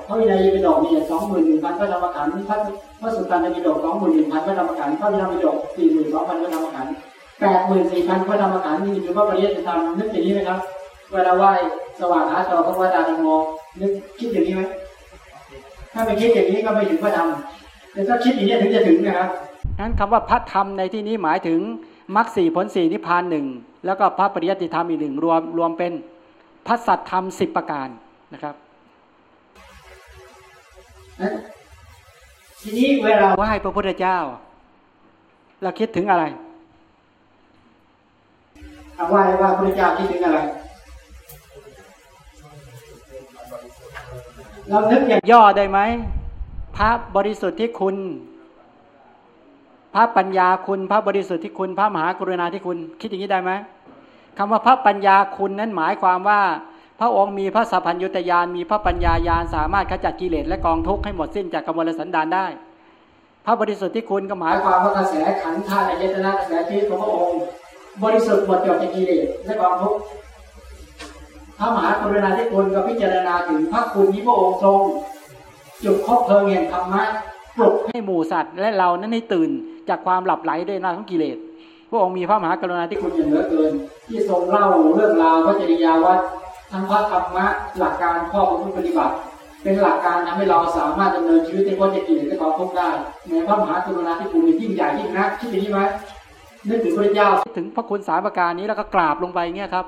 พระวินัยปิฎกเนี่ยสองหมื่นหนึ่งพันพระธรรมขันธ์พระพระสุตตันตปิฎกสองหมื่นหนึ่งพันพระธรรมขันธ์พระวินัยปิฎกสี่หมื่นสองพันพระธรรมขันธ์แปดหมื่นสี่พันพระธรรมขันธ์นี่คือพระปริยัติธรรมนึกอย่างนี้ไหมครับเวลาไหว้สว่างหาจอพระวดาธรรมโมนึกคิดอย่างนี้ไหมถ้าไม่คิดอย่างนี้ก็ไม่ถึงพระธรรมแต่ถ้าคิดอย่างนี้ถึงจะถึงนะครับนั้นคำว่าพระธรรมในที่นี้หมายถึงมรรคสี่ผลสี่นิพพานหนึ่งแล้วก็พระปริยัติธรรมอีกหนึ่งรวมรวมเป็นพระสัตธรรมสิบประการนะครับ ทีนี้เวลาไหว้พระพุทธเจ้า เราคิดถึงอะไรไหว้ว่าพระเจ้าคิดถึงอะไร เรานึกอย่างย่อได้ไหมพระบริสุทธิ์ที่คุณ พระปัญญาคุณ พระบริสุทธิ์ที่คุณ พระมหากรุณาธิคุณ คิดอย่างนี้ได้ไหมคำว่าพระปัญญาคุณนั้นหมายความว่า พระองค์มีพระสัพพัญญุตยานมีพระปัญญายานสามารถขจัดกิเลสและกองทุกข์ให้หมดสิ้นจากกมลสันดานได้ พระบริสุทธิ์ที่คุณก็หมายความว่ากระแสขันธ์ธาตุอายตนะกระแสชีวิตของพระองค์ บริสุทธิ์หมดจดจากกิเลสและกองทุกข์พระมหากรุณาธิคุณก็พิจารณาถึงพระคุณที่พระองค์ทรงจุดคบเพลิงแห่งธรรมะปลุกให้หมู่สัตว์ และเรานั้นให้ตื่นจากความหลับไหลด้วยนาของกิเลสพระองค์มีพระมหากรุณาธิคุณณอย่างเหลือเกิน ที่ทรงเล่าเรื่องราวพระจริยาวัด ทั้งพระธรรมะหลักการข้อประพฤติปฏิบัติ เป็นหลักการทำให้เราสามารถดำเนินชีวิตในพ้นจากกิเลสและความทุกข์ได้ในพระมหากรุณาธิคุณยิ่งใหญ่ยิ่งนักคิดอย่างนี้ไหมนึกถึงพระเจ้าถึงพระคุณสามประการนี้แล้วก็กราบลงไปเงี้ยครับ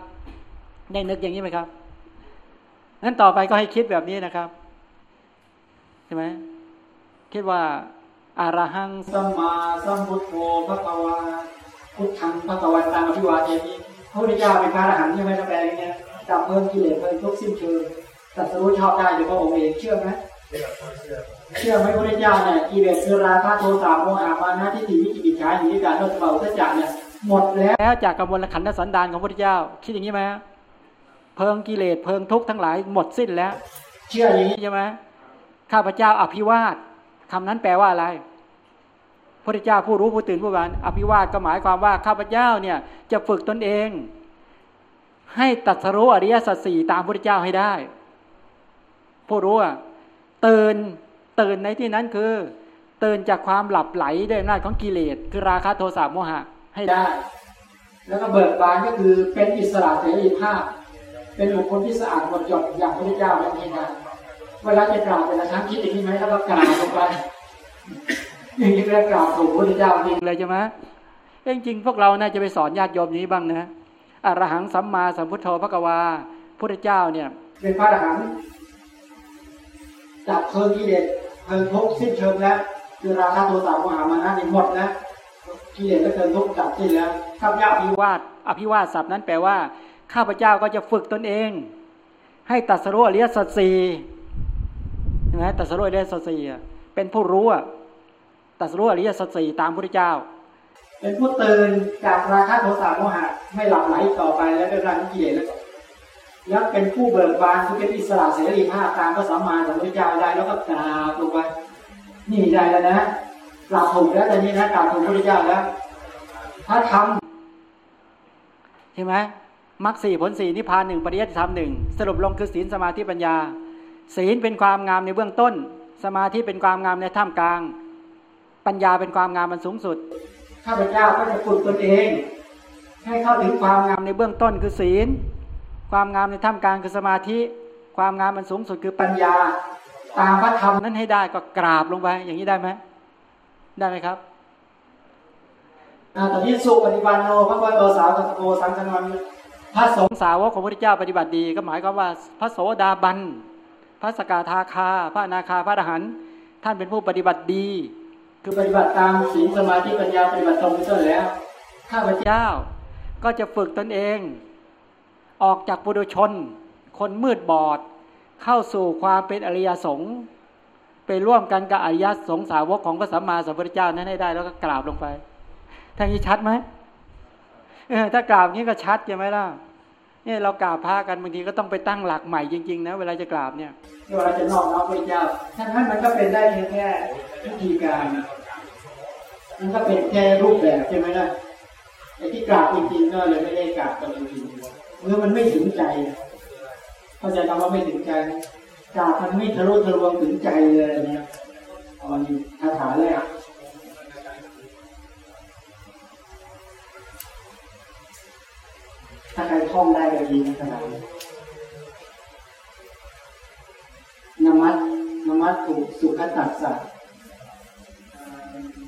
ได้นึกอย่างนี้ไหมครับนั้นต่อไปก็ให้คิดแบบนี้นะครับใช่ไหมคิดว่าอารหังสัมมาสัมพุทโธพระกวาพุทธังพระกวันตังอภิวาเทมิพระพุทธเจ้าเป็นพระอรหันต์ใช่ไหมแปลงเนี่ย ดับเพิ่มกิเลสเพิ่มทุกข์สิ้นเชิงตรัสรู้ชอบได้โดยพระองค์เองเชื่อไหมเชื่อไหมพระพุทธเจ้าเนี่ยกิเลสคือราคะโทสะโมหะมานะทิฏฐิวิจิกิจฉาหิริการโนสเบาทัจจะเนี่ยหมดแล้วแล้วจากกำมลขันธสันดานของพระพุทธเจ้า คิดอย่างนี้ไหมเพิงกิเลสเพิงทุกข์ทั้งหลายหมดสิ้นแล้ว เชื่ออย่างนี้ใช่ไหมข้าพเจ้าอภิวาทคำนั้นแปลว่าอะไรพระพุทธเจ้าผู้รู้ผู้ตื่นผู้บานอภิวาทก็หมายความว่าข้าพเจ้าเนี่ยจะฝึกตนเอง ให้ตรัสรู้อริยสัจสี่ตามพระพุทธเจ้าให้ได้ ผู้รู้อะตื่นตื่นในที่นั้นคือ ตื่นจากความหลับไหลด้วยอำนาจของกิเลสคือราคะโทสะโมหะให้ได้ แล้วก็เบิกบานก็คือเป็นอิสระเสรีภาพ เป็นบุคคลที่สะอาดหมดจดอย่างพระพุทธเจ้านั่นเองนะเวลาจะกราบแต่ละครั้งคิดอย่างนี้ไหมแล้วก็กราบลงไปอย่างนี้เรียกกราบถูกพระพุทธเจ้าจริงเลยใช่ไหมจริงๆพวกเราน่าจะไปสอนญาติโยมนี้บ้างนะ อรหังสัมมาสัมพุทโธพระกวาพุทธเจ้าเนี่ยเป็นพระอรหันต์จับเพลิงกิเลสเพลิงทุกข์สิ้นเชิงแล้วคือราคะโทสะโมหะมานะนี่หมดแล้วกิเลสก็เพลิงทุกข์ดับสิ้นแล้วข้าพเจ้าอภิวาทอภิวาทศัพท์นั้นแปลว่า ข้าพเจ้าก็จะฝึกตนเอง ให้ตัดสรุอริยสัจสี่ใช่ไหมตัดสรุอริยสัจสี่อะเป็นผู้รู้อะตัดสรุอริยสัจสี่ตามพระพุทธเจ้า เป็นผู้ตื่นจากราคะโทสะโมหะไม่หลับไหลต่อไปแล้วเป็นรังกิเลสแล้วแล้วเป็นผู้เบิกบานคือเป็นอิสระเสรีภาพตามพระสัมมาสัมพุทธเจ้าได้แล้วก็กราบลงไปนี่ได้แล้วนะกราบถูกแล้วแต่นี้นะกราบถูกพระพุทธเจ้าแล้วถ้าทำใช่ไหมมรรคสี่ผลสี่นิพพานหนึ่งปริยัติธรรมหนึ่งสรุปลงคือศีลสมาธิปัญญา ศีลเป็นความงามในเบื้องต้น สมาธิเป็นความงามในท่ามกลาง ปัญญาเป็นความงามมันสูงสุด ข้าพเจ้าก็จะฝึกตนเอง ให้เข้าถึงความงามในเบื้องต้นคือศีล ความงามในท่ามกลางคือสมาธิ ความงามมันสูงสุดคือปัญญา ตามพระธรรมนั้นให้ได้ก็กราบลงไป อย่างนี้ได้ไหมได้ไหมครับตอนนี้สุปฏิบันโนพระพุทธสาวกโตสังฆนนพระสงฆ์สาวกของพระพุทธเจ้าปฏิบัติดี ก็หมายความว่าพระโสดาบัน พระสกทาคา พระนาคา พระอรหันต์ท่านเป็นผู้ปฏิบัติดี คือปฏิบัติตามศีลสมาธิปัญญาปฏิบัติตรงไปต้นแล้วข้าพเจ้าก็จะฝึกตนเอง ออกจากปุถุชน คนมืดบอด เข้าสู่ความเป็นอริยสงฆ์ไปร่วมกันกับอริยสงฆ์สาวกของพระสัมมาสัมพุทธเจ้านั้นให้ได้แล้วก็กราบลงไปทางนี้ชัดไหมถ้ากราบนี้ก็ชัดใช่ไหมล่ะ เนี่ยเรากราบพระกันบางทีก็ต้องไปตั้งหลักใหม่จริงๆนะเวลาจะกราบเนี่ยเวลาจะนอกน้อมพระเจ้าท่านนั้นมันก็เป็นได้แค่วิธีการมันก็เป็นแค่รูปแบบใช่ไหมล่ะไอ้ที่กราบจริงๆก็เลยไม่ได้กราบกันจริงๆเมื่อมันไม่ถึงใจเข้าใจคำว่าไม่ถึงใจกราบมันไม่ทะลุทะลวงถึงใจเลยเนี่ยอันนี้คาถาแรก ถ้าใครท่องได้ก็ดีนะขนาดนี้นมัสนมัสถูกสุขตัสสะ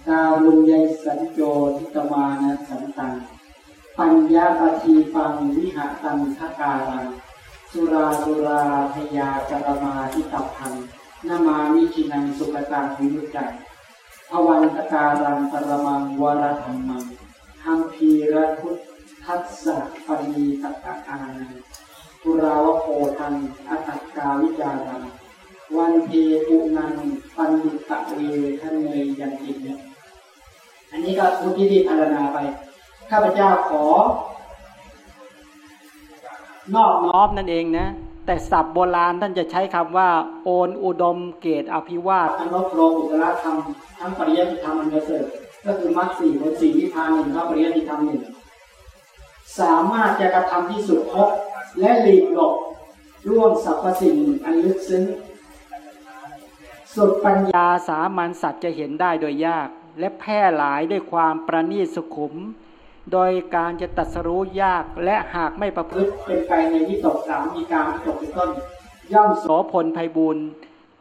กาลุญยสัญโจทิตมานะสันตัง ปัญญาปทีปังวิหะตังทการัง สุราสุราพยาจารมาทิตัพังนามามิชินังสุขตังวิมุจังอวันตการังปรมังวรธรรมังหัมพีระพุท ทัสสะปณีตัตอานังปุราวโพทังอัตกาวิจารังวันเทปุนังปันดิตะเวทันเนยยันติเนี่ยอันนี้ก็พุทธิดีพารณาไป ข้าพเจ้าขอ นอบน้อมนั่นเองนะ แต่ศัพท์โบราณท่านจะใช้คำว่า โอนอุดมเกตอภิวาททั้งรบโลกุตละธรรม ทั้งปริยัติธรรมอันเสริฐก็คือมรรคสี่ผลสี่นิพพานหนึ่งข้าปริยัติธรรมหนึ่ง สามารถจะกระทำที่สุดพบและหลีกหลบร่วมสรรพสิ่งอันลึกซึ้ง สุดปัญญาสามัญสัตว์จะเห็นได้โดยยาก และแพร่หลายด้วยความประณีตสุขุม โดยการจะตัดสรู้ยากและหากไม่ประพฤติเป็นไปในที่ตกสามมีการที่ตกเป็นต้น ย่อมโสพลภัยบุญ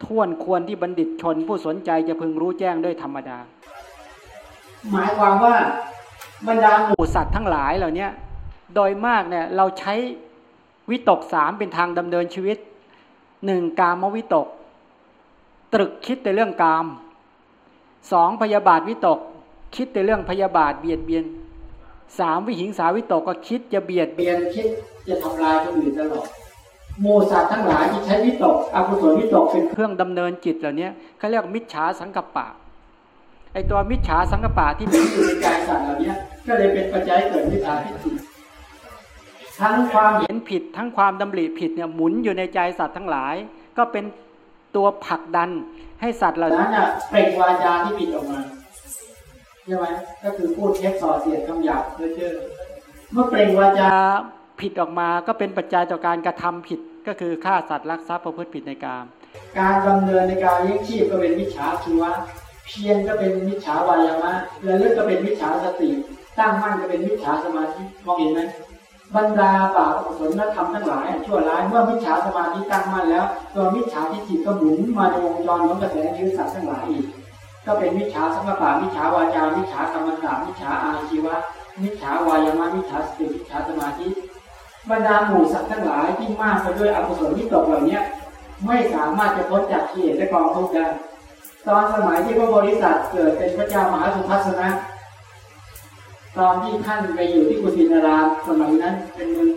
ท่วนควรที่บัณฑิตชนผู้สนใจจะพึงรู้แจ้งด้วยธรรมดา หมายความว่าบรรดาหมู่สัตว์ทั้งหลายเหล่านี้ โดยมากเนี่ยเราใช้วิตกสามเป็นทางดำเนินชีวิตหนึ่งกามวิตก ตรึกคิดแต่เรื่องกามสองพยาบาทวิตก คิดแต่เรื่องพยาบาทเบียดเบียนสามวิหิงสาวิตกก็คิดจะเบียดเบียนคิดจะทำลายคนอื่นตลอดโมสัตว์ทั้งหลายที่ใช้วิตกอกุศลวิตกเป็นเครื่องดำเนินจิตเหล่านี้เขาเรียกมิจฉาสังกัปปะไอตัวมิจฉาสังกัปปะที่มีอยู่ในกายสัตว์เหล่านี้ก็เลยเป็นปัจจัยเกิดมิจฉาทิฏฐิ ทั้งความเห็นผิดทั้งความดำริผิดเนี่ยหมุนอยู่ในใจสัตว์ทั้งหลาย ก็เป็นตัวผลักดันให้สัตว์เหล่านั้นเปล่งวาจาที่ผิดออกมาใช่ไหมก็คือพูดเท็จส่อเสียดคำหยาบเพื่อเจอเมื่อเปล่งวาจาผิดออกมาก็เป็นปัจจัยต่อการกระทำผิดก็คือฆ่าสัตว์ลักทรัพย์ประพฤติผิดในการการดำเนินในการเลี้ยงชีพก็เป็นมิจฉาชีวะเพียรก็เป็นมิจฉาวายามะระลึกก็เป็นมิจฉาสติ ตั้งมั่นก็เป็นมิจฉาสมาธิมองเห็นไหม บรรดาบาปอกุศลธรรมทั้งหลายชั่วร้ายเมื่อมิจฉาสมาธิตั้งมั่นแล้ว ตัวมิจฉาทิฏฐิก็หมุนมาในวงจรของกระแสชีวิตสัตว์ทั้งหลายอีก ก็เป็นมิจฉาสังกปะมิจฉาวาจามิจฉากรรมฐามิจฉาอาชีวะมิจฉาวายามะมิจฉาสติมิจฉาสมาธิบรรดาหมู่สัตว์ทั้งหลายที่มากไปด้วยอกุศลวิตกเหล่านี้ไม่สามารถจะพ้นจากกิเลสและกองทุกข์ได้ตอนสมัยที่พระบริษัทเกิดเป็นพระเจ้ามหาสุทัศนะ ตอนที่ท่านไปอยู่ที่กุสินารามสมัยนั้น เป็นเมือง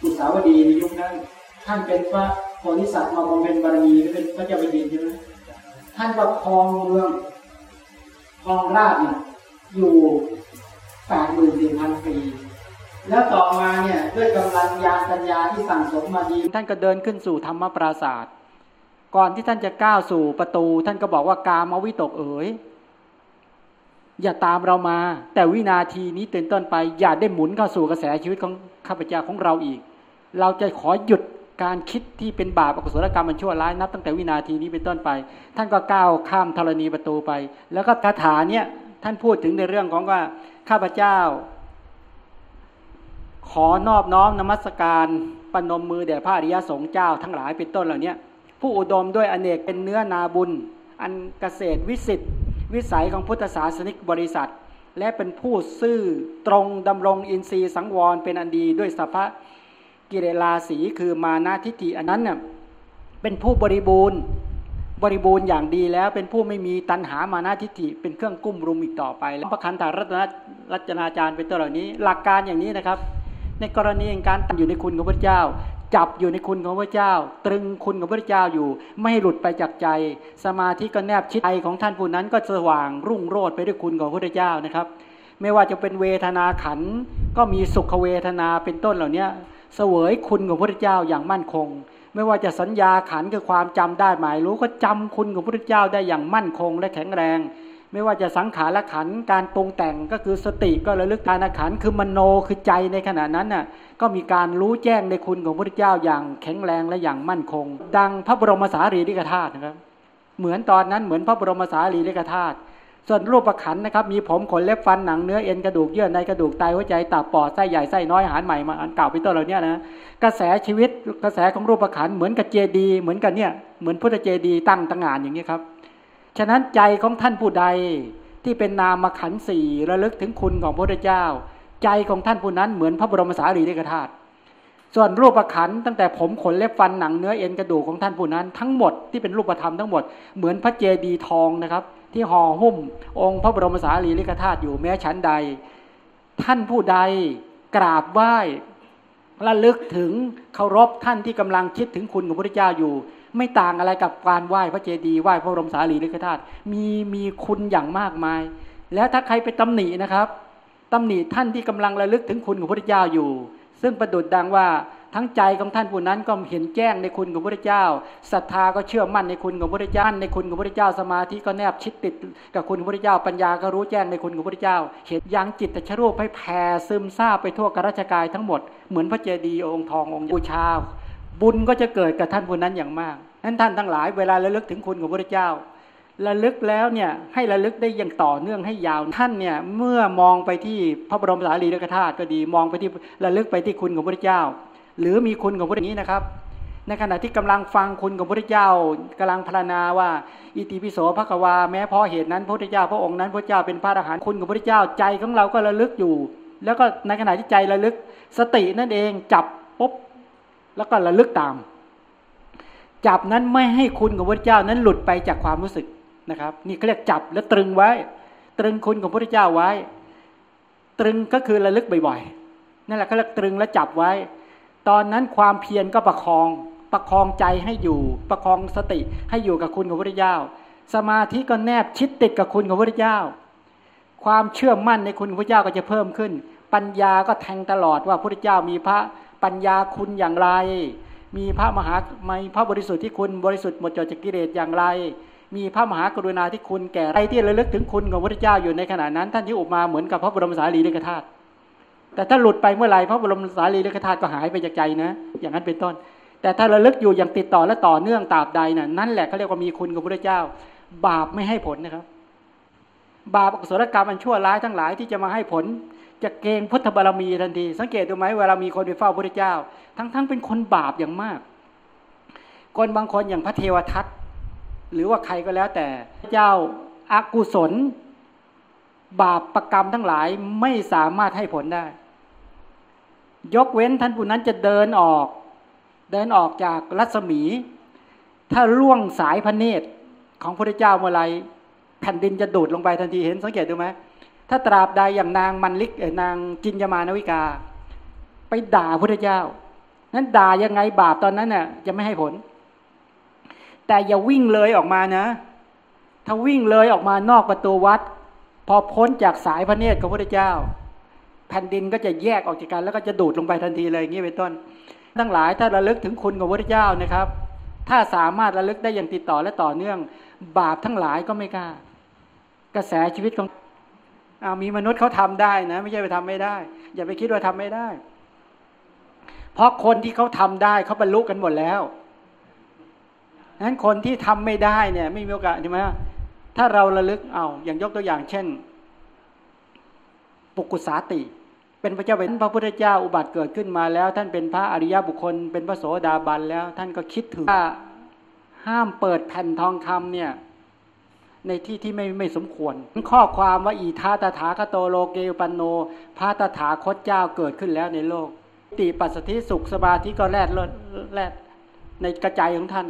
กุสาวดีในยุคนั้น ท่านเป็นพระโพธิสัตว์มาบำเพ็ญบารมีเป็นพระเจ้าแผ่นดินใช่ไหมท่านก็ครองเมืองครองราชเนี่ยอยู่แปดหมื่นสี่พันปี แล้วต่อมาเนี่ยด้วยกำลังยาปัญญาที่สั่งสมมาดี ท่านก็เดินขึ้นสู่ธรรมปราศาสตร์ก่อนที่ท่านจะก้าวสู่ประตู ท่านก็บอกว่ากามวิตกเอ๋ย อย่าตามเรามา แต่วินาทีนี้เป็นต้นไป อย่าได้หมุนเข้าสู่กระแสชีวิตของข้าพเจ้าของเราอีก เราจะขอหยุดการคิดที่เป็นบาปอกุศลกรรมมันชั่วร้ายนับตั้งแต่วินาทีนี้เป็นต้นไป ท่านก็ก้าวข้ามธรณีประตูไป แล้วก็คาถาเนี่ยท่านพูดถึงในเรื่องของว่าข้าพเจ้า ขอนอบน้อมนมัสการปนมมือแด่พระอริยสงฆ์เจ้า ทั้งหลายเป็นต้นเหล่านี้ผู้อุดมด้วยอเนกเป็นเนื้อนาบุญ อันเกษตรวิสิทธิ วิสัยของพุทธศาสนิกบริษัท และเป็นผู้ซื่อตรงดำรงอินทรีย์สังวรเป็นอันดีด้วยสัพพะกิเลลาสีคือมานาทิฏฐิอันนั้นเน่ยเป็นผู้บริบูรณ์บริบูรณ์อย่างดีแล้วเป็นผู้ไม่มีตัณหามานาทิฏฐิเป็นเครื่องกุ้มรุมอีกต่อไปแล้วพระคันธารัตนรัตนาจารย์เป็นตัวเหล่านี้ หลักการอย่างนี้นะครับ ในกรณีการตั้งอยู่ในคุณของพระเจ้า จับอยู่ในคุณของพระเจ้า ตรึงคุณของพระเจ้าอยู่ ไม่หลุดไปจากใจ สมาธิก็แนบชิดใจของท่านผู้นั้นก็สว่างรุ่งโรจน์ไปด้วยคุณของพระเจ้านะครับ ไม่ว่าจะเป็นเวทนาขันก็มีสุขเวทนาเป็นต้นเหล่านี้เสวยคุณของพระเจ้าอย่างมั่นคง ไม่ว่าจะสัญญาขันคือความจำได้หมายรู้ก็จำคุณของพระเจ้าได้อย่างมั่นคงและแข็งแรง ไม่ว่าจะสังขารขันการปรุงแต่งก็คือสติก็ระลึกการขันคือมโนคือใจในขณะนั้นน่ะก็มีการรู้แจ้งในคุณของพระเจ้าอย่างแข็งแรงและอย่างมั่นคง ดังพระบรมสารีริกธาตุนะครับ เหมือนตอนนั้นเหมือนพระบรมสารีริกธาตุส่วนรูปประขันนะครับ มีผมขนเล็บฟันหนังเนื้อเอ็นกระดูกเยื่อในกระดูกไตหัวใจตับปอดไส้ใหญ่ไส้น้อยอาหารใหม่มาอันเก่าไปต้นเหล่านี้นะกระแสชีวิตกระแสของรูปประขันเหมือนกับเจดี เหมือนกันเนี่ยเหมือนพุทธเจดี ตั้งตั้งงานอย่างนี้ครับ ฉะนั้นใจของท่านผู้ใดที่เป็นนามขันสี่ระลึกถึงคุณของพระพุทธเจ้า ใจของท่านผู้นั้นเหมือนพระบรมสารีริกธาตุส่วนรูปขันตั้งแต่ผมขนเล็บฟันหนังเนื้อเอ็นกระดูกของท่านผู้นั้น ทั้งหมดที่เป็นรูปธรรมทั้งหมดเหมือนพระเจดีย์ทองนะครับ ที่ห่อหุ้ม องค์พระบรมสารีริกธาตุอยู่แม้ชั้นใด ท่านผู้ใดกราบไหว้ระลึกถึงเคารพท่านที่กำลังคิดถึงคุณของพระพุทธเจ้าอยู่ ไม่ต่างอะไรกับการไหว้พระเจดีย์ไหว้พระบรมสารีริกธาตุมีมีคุณอย่างมากมาย แล้วถ้าใครไปตำหนินะครับตำหนิท่านที่กำลังระลึกถึงคุณของพระพุทธเจ้าอยู่ ซึ่งประดุดดังว่าทั้งใจของท่านผู้นั้นก็เห็นแจ้งในคุณของพระพุทธเจ้าศรัทธาก็เชื่อมั่นในคุณของพระพุทธเจ้าในคุณของพระพุทธเจ้าสมาธิก็แนบชิดติดกับคุณของพระพุทธเจ้าปัญญาก็รู้แจ้งในคุณของพระพุทธเจ้า เห็นยังจิตตชรูปให้แผ่ซึมซาบไปทั่วกราชกายทั้งหมดเหมือนพระเจดีย์องค์ทององค์บูชา บุญก็จะเกิดกับท่านผู้นั้นอย่างมากนั้นท่านทั้งหลายเวลาระลึกถึงคุณของพระเจ้าระลึกแล้วเนี่ยให้ระลึกได้อย่างต่อเนื่องให้ยาวท่านเนี่ยเมื่อมองไปที่พระบรมสารีริกธาตุก็ดีมองไปที่ระลึกไปที่คุณของพระเจ้า หรือมีคุณของพระนี้นะครับ ในขณะที่กำลังฟังคุณของพระเจ้ากำลังพรรณนาว่า อิติปิโสภควาแม้เพราะเหตุนั้นพระเจ้าพระองค์นั้นพระเจ้าเป็นพระอรหันต์คุณของพระเจ้าใจของเราก็ระลึกอยู่ แล้วก็ในขณะที่ใจระลึกสตินั่นเองจับ แล้วก็ระลึกตาม จับนั้นไม่ให้คุณของพระเจ้านั้นหลุดไปจากความรู้สึกนะครับ นี่เขาเรียกจับและตรึงไว้ ตรึงคุณของพระเจ้าไว้ ตรึงก็คือระลึกบ่อยๆนั่นแหละเขาเรียกตรึงและจับไว้ ตอนนั้นความเพียรก็ประคอง ประคองใจให้อยู่ ประคองสติให้อยู่กับคุณของพระเจ้า สมาธิก็แนบชิดติดกับคุณของพระเจ้า ความเชื่อมั่นในคุณของพระเจ้าก็จะเพิ่มขึ้น ปัญญาก็แทงตลอดว่าพระเจ้ามีพระ ปัญญาคุณอย่างไร มีพระมหาไม่พระบริสุทธิ์ที่คุณบริสุทธิ์หมดจดจากกิเลสอย่างไร มีพระมหากรุณาที่คุณแก่ใครที่ระลึกถึงคุณของพระเจ้าอยู่ในขณะนั้น ท่านที่อุมาเหมือนกับพระบรมสารีริกธาตุแต่ถ้าหลุดไปเมื่อไหร่พระบรมสารีริกธาตุก็หายไปจากใจนะ อย่างนั้นเป็นต้น แต่ถ้าระลึกอยู่อย่างติดต่อและต่อเนื่องตราบใดน่ะนั่นแหละเขาเรียกว่ามีคุณของพระเจ้า บาปไม่ให้ผลนะครับ บาปอกุศลกรรมอันชั่วร้ายทั้งหลายที่จะมาให้ผล จะเกงพุทธบารมีทันที สังเกตดูไหมเวลามีคนไปเฝ้าพระเจ้า ทั้งๆเป็นคนบาปอย่างมาก คนบางคนอย่างพระเทวทัตหรือว่าใครก็แล้วแต่พระเจ้าอากุศล บาปประกรรมทั้งหลายไม่สามารถให้ผลได้ ยกเว้นท่านผู้นั้นจะเดินออก เดินออกจากรัศมี ถ้าล่วงสายพระเนตรของพระเจ้าเมื่อไรแผ่นดินจะดูดลงไปทันทีเห็นสังเกตดูไหม ถ้าตราบใดอย่างนางมันลิกนางกินยมานวิกา ไปด่าพระเจ้า นั้นด่ายังไงบาปตอนนั้นน่ะจะไม่ให้ผล แต่อย่าวิ่งเลยออกมานะ ถ้าวิ่งเลยออกมานอกประตูวัด พอพ้นจากสายพระเนตรของพระเจ้า แผ่นดินก็จะแยกออกจากกัน แล้วก็จะดูดลงไปทันทีเลยอย่างนี้เป็นต้น ทั้งหลายถ้าระลึกถึงคุณของพระเจ้านะครับ ถ้าสามารถระลึกได้อย่างติดต่อและต่อเนื่อง บาปทั้งหลายก็ไม่กล้ากระแสชีวิตของ เอามีมนุษย์เขาทำได้นะ ไม่ใช่ไปทำไม่ได้ อย่าไปคิดว่าทำไม่ได้ เพราะคนที่เขาทำได้เขาบรรลุกันหมดแล้วนั้นคนที่ทำไม่ได้เนี่ย ไม่มีโอกาสใช่ไหมถ้าเราระลึกเอาอย่างยกตัวอย่าง เช่น ปุกุสาติ เป็นพระเจ้าเป็นพระพุทธเจ้าอุบัติเกิดขึ้นมาแล้ว ท่านเป็นพระอริยบุคคล เป็นพระโสดาบันแล้ว ท่านก็คิดถึงว่าห้ามเปิดแผ่นทองคำเนี่ย ในที่ที่ไม่ไม่สมควร ข้อความว่าอีทาตถาคโตโลเกปันโนพระตถาคตเจ้าเกิดขึ้นแล้วในโลก ติปัสสติสุขสมาธิก็แลดแลดในกระจายของท่าน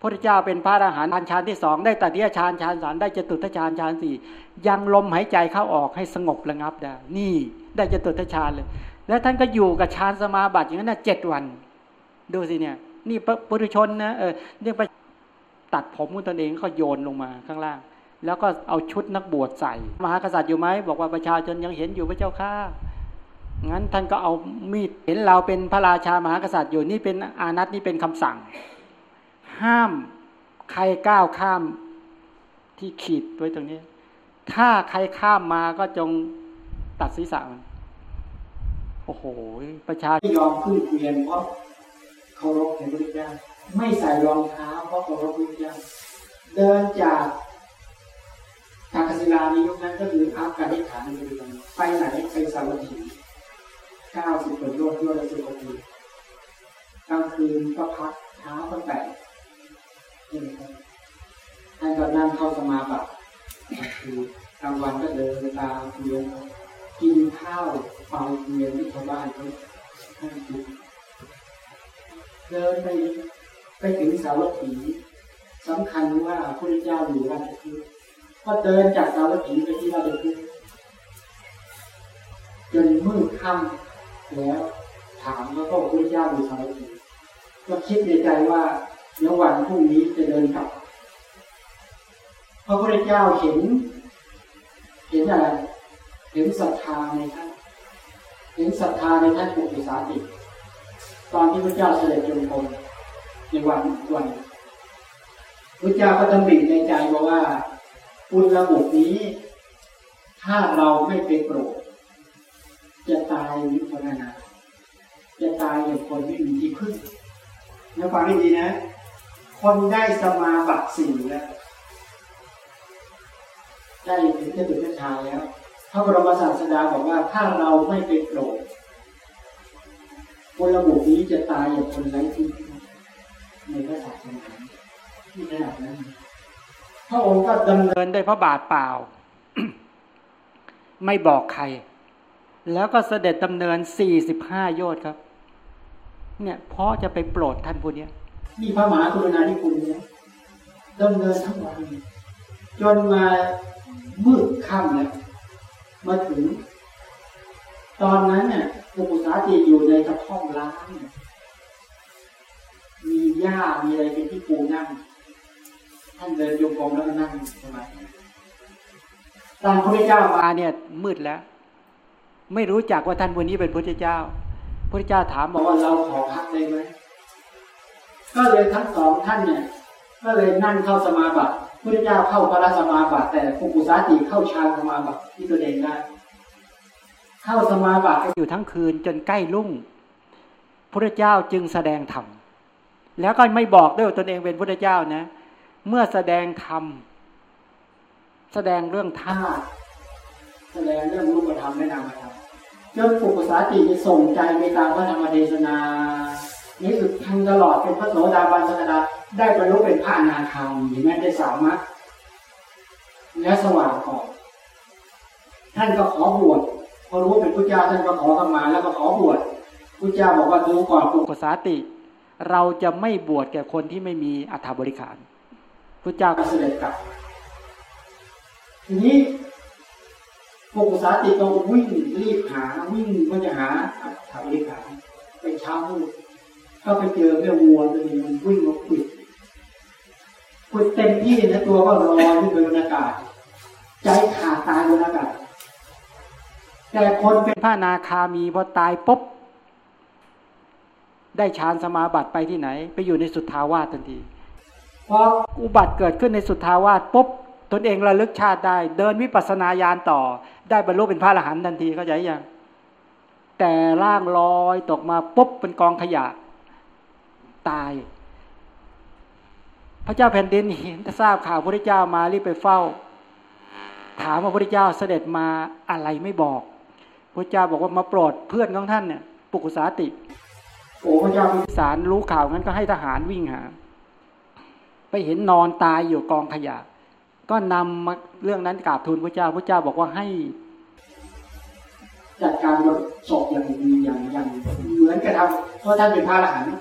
พระเจ้าเป็นพระอรหันต์ฌานที่สองได้ตัดเดียฌานฌานสามได้จตุทฌานฌานสี่ยังลมหายใจเข้าออกให้สงบระงับได้นี่ได้จตุทฌานเลย แล้วท่านก็อยู่กับฌานสมาบัติอย่างนั้นเจ็ดวัน ดูสิเนี่ย นี่ปุถุชนนะเออเรียกไป ตัดผมของตนเองก็โยนลงมาข้างล่าง แล้วก็เอาชุดนักบวชใส่ มหากษัตริย์อยู่ไหมบอกว่าประชาชนยังเห็นอยู่พระเจ้าข้างั้นท่านก็เอามีดเห็นเราเป็นพระราชามหากษัตริย์อยู่นี่เป็นอานัตนี่เป็นคำสั่ง ห้ามใครก้าวข้ามที่ขีดไว้ตรงนี้ ถ้าใครข้ามมาก็จงตัดศีรษะมัน โอ้โห ประชาชนยอมขึ้นเวียนเพราะเคารพในพระเจ้า ไม่ใส่รองเท้าเพราะเคาระพพระเจ้าเดินจากทากศิลาในยุคนั้นก็คืออัฟกานิสถานในปัจจุบันไปไหนไปสาวัตถีเก้าสิบกว่าโยชน์โยนสิบกว่าปีกลางคืนก็พักเท้าก็แตะนี่ครับท่านก็นั่งเข้าสมาบัติคือกลางวันก็เดินตามเรียนกินข้าวเป่าเรียนที่ชาวบ้านเขาท่านกินเดินไป ไปถึงสาวัตถีสำคัญว่าพระเจ้าอยู่ราชคฤห์ก็เดินจากสาวัตถีไปที่ราชคฤห์จนมืดค่ำแล้วถามแล้วก็พระเจ้าอยู่สาวัตถีก็คิดในใจว่าในวันพรุ่งนี้จะเดินกลับพระพุทธเจ้าเห็น เห็นอะไร เห็นศรัทธาในท่าน เห็นศรัทธาในท่านปุถุสาติ ตอนที่พระเจ้าเสด็จจงกรม ในวันวันพระเจ้าก็ตำหนิในใจบอกว่าอุณระบบนี้ ถ้าเราไม่ไปโปรดจะตายวิพารณาจะตายอย่างคนไม่มีที่พึ่งนะฟังให้ดีนะ คนได้สมาบัติสี่แล้วได้ถึงจะถึงชาแล้วพระบรมศาสดาบอกว่าถ้าเราไม่ไปโปรดคนระบบนี้จะตายอย่างคนไร้ที่ ในพระศาสนาที่ขนาดนั้นพระองค์ก็ดำเนินด้วยพระบาทเปล่า ไม่บอกใคร แล้วก็เสด็จดำเนินสี่สิบห้าโยชน์ครับ เนี่ยเพราะจะไปโปรดท่านผู้นี้มีพระมหากรุณาธิคุณเนี่ยดำเนินทั้งวันจนมามืดค่ำเนี่ยมาถึง ตอนนั้นเนี่ยอุปสาติอยู่ในกระท่อมล้าง มีหญ้ามีอะไรเป็นที่ปูนั่ง ท่านเดินโยกงแล้วก็นั่งสมาธิตอนพระเจ้ามาเนี่ยมืดแล้ว ไม่รู้จักว่าท่านวันนี้เป็นพระเจ้า พระเจ้าถามบอกว่าเราขอพักได้ไหมก็เลยทั้งสองท่านเนี่ย ก็เลยนั่งเข้าสมาบัติพระเจ้าเข้าพระสมาบัติแต่ภูกุสาติเข้าฌานสมาบัติที่ตัวเองได้เข้าสมาบัติอยู่ทั้งคืนจนใกล้รุ่งพระเจ้าจึงแสดงธรรม แล้วก็ไม่บอกด้วยตนเองเป็นพระเจ้านะ เมื่อแสดงธรรมแสดงเรื่องธาตุแสดงเรื่องรูปธรรมและนามธรรมจนปุกสาติจะส่งใจไปตามพระธรรมเทศนานี้สุดทั้งตลอดเป็นพระโสดาบันสกดาได้บรรลุเป็นพระอนาคามีแม้ได้สามารถและสว่างก่อนท่านก็ขอบวชพอรู้เป็นพระเจ้าท่านก็ขอเข้ามาแล้วก็ขอบวชพระเจ้าบอกว่าดูก่อนปุกสาติ เราจะไม่บวชแก่คนที่ไม่มีอัฐบริขารพระเจ้าก็เสด็จกลับทีนี้ปุกสาติก็วิ่งรีบหาวิ่งเพื่อจะหาอัฐบริขารไปเช้ามืดก็ไปเจอแม่วัวตัวนี้มันวิ่งมาขุดขุดเต็มที่นะตัวก็ลอยขึ้นไปบนอากาศ ใจขาดตายบนอากาศแต่คนเป็นพระนาคามีพอตายปุ๊บ ได้ฌานสมาบัติไปที่ไหน ไปอยู่ในสุทธาวาสทันทีเพราะอุบัติเกิดขึ้นในสุทธาวาสปุ๊บตนเองระลึกชาติได้ เดินวิปัสสนาญาณต่อ ได้บรรลุเป็นพระอรหันต์ทันทีเข้าใจยังแต่ร่างลอยตกมาปุ๊บเป็นกองขยะ ตาย พระเจ้าแผ่นดินเห็นทราบข่าวพระเจ้ามารีบไปเฝ้า ถามว่าพระเจ้าเสด็จมาอะไรไม่บอก พระเจ้าบอกว่ามาโปรดเพื่อนของท่านเนี่ยปุกุสาติ โอ้พระเจ้าพิสารรู้ข่าวงั้นก็ให้ทหารวิ่งหา ไปเห็นนอนตายอยู่กองขยะ ก็นำมาเรื่องนั้นกราบทูลพระเจ้าพระเจ้าบอกว่าให้ จัดการกับศพอย่างดีอย่างอย่างเหมือนกับทำเพราะท่านเป็นพระอรหันต์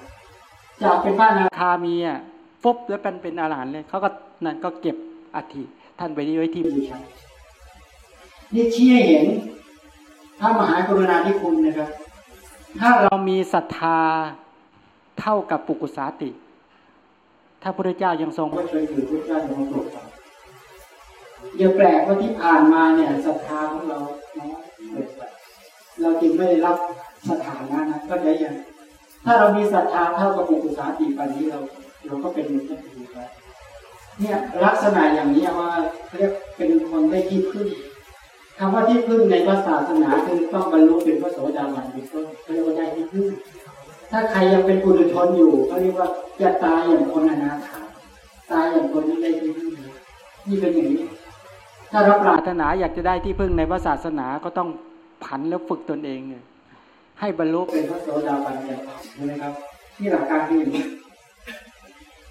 จากเป็นพระอนาคามีอะฟบแล้วเป็นเป็นอาหารเลยเขาก็นั่นก็เก็บอัฐิท่านไปไว้ที่บูชานี่ชี้ให้เห็นพระมหากรุณาธิคุณนะครับ ถ้าเรามีศรัทธาเท่ากับปุกุสาติ ถ้าพระเจ้ายังทรงก็ช่วยถือพระเจ้าจะมาโปรดอย่าแปลกว่าที่ผ่านมาเนี่ยศรัทธาของเราน้อยเนไปเราจึงไม่ได้รับสถานะนั้นก็ได้ยังถ้าเรามีศรัทธาเท่ากับปุกุสาติปันนี้เรา เราก็เป็นมนุษย์ดีไปเนี่ยลักษณะอย่างนี้ว่าเรียกเป็นคนได้ที่พึ่ง คำว่าที่พึ่งในพระศาสนาคือต้องบรรลุเป็นพระโสดาบันเป็นต้นเขาเรียกว่าได้ที่พึ่ง ถ้าใครยังเป็นปุถุชนอยู่เขาเรียกว่าจะตายอย่างคนอนาถาตายอย่างคนที่ได้ที่พึ่งนี่เป็นอย่างนี้ ถ้ารับปรารถนาอยากจะได้ที่พึ่งในพระศาสนาก็ต้องผันแล้วฝึกตนเองเนี่ยให้บรรลุเป็นพระโสดาบันกันใช่ไหมครับนี่หลักการคืออย่างนี้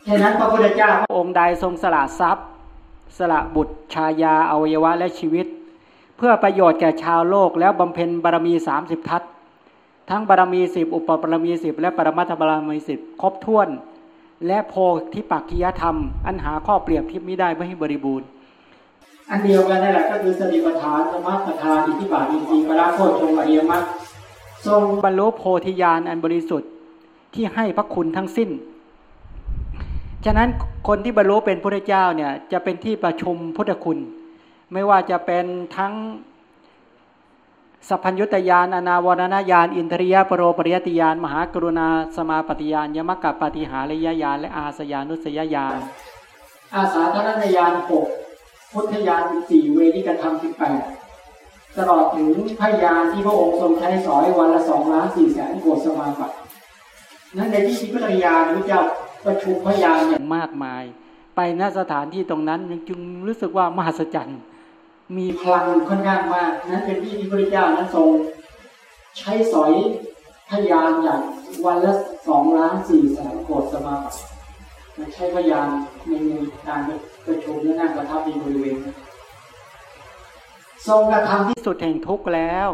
ฉะนั้นพระพุทธเจ้าพระองค์ใดทรงสละทรัพย์ สละบุตรชายาอวัยวะและชีวิต เพื่อประโยชน์แก่ชาวโลกแล้วบำเพ็ญบารมีสามสิบทัศทั้งบารมีสิบอุปบารมีสิบและปรมัตถบารมีสิบครบถ้วน และโพธิปักขิยธรรม อันหาข้อเปรียบเทียบไม่ได้ไม่ให้บริบูรณ์ อันเดียวกันนั่แหละก็คือสติปัฏฐานสมาปัฏฐานอิทธิบาทอินทรีย์ปราโคตชงอริยมรรคทรงบรรลุโพธิญาณอันบริสุทธิ์ที่ให้พระคุณทั้งสิ้น ฉะนั้นคนที่บรรลุเป็นพระเจ้าเนี่ยจะเป็นที่ประชุมพุทธคุณ ไม่ว่าจะเป็นทั้งสัพพัญญุตยานอนาวรณญาณอินทริยปรโรปริยติยานมหากรุณาสมาปฏิยานยมกะปฏิหารยญาณและอาสยานุสยญาณอาสาธนญาณหกพุทธญาณสี่เวนิกธรรมสิบแปดตลอดถึงพยานที่พระองค์ทรงใช้สอยวันละสองล้านสี่แสนโกดสมาบัตินั้นในที่พุทธญาณพระเจ้าประชุมพยานอยย่างมากมาย ไปณสถานที่ตรงนั้นจึงรู้สึกว่ามหัศจรรย์ มีพลังค่อนข้างมากนั้นเป็นที่ที่พระเจ้านั้นทรง ใช้สอยพยานอย่างวันละสองล้านสี่แสนโกดสมาบัติมันใช้พยานในการประชุมและนั่งประทับในบริเวณทรงกระทำที่สุดแห่งทุกข์แล้ว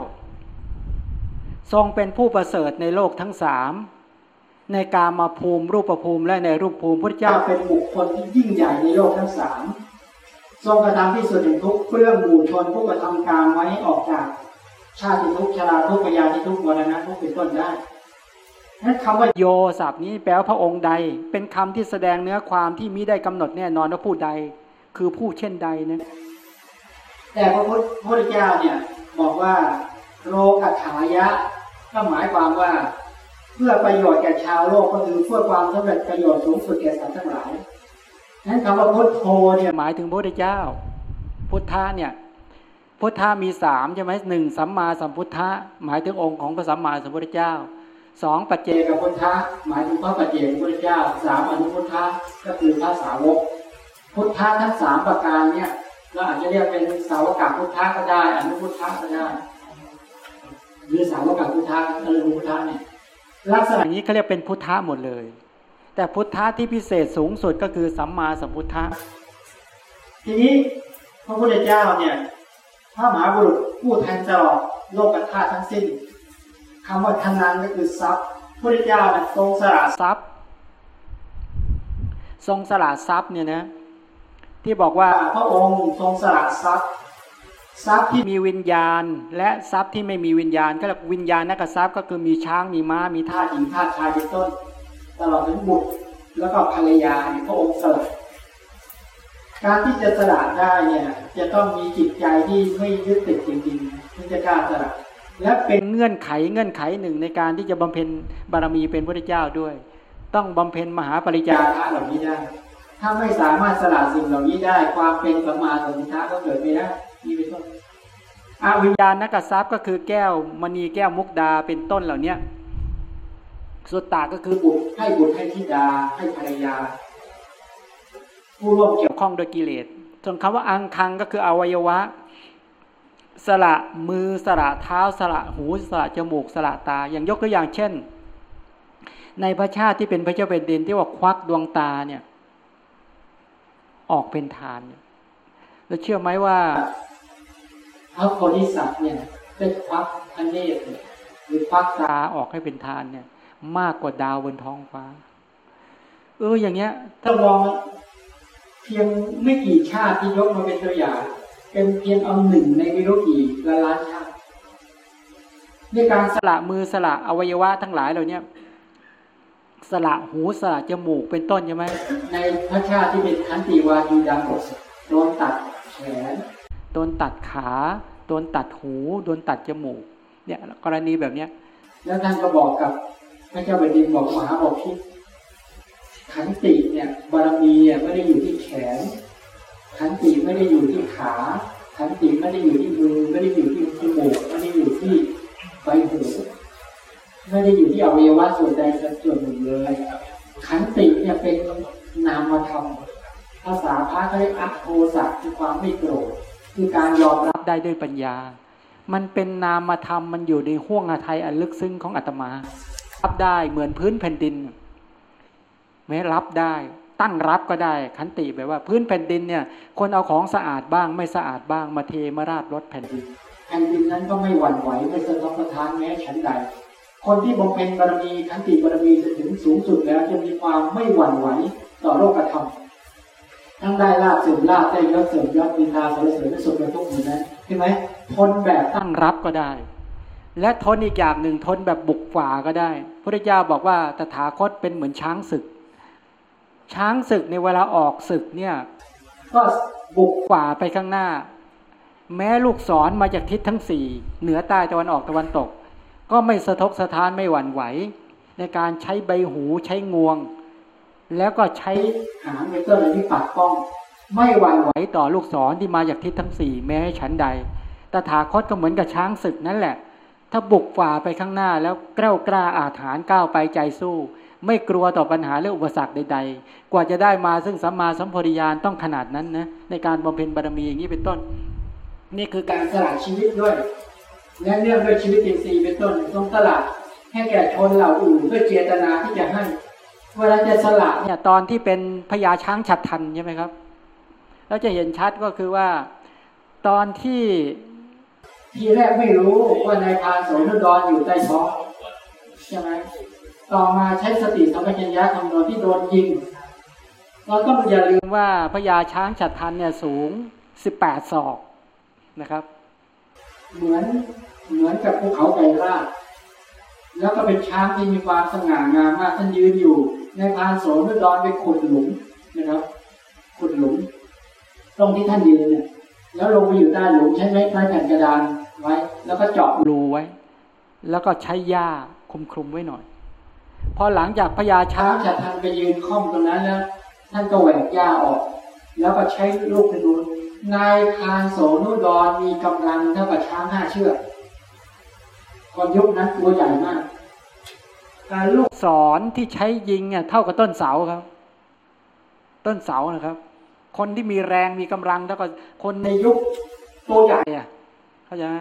ทรงเป็นผู้ประเสริฐในโลกทั้งสามในการมาภูมิรูปภูมิและในรูปภูมิพระเจ้าเป็นบุคคลที่ยิ่งใหญ่ในโลกทั้งสาม ทรงกระทำที่สุดแห่งทุกข์เพื่อหมู่ชนผู้กระทำการไว้ออกจาก ชาติทุกชราทุกปยาที่ทุกข์มรณะทุกเป็นต้นได้นั้นคำว่าโยศัพท์นี้แปลว่าพระองค์ใด เป็นคำที่แสดงเนื้อความที่มิได้กำหนดแน่นอนว่าผู้ใด คือผู้เช่นใดนะแต่พระพุทธเจ้าเนี่ยบอกว่าโลกัถายะ ก็หมายความว่า เพื่อประโยชน์แก่ชาวโลกก็คือเพื่อความสำเร็จประโยชน์สูงสุดแก่สัตว์ทั้งหลาย นั้นคำว่าพุทโธเนี่ยหมายถึงพระพุทธเจ้า พุทธะเนี่ยพุทธะมีสามใช่ไหมหนึ่งสัมมาสัมพุทธะหมายถึงองค์ของพระสัมมาสัมพุทธเจ้าสองปัจเจกพุทธะหมายถึงพระปัจเจกพุทธเจ้าสามอนุพุทธะก็คือพระสาวก พุทธะทั้งสามประการเนี่ยเราอาจจะเรียกเป็นสาวกพุทธะก็ได้ อนุพุทธะก็ได้หรือสาวกพุทธะอนุพุทธะเนี่ยลักษณะนี้เขาเรียกเป็นพุทธะหมดเลย แต่พุทธะที่พิเศษสูงสุดก็คือสัมมาสัมพุทธะทีนี้พระพุทธเจ้าเนี่ยพระมหาบุรุษผู้แทนตลอดโลกธาตุทั้งสิ้นคำว่าทนันก็คือทรัพย์พระพุทธเจ้าเนี่ยทรงสละทรัพย์ ทรงสละทรัพย์เนี่ยนะที่บอกว่าพระองค์ทรงสละทรัพย์ทรัพย์ที่มีวิญญาณ และทรัพย์ที่ไม่มีวิญญาณ ก็เรียกวิญญาณนักทรัพย์ก็คือมีช้างมีม้ามีทาทาสสหญิงทาสชายเป็นต้น ตลอดถึงบุตรแล้วก็ภรรยาเนี่ยพระองค์สละการที่จะสละได้เนี่ย จะต้องมีจิตใจที่ไม่ยึดติดจริงๆถึงจะกล้าสละและเป็นเงื่อนไขเงื่อนไขหนึ่งในการที่จะบำเพ็ญบารมีเป็นพระเจ้าด้วย ต้องบำเพ็ญมหาปริญจาญาระเหล่านี้ได้ ถ้าไม่สามารถสละสิ่งเหล่านี้ได้ ความเป็นสัมมาสัมพุทธะก็เกิดไม่ได้นี่เป็นต้นอาวิญญาณนักทรัพย์ก็คือแก้วมณีแก้วมุกดาเป็นต้นเหล่าเนี้ย สุตตาก็คือบุตรให้บุตรให้ธิดาให้ภรรยา ผู้ร่วมเกี่ยวเกี่ยวข้องโดยกิเลสส่วนคำว่าอังคังก็คืออวัยวะ สละมือสละเท้า สละหูสละจมูกสละตา อย่างยกตัวอย่างเช่น ในพระชาติที่เป็นพระเจ้าเป็นดินที่ว่าควักดวงตาเนี่ย ออกเป็นทานเนี่ยแล้วเชื่อไหมว่าพระโพธิสัตว์เนี่ยได้ควักพระเนตรเนี่ยหรือควักตาตาออกให้เป็นทานเนี่ย มากกว่าดาวบนท้องฟ้า เอออย่างเงี้ย ถ้ามองเพียงไม่กี่ชาติที่ยกมาเป็นตัวอย่างเป็นเพียงเอาหนึ่งในไม่รู้กี่ล้านล้านชาติในการสละมือสละอวัยวะทั้งหลายเหล่าเนี้ยสละหูสละจมูกเป็นต้นใช่ไหมในพระชาติที่เป็นขันติวายูดาบทโดนตัดแขนโดนตัดขาโดนตัดหูโดนตัดจมูก เนี่ยกรณีแบบเนี้ยแล้วท่านก็บอกกับ พระเจ้าแผ่นดินบอกมหาบอกพิษขันติเนี่ยบารมีเนี่ยไม่ได้อยู่ที่แขน ขันติไม่ได้อยู่ที่ขา ขันติไม่ได้อยู่ที่มือไม่ได้อยู่ที่จมูกไม่ได้อยู่ที่ใบหูไม่ได้อยู่ที่อวัยวะส่วนใดส่วนหนึ่งเลย ขันติเนี่ยเป็นนามธรรมภาษาพระเขาเรียกอัโทสะคือความไม่โกรธคือการยอมรับได้ด้วยปัญญา มันเป็นนามธรรมมันอยู่ในห่วงอาทัยอันลึกซึ้งของอาตมา รับได้เหมือนพื้นแผ่นดิน แม้รับได้ ตั้งรับก็ได้ ขันติแบบว่าพื้นแผ่นดินเนี่ย คนเอาของสะอาดบ้าง ไม่สะอาดบ้างมาเทมาราดรถแผ่นดินแผ่นดินนั้นก็ไม่หวั่นไหวไม่สะทกสะท้านแม้ฉันใด คนที่บำเพ็ญบารมีขันติบารมีจะถึงสูงสุดแล้วจะมีความไม่หวั่นไหวต่อโลกธรรมทั้งได้ลาบเสริมลาบได้ยศเสริมยศมีตาสรรเสริญสุขเป็นทุกข์อยู่นั้นใช่ไหมทนแบบตั้งรับก็ได้ และทนอีกอย่างหนึ่งทนแบบบุกฝ่าก็ได้พระเจ้าบอกว่าตถาคตเป็นเหมือนช้างศึก ช้างศึกในเวลาออกศึกเนี่ยก็บุกฝ่าไปข้างหน้า แม้ลูกศรมาจากทิศทั้งสี่เหนือใต้ตะวันออกตะวันตก ก็ไม่สะทกสะท้านไม่หวั่นไหว ในการใช้ใบหูใช้งวง แล้วก็ใช้หางเป็นต้นอะไรที่ปัดป้อง ไม่หวั่นไหวไหวต่อลูกศรที่มาจากทิศทั้งสี่แม้ฉันใดตถาคตก็เหมือนกับช้างศึกนั่นแหละ ถ้าบุกฝ่าไปข้างหน้าแล้วกล้ากล้าอาถรรพ์ก้าวไปใจสู้ ไม่กลัวต่อปัญหาและอุปสรรคใด ๆ กว่าจะได้มาซึ่งสัมมาสัมโพธิญาณต้องขนาดนั้นนะในการบำเพ็ญบารมีอย่างนี้เป็นต้น นี่คือการการสละชีวิตด้วย และเนื่องด้วยชีวิตอินทรีย์เป็นต้นทรงสละให้แก่ชนเหล่าอื่นด้วยเจตนาที่จะให้เวลาจะสละเนี่ยตอนที่เป็นพญาช้างฉัดทันใช่ไหมครับ แล้วจะเห็นชัดก็คือว่า ตอนที่ ทีแรกไม่รู้ว่านายพานโสนดรอยู่ใต้ท้องใช่ไหมต่อมาใช้สติสัมปชัญญะคำนวณที่โดนยิงเราต้องอย่าลืมว่าพญาช้างฉัดทันเนี่ยสูง18ศอกนะครับ เหมือนเหมือนกับภูเขาไกรลาแล้วก็เป็นช้างที่มีความสง่างามมากท่านยืนอยู่ ในพานโสนดรไปขุดหลุมนะครับขุดหลุม ตรงที่ท่านยืนเนี่ยแล้วลงไปอยู่ใต้หลุมใช้ไม้ไม้แผ่นกระดาน แล้วก็เจาะรูไว้ แล้วก็ใช้หญ้าคลุมคลุมๆไว้หน่อย พอหลังจากพญาช้าช้างงจะทันไปยืนค่อมตรงนั้นแล้วท่านก็แหวกหญ้าออก แล้วก็ใช้ลูกธนูนายพรานโสนุดรมีกำลังเท่ากับช้างห้าเชือกคนยุคนั้นตัวใหญ่มาก การลูกสอนที่ใช้ยิงเนี่ยเท่ากับต้นเสาครับ ต้นเสานะครับ คนที่มีแรงมีกำลังแล้วก็คนในยุคตัวใหญ่อะเข้าใจไหม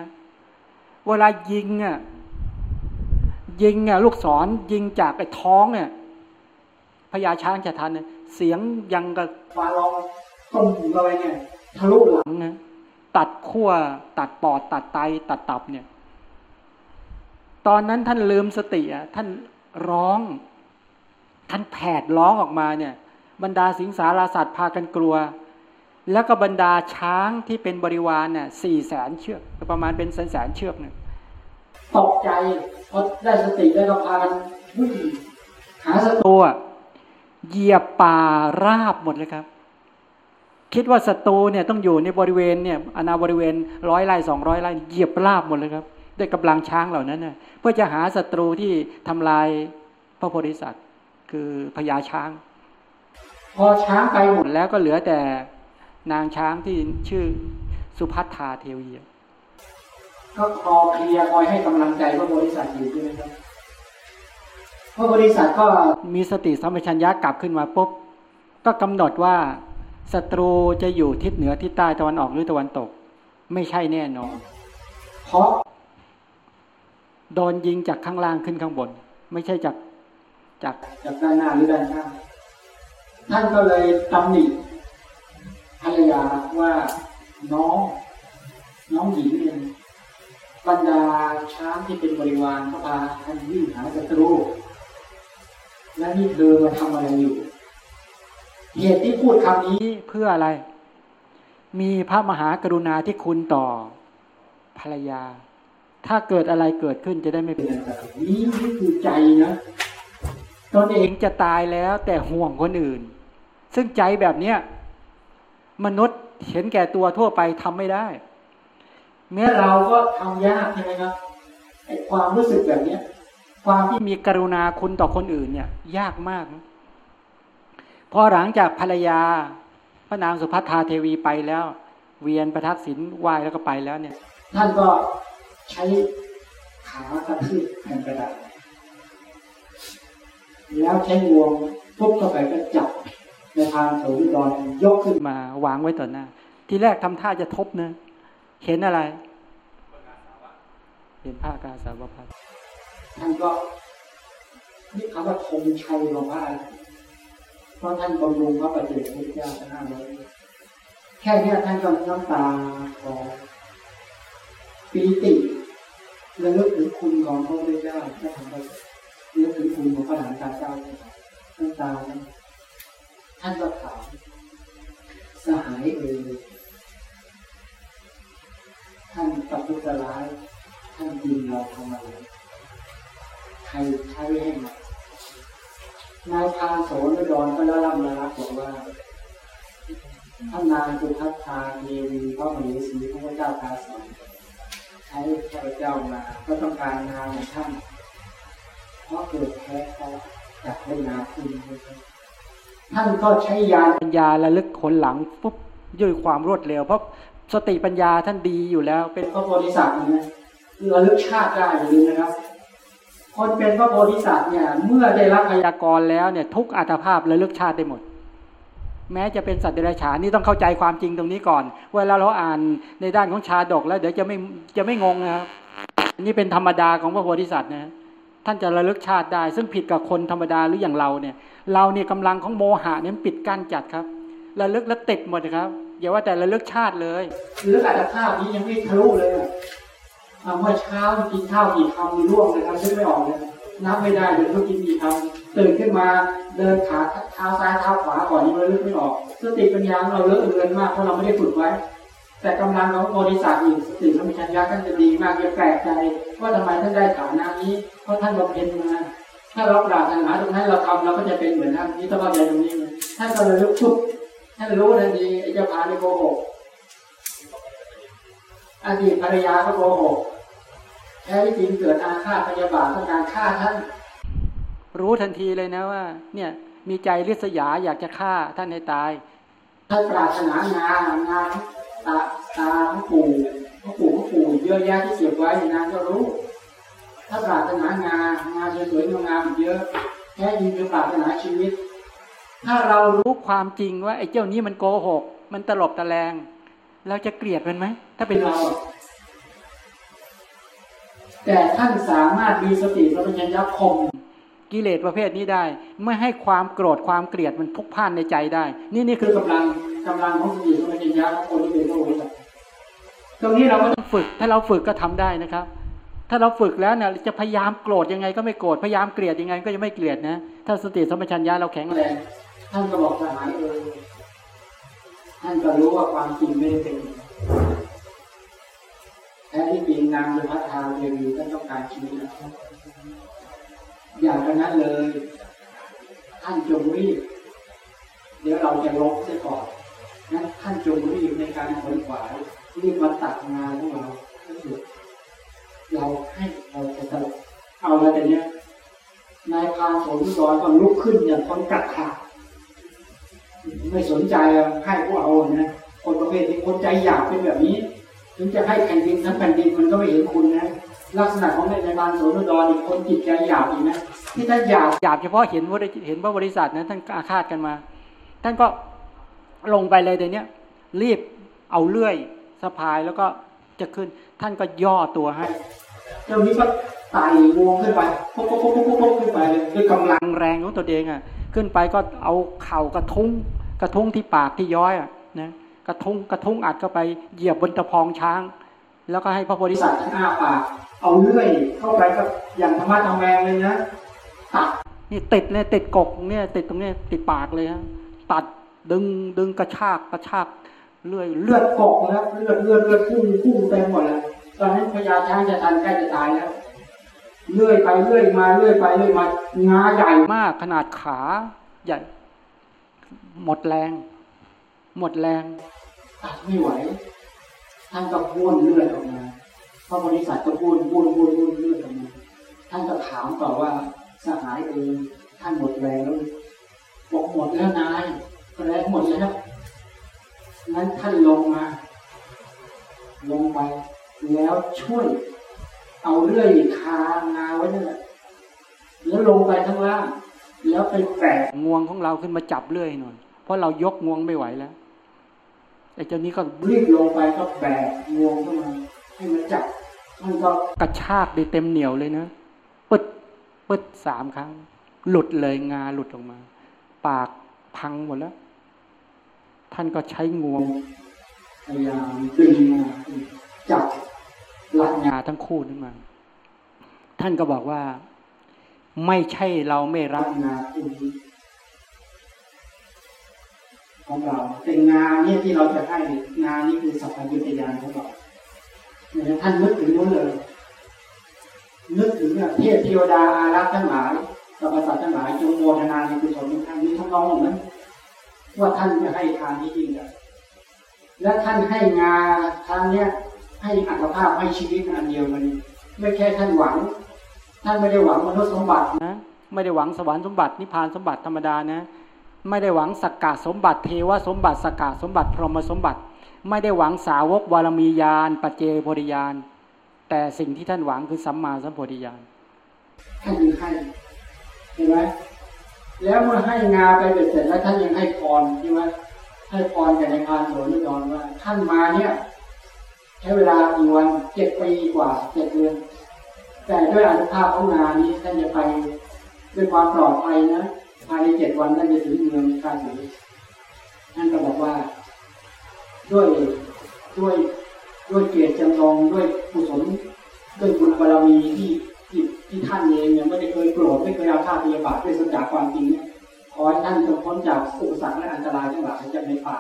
เวลายิงอะยิงอะลูกศรยิงจากไอ้ท้องเนี่ยพญาช้างจะทันเนี่ยเสียงยังกับฟ้าร้องต้มหูอะไรเนี่ยทะลุหลังหลังนะตัดขั้วตัดปอดตัดไต ตัดตับเนี่ย ตอนนั้นท่านลืมสติอะท่านร้อง ท่านแผดร้องออกมาเนี่ย บรรดาสิงสาราสัตว์พากันกลัว แล้วก็บรรดาช้างที่เป็นบริวารเนี่ยสี่แสนเชือกประมาณเป็นแสนแสนๆเชือกเนี่ยตกใจพอได้สติได้ก็พากันวิ่งหาศัตรูตัวเหยียบป่าราบหมดเลยครับ คิดว่าศัตรูเนี่ยต้องอยู่ในบริเวณเนี่ยอนาบริเวณร้อยไร่สองร้อยไร่เหยียบราบหมดเลยครับ ด้วยกำลังช้างเหล่านั้นเน่ยเพื่อจะหาศัตรูที่ทำลายพระโพธิสัตว์ คือพญาช้าง พอช้างไปหหมมดดแล้วก็เหลือแต่ นางช้างที่ชื่อสุพัทธาเทวีก็คอเคลียร์คอยให้กำลังใจพระโพธิสัตว์อยู่ใช่ไหมครับพระโพธิสัตว์ก็มีสติสัมปชัญญะกลับขึ้นมาปุ๊บก็กำหนดว่าศัตรูจะอยู่ทิศเหนือทิศใต้ตะวันออกหรือตะวันตก ไม่ใช่แน่นอน เพราะ โดนยิงจากข้างล่างขึ้นข้างบน ไม่ใช่จากจากจากด้านหน้าหรือด้านข้างท่านก็เลยตำหนิ ภรรยาว่าน้อง น้องหญิงเนี่ยบรรดาช้างที่เป็นบริวารก็พาท่านวิ่งหาศัตรูและนี่เธอมาทำอะไรอยู่ เหตุที่พูดคำนี้นี้เพื่ออะไร มีพระมหากรุณาที่คุณต่อ ภรรยา ถ้าเกิดอะไรเกิดขึ้นจะได้ไม่เป็เป็นนอะไรนี่นี่คือใจนะตนเอเองงจะตายแล้วแต่ห่วงคนอื่น ซึ่งใจแบบเนี้ย มนุษย์เห็นแก่ตัวทั่วไปทำไม่ได้แม้เนี่ยเราก็ทำยากใช่ไหมครับไอ้ความรู้สึกแบบเนี้ย ความที่มีกรุณาคุณต่อคนอื่นเนี่ย ยากมากพอหลังจากภรรยา พระนางสุภัทธาเทวีไปแล้ว เวียนประทักษิณไหวแล้วก็ไปแล้วเนี่ย ท่านก็ใช้ขากระทืบแผ่นกระดาษแล้วใช้งวงทุบเข้าไปก็จับ ในทางโสวิดรยกขึ้นมาวางไว้ต่อหน้า ทีแรกทำท่าจะทบนะเห็นอะไร เห็นผ้ากาสาวพัดท่านก็นี่คำว่าธงชัยของพระอเพราะท่านบำรุงพระปฏิเจกพุทธเจ้าทั้งห้าร้อยแค่เนี้ท่านก็น้ำตาของปีติระลึกถึงคุณของพระพุทธเจ้าพระธรรมระลึกถึงคุณของพระหลานตาเจ้าน้ำตานั้น ท่านก็ถามสหายเอ่ยท่านปัจจุบันร้าย ท่านยิงเราทำอะไรใครใช้ให้มานายพานโสนดอนก็ละล่ำละลักบอกว่าท่านนางสุทัศทาเทวีพระมเหสีพระเจ้าตาสอนใช้ข้าพเจ้ามา ก็ต้องการงานของท่าน เพราะเกิดแพ้เขาจากได้นาคุณ ท่านก็ใช้ยานปัญญาระลึกขนหลังปุ๊บด้วยความรวดเร็ว เพราะสติปัญญาท่านดีอยู่แล้ว เป็เป็นนพระโพธิสัตว์นะระลึกชาติได้อย่าลืมนะครับ คนเป็นพระโพธิสัตว์เนี่ย เมื่อได้รับพยากรณ์แล้วเนี่ย ทุกอัตภาพระลึกชาติได้หมด แม้จะเป็นสัตว์เดรัจฉานนี่ต้องเข้าใจความจริงตรงนี้ก่อน เวลาเราอ่านในด้านของชาดกแล้ว เดี๋ยวจะไม่จะไม่งงนะครับอันนี่เป็นธรรมดาของพระโพธิสัตว์นะ ท่านจะระลึกชาติได้ ซึ่งผิดกับคนธรรมดาหรืออย่างเราเนี่ย เราเนี่ยกำลังของโมหะเนี่ยมันปิดกั้นจัดครับ ระลึกแล้วติดหมดครับอย่าว่าแต่ระลึกชาติเลยหรืออัตภาพนี้ยังไม่ทะลุเลยอะอ่าเมื่อเช้ากินข้าวกี่คำร่วงเลยครับนึกไม่ออกเลยนับไม่ได้เลยว่ากินกี่คำตื่นขึ้นมาเดินขาเท้าซ้ายเท้าขวาก่อนยังระลึกไม่ออกสติปัญญาของเราเลอะเลือนมากเพราะเราไม่ได้ฝึกไว้ แต่กำลังของโพธิสัตว์อีกสติสัมปชัญญะท่านจะดีมากจะแปลกใจว่าทำไมท่านได้ฐานะนี้ เพราะท่านบำเพ็ญมาถ้าเราปรารถนาตรงนั้นเราทำเราก็จะเป็นเหมือนท่านนี่ต้องเข้าใจตรงนี้ท่านก็เลยลุกชุบท่านรู้ทันทีไอ้เจ้าพาในโกหกอดีตภรรยาก็โกหกแท้ที่จริงเกิดอาฆาตพยาบาทต้องการฆ่าท่าน รู้ทันทีเลยนะว่า เนี่ยมีใจริษยาอยากจะฆ่าท่านให้ตายท่านปรารถนางานงาน ตาตาของปู่ของปู่ของปู่เยอะแยะที่เก็บไว้นางก็รู้ ถ้าปรารถนางานงานสวยๆงามๆเยอะแท้จริงคือปรารถนาชีวิต ถ้าเรารู้ความจริงว่าไอ้เจ้านี้มันโกหก มันตลบตะแลงเราจะเกลียดมันไหมถ้าเป็นเรา แต่ท่านสามารถมีสติสัมปชัญญะข่มกิเลสประเภทนี้ได้ ไม่ให้ความโกรธความเกลียดมันพุกพ่านในใจได้ นี่นี่คือกำลัง กำลังของสติสัมปชัญญะของคนที่เป็นโรคนี้ตรงนี้เราก็ต้องฝึก ถ้าเราฝึกก็ทำได้นะครับ ถ้าเราฝึกแล้วเนี่ยจะพยายามโกรธยังไงก็ไม่โกรธพยายามเกลียดยังไงก็จะไม่เกลียดนะถ้าสติสัมปชัญญะเราแข็งแรงท่านก็บอกสหายเออท่านก็รู้ว่าความจริงไม่ได้เป็นแท้ที่จริงนางเป็นพระทาเรียนีท่านต้องการชีวิตนะครับอย่างนั้นเลย ท่านจงรีบ เดี๋ยวเราจะลบเสียก่อน นั้นท่านจงรีบในการขนขวายรีบมาตัดงานของเราก็คือเราให้เราจะตลเอาแล้วแต่เนี้ยนายพานโสนุดรก็ลุกขึ้นอย่างคนกัดขาดไม่สนใจให้พวกเอานะคนประเภทที่คนใจหยาบเป็นแบบนี้ ถึงจะให้แผ่นดินทั้งแผ่นดินมันก็ไม่เห็นคุณนะลักษณะของในบานโสนุดรอีกคนจิตใจหยาบอีกนะที่ท่านหยาบหยาบเฉพาะเห็นว่าเห็นว่าบริษัทนะท่านอาฆาตกันมา ท่านก็ ลงไปเลยเดี๋ยวนี้รีบเอาเลื่อยสะพายแล้วก็จะขึ้น ท่านก็ย่อตัวให้เจ้านี้ก็ไต่งวงขึ้นไปปุ๊บปุ๊บปุ๊บปุ๊บปุ๊บขึ้นไปเลยด้วยกำลังแรงของตัวเองอะ ขึ้นไปก็เอาเข่ากระทุ้งกระทุ้งที่ปากที่ย้อยอะนะกระทุ้งกระทุ้งอัดเข้าไปเหยียบบนตะพองช้าง แล้วก็ให้พระโพธิสัตว์ทั้งอ้าปากเอาเลื่อยเข้าไปกับอย่างธรรมะธรรมแมงเลยนะตัดนี่ติดเลยติดกกเนี่ย ติดตรงนี้ติดปากเลยฮะตัด ดึงดึงกระชากกระชากเลื่อยเลือดกกแล้วเลือดเลือดเลือดพุ่งพุ่งเต็มหมดเลยตอนนั้นพญาช้างจะทันใกล้จะตายแล้วเลื่อยไปเลื่อยมาเลื่อยไปเลื่อยมางาใหญ่มากขนาดขาใหญ่ หมดแรง หมดแรงตัดไม่ไหวท่านก็พ้วนเลือดออกมาพระบริษัทก็พ้วนพ้วนพ้วนพ้วนเลือดออกมาท่านก็ถามต่อว่าสหายเองท่านหมดแรงแล้วบอกหมดแล้วนาย แรงหมดแล้วงั้นท่านลงมา ลงไป แล้วช่วย เอาเลื่อยคางาไว้นั่นแหละแล้วลงไปข้างล่าง แล้วไปแตะงวงของเราขึ้นมาจับเลื่อยหน่อยเพราะเรายกงวงไม่ไหวแล้วไอ้เจ้านี้ก็รีบลงไปก็แบกงวงขึ้นมาให้มันจับมันก็กระชากได้เต็มเหนียวเลยนะปึดปึดสามครั้ง หลุดเลยงาหลุดออกมา ปากพังหมดแล้ว ท่านก็ใช้งวงพยายามดึงมาจับลัดงาทั้งคู่นั้นมา ท่านก็บอกว่าไม่ใช่เราไม่รักงาคู่นี้ของเราเป็นงานเนี่ยที่เราจะให้งานนี้คือสัพพัญญุตยานของเราเนี่ยท่านนึกถึงนู้นเลย นึกถึงเนี่ยเทพเทวดาอารักษ์ทั้งหลายสรรพสัตว์ทั้งหลายจงโมทนาในกุศลท่านนี้ทั้งน้องนั้น ว่าท่านจะให้ทานที่ยิ่งใหญ่และท่านให้งาทานเนี้ยให้อัตภาพให้ชีวิตอันเดียวมันไม่แค่ท่านหวัง ท่านไม่ได้หวังมนุษย์สมบัตินะ ไม่ได้หวังสวรรค์สมบัตินิพพานสมบัติธรรมดานะ ไม่ได้หวังสักกะสมบัติเทวสมบัติสักกะสมบัติพรหมสมบัติ ไม่ได้หวังสาวกวารมียานปัจเจโพธิญาณแต่สิ่งที่ท่านหวังคือสัมมาสัมโพธิญาณท่านยังให้เห็นไหม แล้วเมื่อให้งาไปเสร็จแล้วท่านยังให้พรใช่ไหมให้พรแก่ในพานโสนิดอนว่าท่านมาเนี่ย ใช้เวลากี่วันเจ็ดปีกว่าเจ็ดเดือน แต่ด้วยอนุภาพของงานนี้ท่านจะไปด้วยความปลอดภัยนะภายในเจ็ดวันท่านจะถึงเมืองคาสีท่านก็บอกว่า ด้วยด้วยด้วยเกียรติจำลองด้วยกุศลด้วยบุญบารมีที่ ที่ท่านเองเนี่ยไม่ได้เคยโกรธไม่เคยอาฆาตพยาบาทด้วยสัจจะความจริงเนี่ยขอให้ท่านจงพ้นจากอุปสรรคและอันตรายทั้งหลายจากในป่า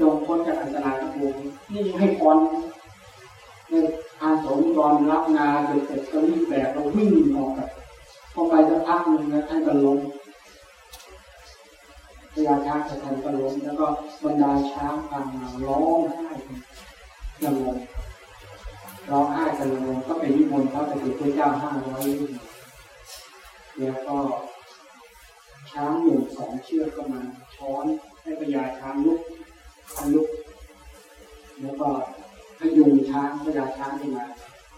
จงพ้นจากอันตรายทั้งปวงนี่ให้พรในทาสงฆ์ตอนรับงานเสร็จก็รีบแบบเราวิ่งออกแบบพอไปสักพักหนึ่งนะท่านก็ล้มพญาช้างสะทันก็ล้มแล้วก็บรรดาช้างพังมาร้องไห้กันลง ร้องไห้กันลงก็เป็นนิมนต์พระปฏิเทเจ้าห้าร้อยแล้วก็ช้างหนุ่มสองเชือกก็มาช้อนให้พญาช้างลุกทันลุก แล้วก็พยุงช้างพญาช้างขึ้นมา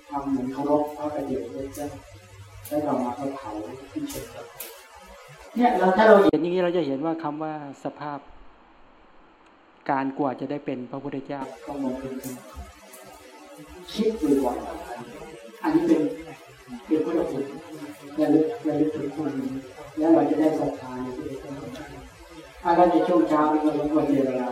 ทำเหมือนเคารพพระประเดชพระเจ้าได้ต่อมาก็เผาที่เชิดเนี่ยเราถ้าเราเห็นอย่างนี้เราจะเห็นว่าคำว่าสภาพ การกว่าจะได้เป็นพระพุทธเจ้าก็มองเป็น คิดบ่อยๆอันนี้เป็นเป็นพุทธคุณระลึกระลึกถึงคุณแล้วเราจะได้ศรัทธาในพุทธคุณอะไรในช่วงเช้าเราควรเรียนอะไร